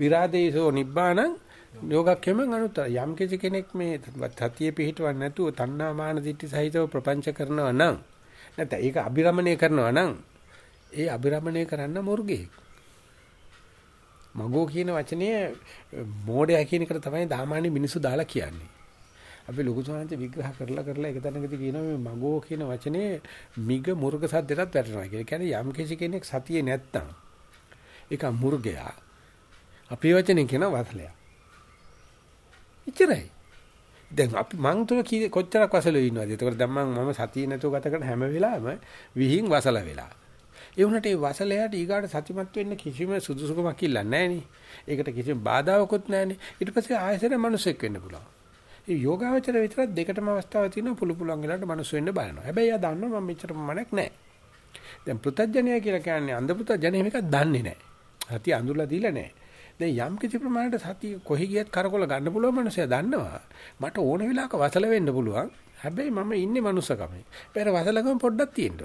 විරාදේසෝ නිබ්බාණං යෝගක්ෂේමං අනුත්තර යම් කිසි කෙනෙක් මේ සතිය පිහිටවන්නේ නැතුව තණ්හා මාන දිට්ඨි සහිතව ප්‍රපංච කරනවා නම් නැත්නම් ඒක අබිරමණය කරනවා නම් ඒ අබිරමණය කරන්න මුර්ගෙක් මගෝ කියන වචනේ මෝඩයා කියන එකට තමයි සාමාන්‍ය මිනිස්සු දාලා කියන්නේ. අපි ලොකු සාන්ති විග්‍රහ කරලා කරලා එක තැනකදී කියනවා මේ මගෝ කියන වචනේ මිග මුර්ග සද්දයටත් වැටෙනවා කියලා. කියන්නේ යම් කිසි කෙනෙක් සතියේ නැත්තම් ඒක මුර්ගයා. අපේ වචනේ කියන වසලයා. එච්චරයි. දැන් අපි මං තුන කොච්චරක් වසල ඉන්නවද? ඒතකොට දැන් මම මම සතිය නැතුව ගත කරන හැම වෙලාවෙම විහිං වසල වෙලා. ඒ වුණාට ඒ වසලයට ඊගාට සතිමත් වෙන්න කිසිම සුදුසුකමක් ඉල්ලන්නේ නැහනේ. ඒකට කිසිම බාධාවකුත් නැහනේ. ඊට පස්සේ ආයෙසර මිනිසෙක් වෙන්න පුළුවන්. ඒ යෝගාවචර විතරක් දෙකටම අවස්ථාවක් තියෙනවා පුළු පුළුවන් වෙලාවට මිනිස් වෙන්න බලනවා. හැබැයි එයා දන්නවා මම මෙච්චර ප්‍රමාණයක් නැහැ. දැන් පෘතජ්ජනය කියලා කියන්නේ අන්ධ පෘතජ්ජනය මේක දන්නේ නැහැ. සතිය අඳුරලා දීලා නැහැ. දැන් යම් කිසි ප්‍රමාණයට සතිය කොහි ගියත් කරකොල ගන්න පුළුවන් මනුස්සයා දන්නවා. මට ඕන වෙලාවක වසල වෙන්න පුළුවන්. හැබැයි මම ඉන්නේ මනුස්සකමේ. පෙර වසලකම පොඩ්ඩක් තියෙන්න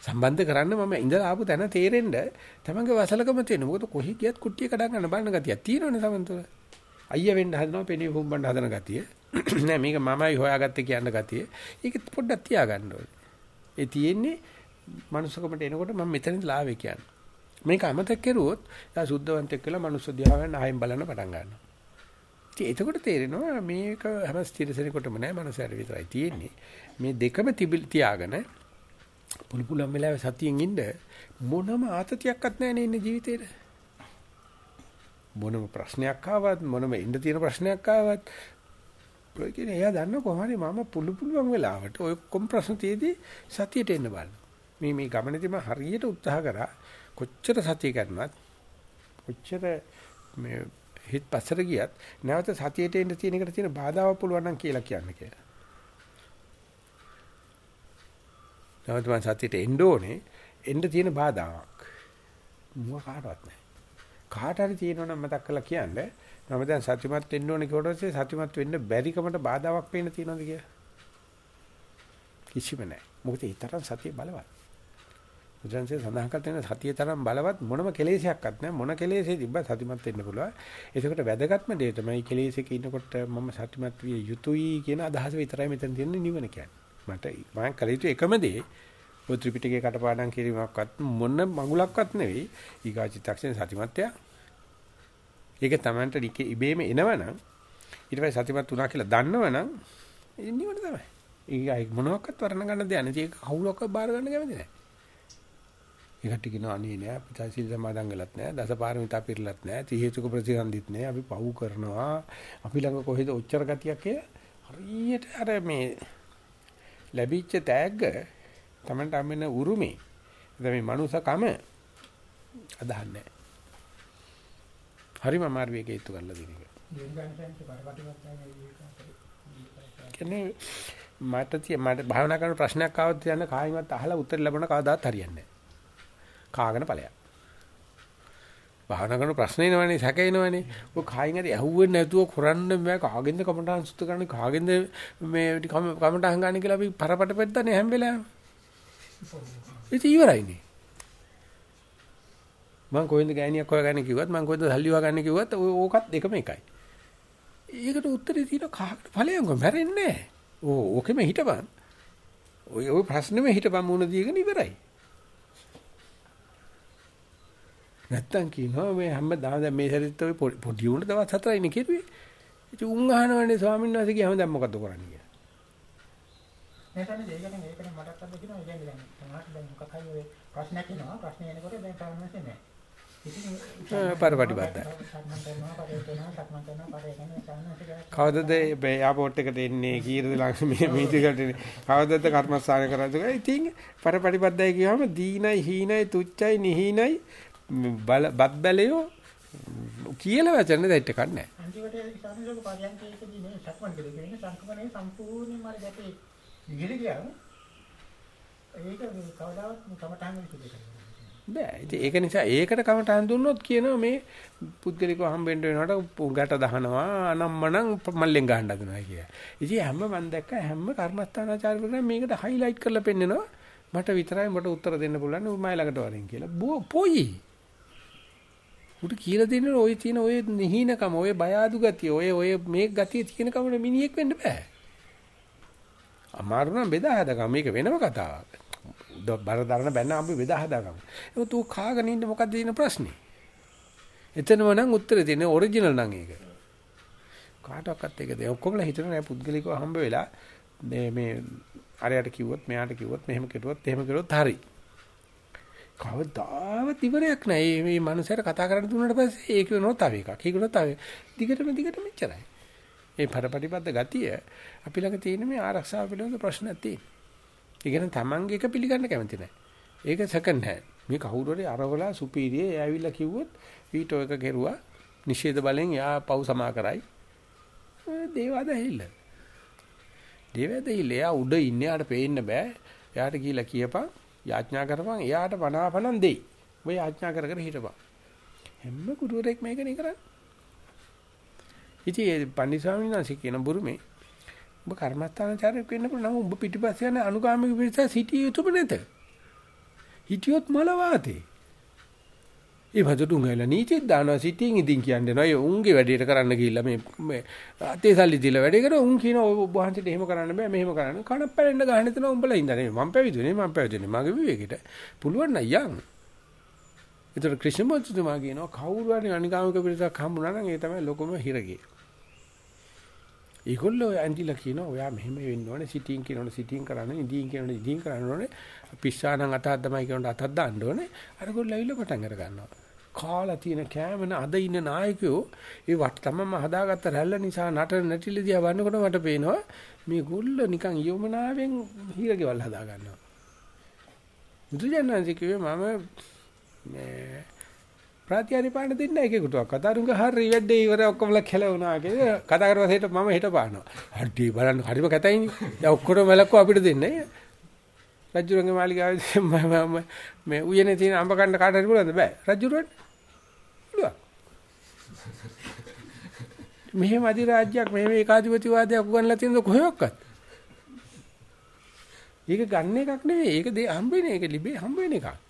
සම්බන්ධ කරන්න මම ඉඳලා ආපු තැන තේරෙන්න තමන්ගේ වසලකම තියෙන. මොකද කොහි ගියත් කුට්ටිය කඩන් ගන්න බලන ගතියක් තියෙනවනේ සමන්තර. අයියා වෙන්න හදනවා පෙනී හුම්බන්න හදන ගතිය. නෑ මේක මමයි හොයාගත්තේ කියන ගතිය. ඒක පොඩ්ඩක් තියාගන්න ඕනේ. ඒ තියෙන්නේ මනුස්සකමට එනකොට මම මෙතනින් ලාවේ කියන්නේ. මේක අමතක කෙරුවොත් එයා සුද්ධවන්තෙක් කියලා මනුස්ස දිහාවෙන් ආයෙත් බලන්න පටන් ගන්නවා. ඉතින් එතකොට තේරෙනවා මේක හැම ස්ථිරසෙනෙකුටම නෑ මනුස්සයර විතරයි තියෙන්නේ. මේ දෙකම තියාගෙන පුළු පුළුවන් වෙලාවෙ සතියෙන් ඉන්න මොනම ආතතියක්වත් නෑනේ ඉන්නේ ජීවිතේට. මොනම ප්‍රශ්නයක් ආවත් මොනම ඉන්න තියෙන ප්‍රශ්නයක් ආවත් ඔය කියන්නේ එයා දන්න කොහොමද මම පුළු පුළුවන් වෙලාවට ඔය කොම් ප්‍රශ්න තියේදී සතියට එන්න බලන්න. මේ මේ ගමනේදී මම හරියට උත්සාහ කරා කොච්චර සතිය කරනවත් කොච්චර මේ හිත පස්සට ගියත් නැවත සතියට එන්න තියෙන එකට තියෙන බාධාව පුළුවන් නම් කියලා කියන්නේ කියලා. නැවත මම සතියට එන්න ඕනේ එන්න තියෙන බාධාවක්. මොන කාටවත් නැහැ. කාට හරි තියෙනවනම් මතක් කරලා කියන්නේ මම දැන් සතිමත් වෙන්න ඕනේ කොට පස්සේ සතිමත් වෙන්න බැරිකමට බාධාවක් පේන්න තියෙනවද කියලා? කිසිම නැහැ. මොකද ඒ තරම් සතිය බලවත්. බුදුන්සේ සඳහන් කර තියෙන සතිය තරම් බලවත් මොනම කෙලෙසයක්වත් නැහැ. මොන කෙලෙසේ තිබ්බ සතිමත් වෙන්න පුළුවන්. ඒකට වැදගත්ම දේ තමයි කෙලෙසක ඉන්නකොට මම සතිමත් විය යුතුයි කියන අදහස විතරයි මෙතන තියෙන නිවන කියන්නේ. මට මම කල යුතු එකම දේ ඔය ත්‍රිපිටකේ කටපාඩම් කිරීමක්වත් මොන මඟුලක්වත් නෙවෙයි. ඊගාචිත්තක්ෂණ සතිමත්ය. ඒක තමන්ට ඉබේම එනවනම් ඊට පස්සේ සතිමත් වුණා කියලා දන්නවනම් නිවන තමයි. ඒක මොනවාක්වත් වර්ණ ගන්න දෙයක් නැති ඒක කවුලක්වත් බාර ගන්න කැමති නැහැ. ඒකට කියනවා අනේ නෑ අපිට සීල සමාදන් වෙලත් නෑ දසපාරමිතා පිරලත් නෑ ති හේතුක ප්‍රතිසන්දිත් නෑ අපි පව් කරනවා අපි ළඟ කොහෙද ඔච්චර ගතියක් හරියට අර මේ ලැබිච්ච තෑග්ග Tamanට අම්මන උරුමේ දැන් මේ මනුසකම අදහන්නේ හරිම අමාරු එක ඒත්තු කරලා දෙන එක. කියන්නේ මට තිය මට භාවනා කරන ප්‍රශ්නයක් ආවොත් යන කායිමත් අහලා උත්තර ලැබුණ කවදාවත් හරියන්නේ නැහැ. කාගෙන ඵලයක්. භාවනා කරන ප්‍රශ්න එනවනේ සැක එනවනේ. ඔය කායින් හරි ඇහුවෙන්නේ නැතුව කරන්න බෑ කාගෙන්ද කමටහන් සුත්ත කරන්නේ කාගෙන්ද මේ කමටහන් ගන්න කියලා අපි පරපට පෙද්දන්නේ හැම වෙලාවෙම. ඉතින් ඉවරයිනේ. මං කොහෙන්ද ගෑණියක් හොයාගන්න කිව්වත් මං කොහෙන්ද සල්ලි හොයාගන්න කිව්වත් ඕකත් එකම එකයි. ඒකට උත්තරේ තියෙන කාකට ඵලයන්ක මැරෙන්නේ නැහැ. ඕ ඕකෙම හිටපන්. ඔය ඔය ප්‍රශ්නෙම හිටපන් මුණ දීගෙන ඉවරයි. නැත්තම් කියනවා මේ හැමදාම දැන් මේ සැරෙත් ඔය පොඩි උන්ට දවස් හතරයිනේ කෙරුවේ. ඉතින් උන් අහනවනේ ස්වාමීන් වහන්සේ කියහම දැන් මොකද කරන්නේ කියලා. නැත්නම් ඒකට මේකට මටත් අද කියනවා ඉතින් දැන් තමයි දැන් මොකක් හරි ඔය ප්‍රශ්නයක් එනවා ප්‍රශ්නේ එනකොට දැන් තාමනසේ නැහැ. පරපටිපත්ත. කවදද එයාපෝට් එකට එන්නේ කීරද ලක්ෂ මේ මීතිකට එන්නේ කවදද කර්මස්ථාන කරද්ද ඉතින් පරපටිපත්තයි කියවම දීනයි හීනයි තුච්චයි නිහීනයි බල බත් බැලයෝ කියලා වචන දෙයිට කන්නේ අන්තිමට ඉස්සරහට පරියන්කේකදී මේ සක්මන් කෙරෙන්නේ සංකමනේ සම්පූර්ණයෙන්ම අර ගැටේ ඉගෙන ගියාම ඒක කවදාවත් කමටහන් බෑ. ඒක නිසා ඒකට කමටහන් දුන්නොත් කියනවා මේ පුද්ගලිකව හම්බෙන්න වෙනකොට ගැට දහනවා අනම්මනම් මල්ලෙන් ගහන්න හදනවා කිය. ඉතින් හැම මම දැක්ක හැම කර්මස්ථානාචාර්යවරුන් මේකට හයිලයිට් කරලා පෙන්නනවා. මට විතරයි මට උත්තර දෙන්න පුළුවන් උමයි ළඟට වරින් කියලා. පොයි උට කියලා දෙන්නේ ඔය තියෙන ඔය නිහිනකම ඔය බය අඩු ගතිය ඔය ඔය මේ ගතිය තියෙන කමන මිනිහෙක් වෙන්න බෑ. අමාරු නම් බෙදා හදගම මේක වෙනම කතාවක්. බර දරන බැන්න අපි බෙදා හදාගමු. ඒක තු කාගෙන ඉන්න මොකද්ද තියෙන ප්‍රශ්නේ? එතනම නම් උත්තරේ තියෙන්නේ ඔරිජිනල් නම් ඒක. කාටවත් ඒක දෙය ඔක්කොමලා හිතන නෑ පුද්ගලිකව හම්බ වෙලා මේ මේ අරයට කිව්වොත් මෙයාට කිව්වොත් මෙහෙම කෙරුවොත් එහෙම කෙරුවොත් හරි. කවදාවත් ඉවරයක් නැහැ. මේ මනුස්සයර කතා කරන්න දුන්නාට පස්සේ ඒක වෙනවා තව එකක්. ඒක වෙනවා තව. දිගටම දිගටම මෙච්චරයි. මේ පරපටිපද්ද ගතිය අපි ළඟ තියෙන මේ ආරක්ෂාව පිළිබඳ ප්‍රශ්නක් තියෙනවා. ඒ කියන්නේ Tamange එක පිළිගන්න කැමති නැහැ. ඒක සෙකන්ඩ් හෑන්ඩ්. මේ කවුරු හරි අරවලා සුපීරිය එයා ඇවිල්ලා කිව්වොත් වීටෝ එක කෙරුවා නිෂේධ බලෙන් එයා පව් සමා කරයි. දේවාද ඇහිල්ල. දේවාද ඇහිල්ල එයා උඩ ඉන්නේ යාට පේන්න බෑ. එයාට කියලා කියපන් යාඥා කරපන් එයාට වනාපනන් දෙයි. ඔබ යාඥා කර කර හිටපන්. හැම ගුරුවරයෙක් මේකනේ කරන්නේ. ඉතින් ඒ පන්දි ස්වාමීන් වහන්සේ කියන බුරුමේ ඔබ කර්මස්ථානචාරයක් වෙන්න පුළුවන් නම් ඔබ පිටිපස්ස යන අනුගාමික පිරිස සිටිය යුතුම නැත. හිටියොත් මල වාතේ. ඒ වදටුන් ගාලා නීතියක් දානවා සිටින් ඉදින් කියන්නේ නෝ. උන්ගේ වැඩේට කරන්න ගිහිල්ලා මේ මේ අතේ සල්ලි දීලා වැඩේ කරා. උන් කියන ඔබ වහන්සේට එහෙම කරන්න බෑ මෙහෙම කරන්න කණප්පැලෙන්න ගහන්න තන උඹලා ඉඳලා මම පැවිදුනේ මම පැවිදුනේ. මගේ විවේකෙට පුළුවන් නම් යන් ඒතර ක්‍රිෂ්ණමූර්තිතුමා කියනවා කවුරු හරි අනිකාමික පිරිසක් හම්බුනා නම් ඒ තමයි ලොකම හිරගේ. ඒගොල්ලෝ ඇන්ටිලා කියනවා ඔයා මෙහෙම වෙන්න ඕනේ සිටින් කියනවනේ සිටින් කරන්න ඉඳින් කියනවනේ ඉඳින් කරන්න ඕනේ. පිස්සානම් අතක් තමයි කියනට අතක් දාන්න ඕනේ. අරගොල්ලෝ ඇවිල්ලා පටන් අර ගන්නවා. කාලා තියෙන කෑමන අද ඉන්න නායකයෝ ඒ වට තමම හදාගත්ත රැල්ල නිසා නටන නැටිලි දිහා වන්නකොට මට පේනවා මේ ගොල්ල නිකන් යොමනාවෙන් හීරගෙවල් හදා ගන්නවා. බුදුජානනාංශ කිව්වේ මම මේ ප්‍රාතිහාර්ය පාන්න දෙන්න එකෙකුට කතාරුංග හරි වැඩේ ඉවර ඔක්කොමලා කෙලවුණා කියලා කතා කරපුවා හෙට මම හෙට පානවා. හරි බලන්න හරිම කතයිනේ. දැන් ඔක්කොම මලක්ව අපිට දෙන්නේ. රජුරංගේ මාලිගාවේ මම මේ උයනේ තියෙන අඹ කන්න කාට හරි පුළුවන්ද බෑ රජුරවන්ට පුළුවන් මෙහෙම අධිරාජ්‍යයක් මෙහෙම ඒකාධිපතිවාදයක් උගන්ලා තියෙනද කොහෙවත් ඒක ගන්න එකක් නෙවෙයි. ඒක දෙය හම්බ වෙන එක ලිබේ හම්බ වෙන එකක්.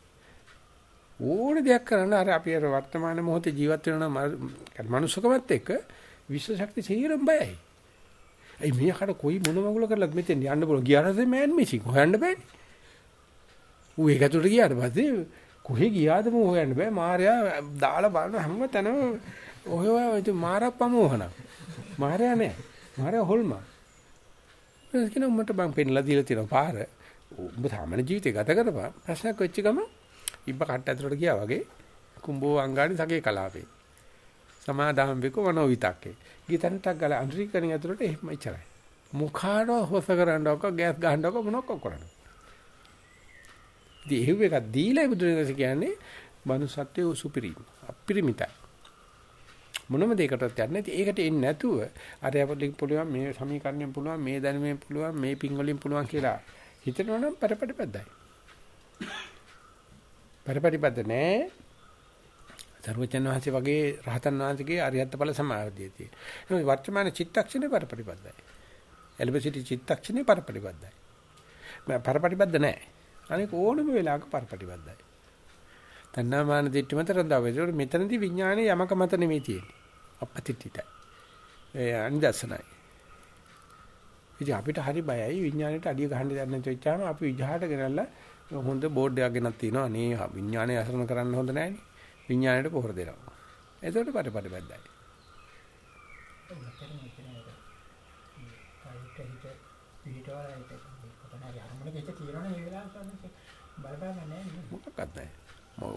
ඕන දෙයක් කරන්න අර අපි අර වර්තමාන මොහොතේ ජීවත් වෙනවා නම් මනුස්සකමත් එක්ක විශ්ව ශක්ති සීරම් බයයි. ඒ මියාකට කොයි මොන මගුල කරලත් මෙතෙන් යන්න බල ගියාට මෑන් මිසින් හොයන්න බෑනේ. ඌ ඒක ඇතුළට ගියාට පස්සේ කොහෙ ගියාද මෝ හොයන්න බෑ. මාර්යා දාලා බලන හැම තැනම ඔය ඔය මාරප්පමෝහන. මාර්යා නෑ. මාර්යා හොල්මා. ඒක නම් මට බං පෙන්ලා දීලා තියෙනවා පාර. ඔබ සාමාන්‍ය ජීවිතය ගත කරපන්. ප්‍රශ්නයක් වෙච්ච ගම ඉබ්බ කට්ට ඇතුළට ගියා වගේ කුඹෝ අංගානි සගේ කලාපේ. සමාදාම් වෙක වනෝ විතක්කේ. ගිතන්ටක් ගල අන්ද්‍රිකණිය ඇතුළට එහෙම ඉච්චරයි. මුඛාඩ හොස කරන්නවක ගෑස් ගහන්නවක මොනක් කරන්නේ. ඉතින් එහෙව් එකක් දීලා බුදුරජාණන් කියන්නේ මනුස්සත්වයේ සුපිරි අපිරිමිතයි. මොනම දෙයකටවත් යන්නේ නැති. ඒකට එන්නේ නැතුව අර අපිට පුළුවන් මේ සමීකරණයෙන් පුළුවන් මේ දැනුමෙන් පුළුවන් මේ පිං වලින් පුළුවන් කියලා හිතනවා නම් පරපටිපද්දයි. පරපටිපද්ද නෑ. සර්වචන් වහන්සේ වගේ රහතන් වහන්සේගේ අරියත් ඵල සමාධිය තියෙනවා. වර්තමාන චිත්තක්ෂණේ පරපටිපද්දයි. එලෙබසිටි චිත්තක්ෂණේ පරපටිපද්දයි. මම පරපටිපද්ද නෑ. අනික ඕනම වෙලාවක පරපටිපද්දයි. තණ්හාමාන දිට්ඨි මත රඳාව. ඒකට මෙතනදී විඥානේ යමක මත නෙමෙයි තියෙන්නේ. අපතිත්‍ිතයි. ඒ අනිදසනයි. ඉතින් අපිට හරි බයයි විඥාණයට අඩිය ගහන්න දෙයක් නැති වෙච්චාම අපි විජහාට ගෙනල්ලා හොඳ බෝඩ් එකක් ගෙනත් තිනවා. නේ විඥාණය අසරණ කරන්න හොඳ නැහැ නේ. විඥාණයට පොහොර දෙනවා. එතකොට පරිපරිබද්දයි. මොකක්වත් නැහැ.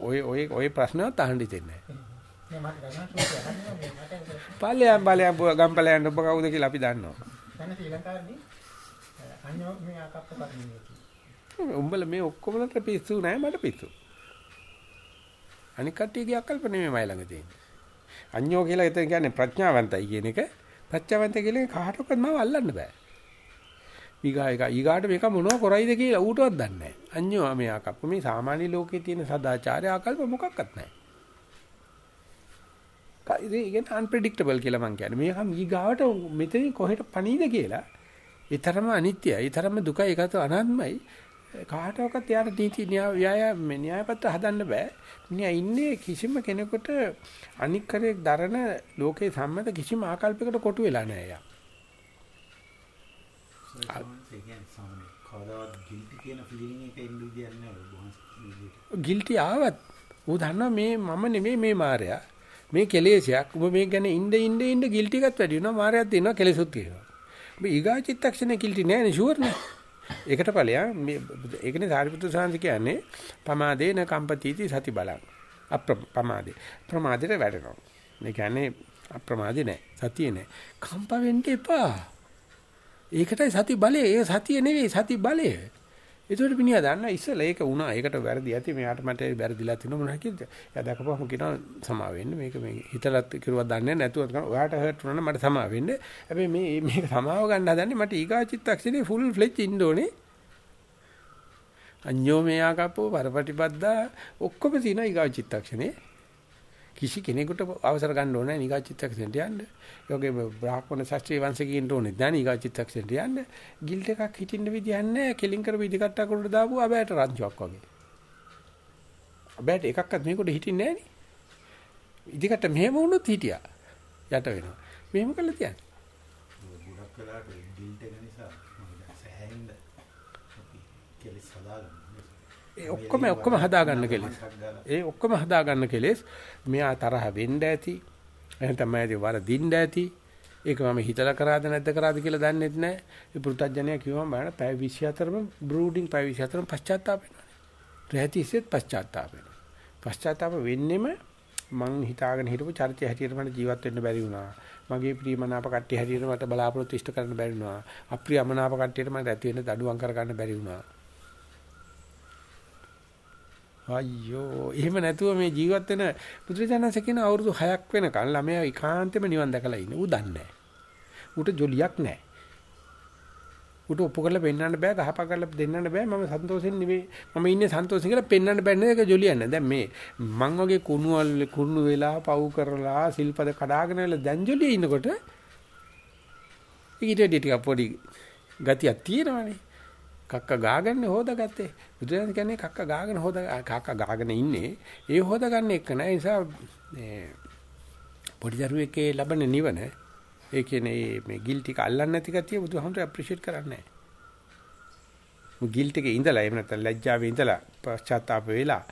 ඔය ඔය ඔය ප්‍රශ්නවත් අහන්න දෙන්නේ නැහැ. පල්ලයන් බලයන් ගම්පලයන් ඔබ කවුද කියලා අපි දන්නවා. දැන් ශ්‍රී ලංකාවේදී අඤ්ඤෝ මේ ආකප්ප කරන්නේ. උඹල මේ ඔක්කොමලට පිස්සු නැහැ මට පිස්සු. අනික් කට්ටියගේ අකල්ප නෙමෙයි මයි ළඟ තියෙන්නේ. අඤ්ඤෝ කියලා එතන කියන්නේ ප්‍රඥාවන්තයි කියන එක. ප්‍රඥාවන්ත කියලා කාටවත් මම අල්ලන්න බෑ. ඊගා එක ඊගාට මේක මොනව කරයිද කියලා ඌටවත් දන්නේ නැහැ. අඤ්ඤෝ මේ ආකප්ප මේ සාමාන්‍ය ලෝකයේ තියෙන සදාචාරය ආකල්ප මොකක්වත් නැහැ. කයිද ඉගෙන unpredictable කියලා මම කියන්නේ. මේක ඊගාවට මෙතනින් කොහෙට පණීද කියලා. ඒ තරම අනිත්‍යයි, ඒ තරම දුකයි, ඒකත් අනාත්මයි. කාටවත් යාට නීති න්‍යාය න්‍යායපත්‍ර හදන්න බෑ. මිනිහා ඉන්නේ කිසිම කෙනෙකුට අනික් කරේ දරන ලෝකේ සම්මත කිසිම ආකල්පයකට කොටු වෙලා නැහැ යා. ගිල්ටි ආවත් ඌ දන්නවා මේ මම නෙමෙයි මේ මායя. මේ කෙලෙසයක්. ඔබ මේ ගැන ඉnde ඉnde ඉnde ගිල්ටි එකත් වැඩි වෙනවා. මායයක් තියෙනවා කෙලෙසුත් තියෙනවා. ඔබ ඊගා චිත්තක්ෂණේ ගිල්ටි නෑ නේ ෂුවර් නේ. ඒකට ඵලයක් මේ ඒකනේ සාරිපුත්‍ර සාන්ති කියන්නේ පමාදේන කම්පතිති සති බලං. අප්‍රමාදේ. ප්‍රමාදයට වැටෙනවා. මේ කියන්නේ අප්‍රමාදේ නෑ. සතිය නෑ. කම්ප වෙන්න එපා. ඒකටයි සති බලය. ඒ සතිය නෙවෙයි සති බලය. ඒකට මිනිහා දන්නා ඉස්සෙල්ලා ඒක වුණා. ඒකට වැරදි ඇති. මෙයාට මට වැරදිලා තියෙනවා මොනවා කියද? එයා දැකපුවම කියනවා සමා වෙන්න. මේක මේ හිතලත් කිරුවක් දන්නේ නැතුව කරන ඔයාට හර්ට් වුණා නම් මට සමා වෙන්න. හැබැයි මේ මේක සමාව ගන්න හදන්නේ මට ඊගා චිත්තක්ෂණේ ෆුල් ෆ්ලෙජ් ඉන්න ඕනේ. අඤ්ඤෝ මෙයා කප්පෝ වරපටිපද්දා ඔක්කොම තියෙනවා ඊගා චිත්තක්ෂණේ. කිසි කෙනෙකුට අවසර ගන්න ඕනේ නිගා චිත්තක්ෂණයට යන්න. ඒ වගේම බ්‍රාහ්මණ ශාස්ත්‍රීය වංශිකයින්ට ඕනේ දැන් නිගා චිත්තක්ෂණයට යන්න. ගිල්ට් එකක් හිටින්න විදියක් නැහැ. කෙලින් කරපු ඉදිකට්ටක් උඩට දාපුව අබෑට රංචුවක් වගේ. අබෑට එකක්වත් මේකට හිටින්නේ නැහැ නේ. ඉදිකට මෙහෙම වුණොත් හිටියා. යට වෙනවා. මෙහෙම කළා තියන්නේ. ගොඩක් වෙලාවට ගිල්ට් එක නිසා මම සෑහෙන්න කෙලිස් හදාගන්න. ඒ ඔක්කොම ඔක්කොම හදාගන්න කෙලෙස්. ඒ ඔක්කොම හදාගන්න කෙලෙස් මෙයා තරහ වෙන්න ඇති. එහෙනම් තමයි වරදින්න ඇති. ඒක මම හිතලා කරාද නැද්ද කරාද කියලා දන්නෙත් නැහැ. ඒ පුරුතඥය කිව්වම බලන්න පැය 24ම බ්‍රූඩින් පැය 24ම පශ්චාත්තාප වෙනවා. රැතිසෙත් පශ්චාත්තාප වෙනවා. පශ්චාත්තාප වෙන්නෙම මං හිතාගෙන හිටපු චරිතය හැටියට මට ජීවත් වෙන්න බැරි වුණා. මගේ ප්‍රියමනාප කට්ටිය හැටියට මට බලාපොරොත්තු ඉෂ්ට කරන්න බැරි වුණා. අප්‍රියමනාප කට්ටියට මට ඇති වෙන්න දඩුවම් කරගන්න බැරි වුණා. අයියෝ එහෙම නැතුව මේ ජීවත් වෙන පුදුරජනස කියන අවුරුදු 6ක් වෙනකන් ළමයා ඒකාන්තෙම නිවන් දැකලා ඉන්නේ. ඌ දන්නේ නැහැ. ඌට ජොලියක් නැහැ. ඌට ඔප්පු කරලා පෙන්වන්න බෑ, ගහපා කරලා දෙන්නන්න බෑ. මම සන්තෝෂෙන් නෙවෙයි. මම ඉන්නේ සන්තෝෂෙන් කියලා පෙන්වන්න බෑ නේද? ඒක ජොලියක් නැහැ. දැන් මේ මං වගේ කුණුවල් කුණු වෙලා, පව් කරලා, සිල්පද කඩාගෙන වෙලා දැන් ජොලියේ ඉන්නකොට ඊට ටික පොඩි ගතියක් තියෙනවනේ. කක්ක ගාගෙන හොදාගත්තේ. බුදුරජාණන් කියන්නේ කක්ක ගාගෙන හොදා කක්ක ගාගෙන ඉන්නේ. ඒ හොදාගන්න එක නෑ. ඒ නිසා මේ පොඩි දරුවෙක්ගේ ලබන නිවන ඒ කියන්නේ මේ ගිල් ටික අල්ලන්නේ නැති ගතිය බුදුහාමුදුරුවෝ ඇප්‍රීෂিয়েට් කරන්නේ නෑ. ගිල් ටිකේ ඉඳලා එහෙම නැත්නම් ලැජ්ජාවේ ඉඳලා පශ්චාත්තාප වෙලා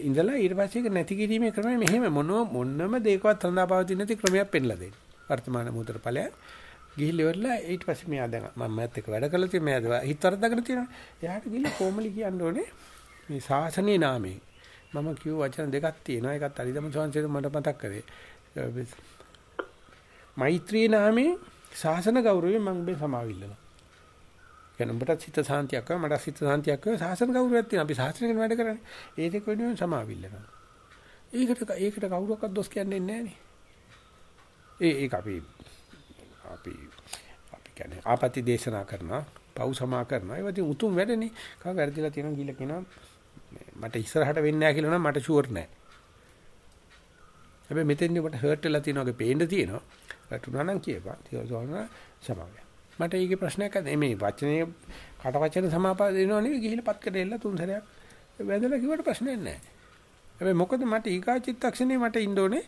ඉඳලා ඊට පස්සේ ඒක නැති කිරීමේ ක්‍රමය මෙහෙම මොනෝ මොන්නම දෙයකවත් රඳාපවතින නැති ක්‍රමයක් පෙන්ලා දෙන්න. වර්තමාන මොහොතේ ඵලය ගිහිල්ලා ඉවරලා ඊට පස්සේ මෙයා දැන් මම මෑත් එක්ක වැඩ කරලා තියෙන මෙයා හිත වරද්දාගෙන තියෙනවා. එයාට ගිහිල්ලා කොමලි කියන්න ඕනේ මේ ශාසනීය නාමයෙන්. මම කිව්ව වචන දෙකක් තියෙනවා. ඒකත් අරිදම සංසේද මට මතක් කරේ. මෛත්‍රී නාමයෙන් ශාසන ගෞරවයෙන් මම ඔබේ සමාවිල්ලනවා. කියන උඹට සිත සාන්තියක් වෙයි මට සිත සාන්තියක් වෙයි සාසන ගෞරවයක් තියෙනවා. අපි සාසනයෙන් වැඩ කරන්නේ. ඒ දෙක වෙනුවෙන් සමාවිල්ලනවා. ඒකට ඒකට කවුරක්වත් දොස් කියන්නේ නැහැ නේ. ඒ ඒක අපි අපි අපි කියන්නේ ආපති දේශනා කරනවා, පව් සමා කරනවා. ඒ වගේ උතුම් වැඩනේ. කව වැරදිලා තියෙනවා කියලා කියනවා. මට ඉස්සරහට වෙන්නේ නැහැ කියලා නම් මට ෂුවර් නැහැ. හැබැයි මෙතෙන්දී මට හර්ට් වෙලා තියෙනවා වගේ පේන්න තියෙනවා. වැටුණා නම් කියපන්. තියසෝන සමාවය. මට ඊගේ ප්‍රශ්නයක් නැහැ. මේ වචනේ කට වචන සමාපා දෙනව නෙවෙයි ගිහිල්ලා පත් කරෙල්ල තුන් සැරයක් වැදලා කිව්වට ප්‍රශ්නයක් නැහැ. හැබැයි මොකද මට ඊගා චිත්තක්ෂණේ මට ඉන්න ඕනේ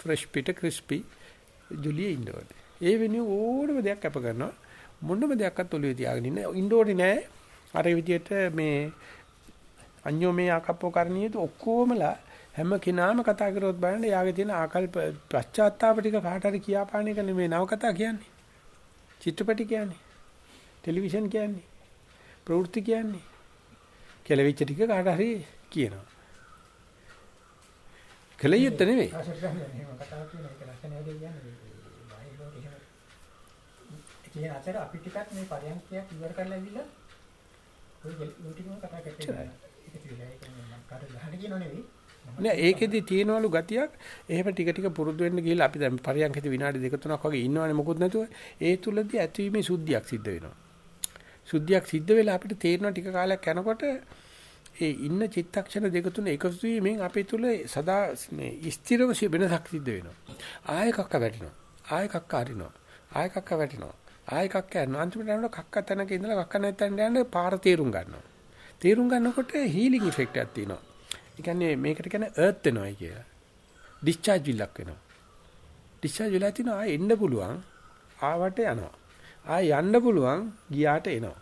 ෆ්‍රෙෂ් පිට ක්‍රිස්පි ජුලිය ඉන්න ඕනේ. ඒ වෙනුවෙන් ඕනම දෙයක් අප කරනවා. මොනම දෙයක්වත් ඔළුවේ තියාගෙන ඉන්න ඉන්න ඕනේ නෑ. අර විදිහට මේ අඤ්ඤෝ මේ ආකප්පෝ කරණීයද ඔක්කොමලා හැම කෙනාම කතා කරොත් බලන්න යාගේ තියෙන ආකල්ප පශ්චාත්තාප ටික කාට හරි කියාපාන එක නෙමෙයි නව කතා කියන්නේ. චිත්‍රපටි කියන්නේ. ටෙලිවිෂන් කියන්නේ. ප්‍රවෘත්ති කියන්නේ. කෙලවිච්ච ටික කාට හරි කියනවා. කලියුත් නෙමෙයි. කතාව කියන එක ලස්සනයි කියන්නේ. බාහිරට එහෙම. ඒ අතර අපි ටිකක් මේ පරියන්කයක් ඉවර කරලා ඇවිල්ලා ඔය යුටිකම කතා කරලා ඒක තියලා ඒක මම කාට ගහන්න කියනෝ නෙවෙයි. නෑ ඒකෙදි තියෙනවලු ගතියක් එහෙම ටික ටික පුරුදු වෙන්න ගිහිල්ලා අපි දැන් පරියන්කෙදි විනාඩි දෙක තුනක් වගේ ඉන්නවනේ මොකුත් නැතුව ඒ තුලදී ඇතිවීමේ සුද්ධියක් සිද්ධ වෙනවා. සුද්ධියක් සිද්ධ වෙලා අපිට තේරෙනවා ටික කාලයක් යනකොට ඒ ඉන්න චිත්තක්ෂණ දෙක තුන එකතු වීමෙන් අපේ තුල සදා මේ ස්ථිරව වෙනසක් සිද්ධ වෙනවා. ආය කක්ක වැටෙනවා. ආය කක්ක හරිනවා. ආය කක්ක වැටෙනවා. ආය කක්ක යනවා. අන්තිමට යනකොට කක්ක තැනක ඉඳලා කක්ක නැත්තෙන් යන පාර තේරුම් ගන්නවා. තේරුම් ගන්නකොට හීලින් ඉෆෙක්ට් එකක් තියෙනවා. ඒ කියන්නේ මේකට කියන්නේ අර්ත් වෙනවයි කියලා. ඩිස්චාර්ජ් විලක් වෙනවා. ඩිස්චාර්ජ් වෙලා තිනවා ආය එන්න පුළුවන්. ආවට යනවා. ආය යන්න පුළුවන් ගියාට එනවා.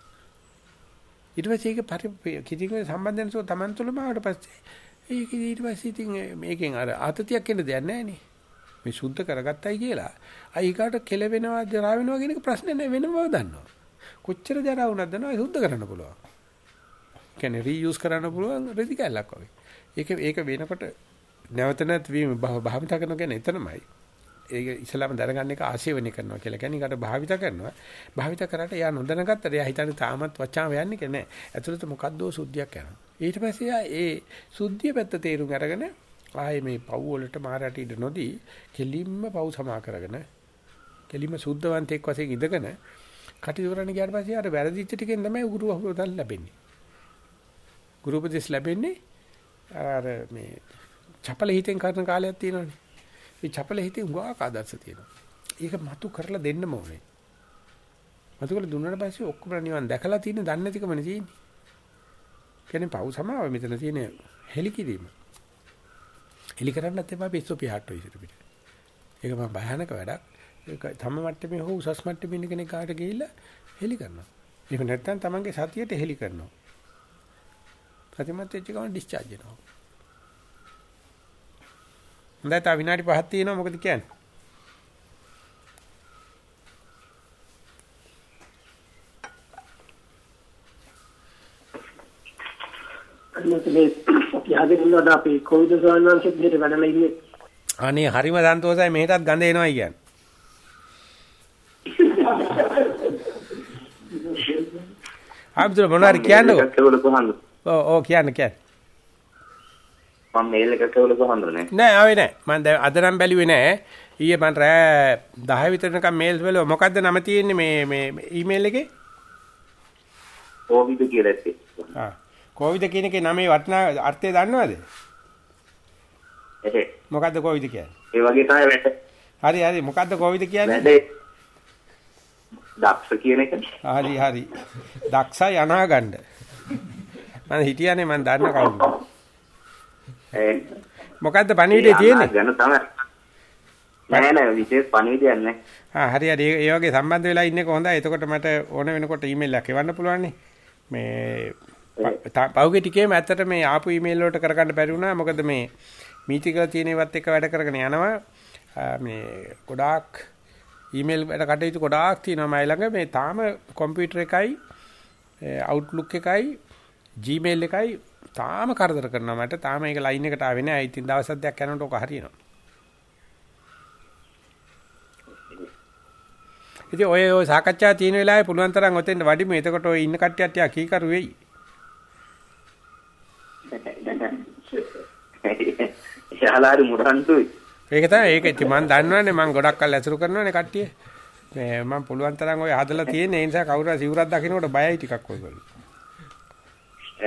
ඊට පස්සේ ඒක කිතික සම්බන්ධයෙන් සෝ Taman තුලම ආවට පස්සේ ඒක ඊට පස්සේ ඉතින් මේකෙන් අර ආතතියක් එන්න දෙයක් නැහැ නේ. මේ සුද්ධ කරගත්තයි කියලා. අයිකාට කෙලවෙනවා ජරා වෙනවා කියන එක ප්‍රශ්නේ නෑ වෙනම බව දන්නවා. කොච්චර ජරා වුණත් දන්නවා සුද්ධ කරන්න පුළුවන්. කියන්නේ රීයුස් කරන්න පුළුවන් රෙදි කැල්ලක් වගේ. ඒක ඒක වෙනකොට නැවත නැත් වීම භාවිත කරන කියන්නේ එතනමයි. ඒක ඉස්ලාම දැනගන්න එක ආශේවනය කරනවා කියලා. කියන්නේ කට භාවිත කරනවා. භාවිත කරාට එයා නොදැනගත්තට එයා හිතන්නේ තාමත් වචාම යන්නේ නැහැ. ඇතුළත මොකද්දෝ සුද්ධියක් යනවා. ඊට පස්සේ එයා ඒ සුද්ධිය පැත්ත තේරුම් අරගෙන ආයේ මේ පව් වලට මාරට ඉඳ නොදී කෙලින්ම පව් සමා කරගෙන කෙලින්ම සුද්ධවන්තෙක් වශයෙන් ඉඳගෙන කටයුතු කරන්න ගියාට පස්සේ අර වැරදිච්ච ටිකෙන් තමයි ගුරු උපදෙස් ලැබෙන්නේ. ගුරු උපදෙස් ලැබෙන්නේ අර මේ චපල හිතෙන් කරන කාලයක් තියෙනවනේ. මේ චපල හිතේ උගාක ආදර්ශ තියෙනවා. ඒක මතු කරලා දෙන්නම ඕනේ. මතු කරලා දුන්නාට පස්සේ ඔක්කොම නිවන් දැකලා තියෙන දන්නේ නැතිකමනේ තියෙන්නේ. කියන්නේ පව් සමාව මෙතන තියෙන හෙලි කිරීම. හෙලි කරන්නත් එපා පිස්සු පියාට්ටෝ ඉසිට පිට. ඒක මම භයානක වැඩක්. ඒක තම මට්ටමේ හෝ උසස් මට්ටමේ ඉන්න කෙනෙක් කාට ගිහිල්ලා හෙලි කරනවා. එහෙම නැත්නම් තමන්ගේ සතියට හෙලි කරනවා. සතිමත් වෙච්ච ගමන් ඩිස්චාර්ජ් වෙනවා. හොඳයි තා විනාඩි 5ක් තියෙනවා මොකද කියන්නේ? මේ අපි ආගෙන ඉන්නවද අපි කොවිද ස්වාමීන් වහන්සේ විදිහට වැඩලා ඉන්නේ? අනේ හරිම සන්තෝෂයි මෙහෙටත් ගඳ එනවයි කියන්නේ. ආබ්දුල් මොනාරි කියන්නේ? ඔව් ඔව් කියන්න කියන්න. මම මේල් එකක් කවල කොහොමද නේ නෑ ආවේ නෑ. මම දැන් අද නම් බැලුවේ නෑ. ඊයේ මම රෑ 10 විතර නිකන් මේල්ස් වල මොකද්ද නම තියෙන්නේ මේ මේ ඊමේල් එකේ? කොවිඩ් කියලා ඇත්තේ. ආ කොවිඩ් කියන එකේ නමේ වටිනා අර්ථය දන්නවද එහේ මොකද්ද කොවිඩ් කියන්නේ ඒ වගේ තමයි වැඩ හරි හරි මොකද්ද කොවිඩ් කියන්නේ වැඩේ දක්ෂ කියන එක. හරි හරි. දක්ෂයි අනාගන්න. මම හිටියානේ මම දන්න කවුරුද. ඒ මොකද්ද පණිවිඩේ තියෙන්නේ? ගැන තමයි. නෑ නෑ විශේෂ පණිවිඩයක් නෑ. ආ හරි හරි ඒ වගේ සම්බන්ධ වෙලා ඉන්නක හොඳයි. එතකොට මට ඕන වෙනකොට ඊමේල් එකක් එවන්න පුළුවන් මේ පහුගිය ටිකේම ඇත්තට මේ ආපු ඊමේල් වලට කරගන්න බැරි වුණා. මොකද මේ මීටිකල තියෙන ඒවත් එක්ක වැඩ කරගෙන යනවා. මේ ගොඩාක් ඊමේල් වැඩ කටයුතු ගොඩාක් තියෙනවා මයි ළඟ. මේ තාම කම්පියුටර් එකයි Outlook එකයි Gmail එකයි තාම කරදර කරනවා මට. තාම ඒක ලයින් එකට ආවේ නෑ. ඉතින් දවස් දෙකක් යනකොට ඔක හරියනවා. ඉතින් ඔය ඔය සාකච්ඡා තියෙන වෙලාවේ පුළුවන් තරම් ඔතෙන් වඩිමු. එතකොට ඔය ඉන්න කට්ටියට කීකරු වෙයි. ශාලාරි මුරන්තුයි. ඒක තමයි ඒක ඉතින් මම දන්නවනේ මම ගොඩක් කල් ඇසුරු කරනවනේ කට්ටිය. මේ මම පුළුවන් තරම් ඔය හදලා තියෙන ඒ නිසා කවුරු හරි සිවුරක් දකින්නකොට බයයි ටිකක් ඔයගොල්ලෝ.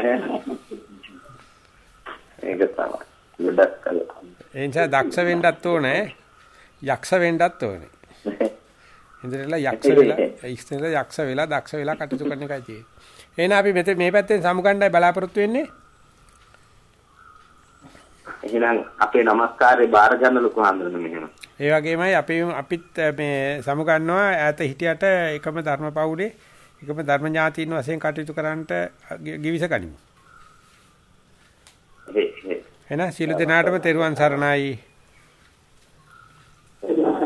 ඒක තමයි. ගොඩක් කල්. ඒ නිසා දක්ෂ වෙන්නත් ඕනේ. යක්ෂ වෙන්නත් ඕනේ. ඉන්ද්‍රලා යක්ෂ වෙලා ඉස්තෙන්ලා යක්ෂ වෙලා දක්ෂ වෙලා කටයුතු කරන එකයි තියෙන්නේ. එහෙනම් අපි මේ පැත්තෙන් සමුගණ්ඩයි බලාපොරොත්තු වෙන්නේ. එහෙනම් අපේ নমස්කාරේ බාර ගන්න ලොකු හඳුනන මෙහෙම. ඒ වගේමයි අපි අපිත් මේ සමුගන්නවා ඈත හිටියට එකම ධර්මපෞලේ එකම ධර්ම ඥාතීන් වශයෙන් කටයුතු කරන්නට givis ගනිමු. එහෙනම් සියලු දෙනාටම තෙරුවන් සරණයි.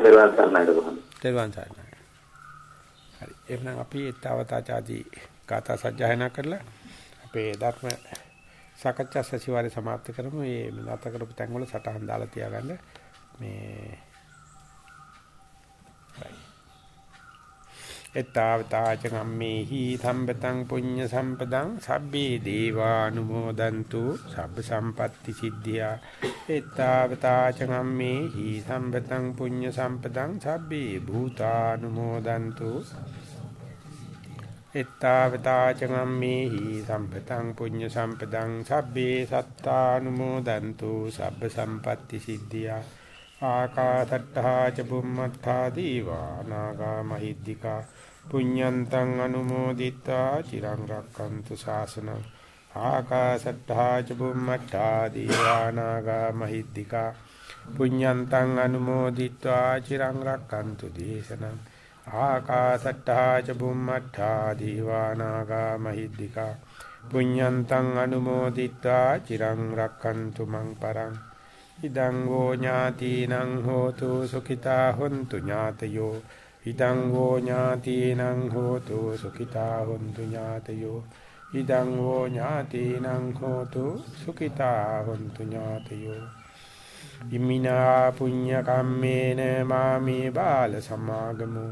තෙරුවන් සරණයි? තෙරුවන් සරණයි. හරි. එහෙනම් අපි ඊතාවතාචාදී ගාථා සජ්ජායනා කරලා අපේ ධර්ම සාකච්ඡා සැසිවාරය સમાપ્ત කරමු. මේ නත කරපු තැන් වල සටහන් දාලා තියාගන්න. මේ එත්තාවතාච කම්මේහි සම්පතං පුඤ්ඤ සම්පතං සබ්බේ දේවානුමෝදන්තු සබ්බ සම්පatti සිද්ධියා එත්තාවතාච කම්මේහි සම්පතං පුඤ්ඤ සම්පතං සබ්බේ භූතානුමෝදන්තු එත්තාවතාචගම්මේහි සම්පතං පුඤ්ඤ සම්පතං සබ්බේ සත්තානුමෝදන්තු සබ්බ සම්පatti සිද්ධියා ආකාසට්ඨා ච බුම්මත්තා දීවා නාගා මහිද්దికා පුඤ්ඤන්තං අනුමෝදිත්වා චිරං රක්칸තු ශාසනං ආකාසට්ඨා ච බුම්මත්තා දීවා නාගා මහිද්దికා පුඤ්ඤන්තං අනුමෝදිත්වා චිරං රක්칸තු දේශනං ආකාසට්ටා ච බුම්මට්ටා දීවානාගා මහිද්దికා පුඤ්ඤන්තං අනුමෝදිත්වා චිරං රක්칸තු මං පරං ඉදං ගෝ ඥාතිනං හෝතු සුඛිතා හොන්තු ඥාතයෝ ඉදං ගෝ ඥාතිනං හෝතු සුඛිතා හොන්තු ඥාතයෝ ඉදං ගෝ ඥාතිනං හෝතු සුඛිතා හොන්තු ඥාතයෝ ඉමිනා පුඤ්ඤ කම්මේන මාමේ බාල සමාගමෝ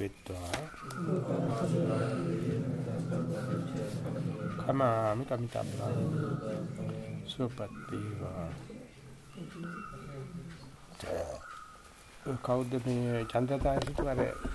වෙත්වා. කමාමි කමිතබ්බා සුවපත් වේවා. කවුද මේ චන්ද්‍රතාය සිටුවර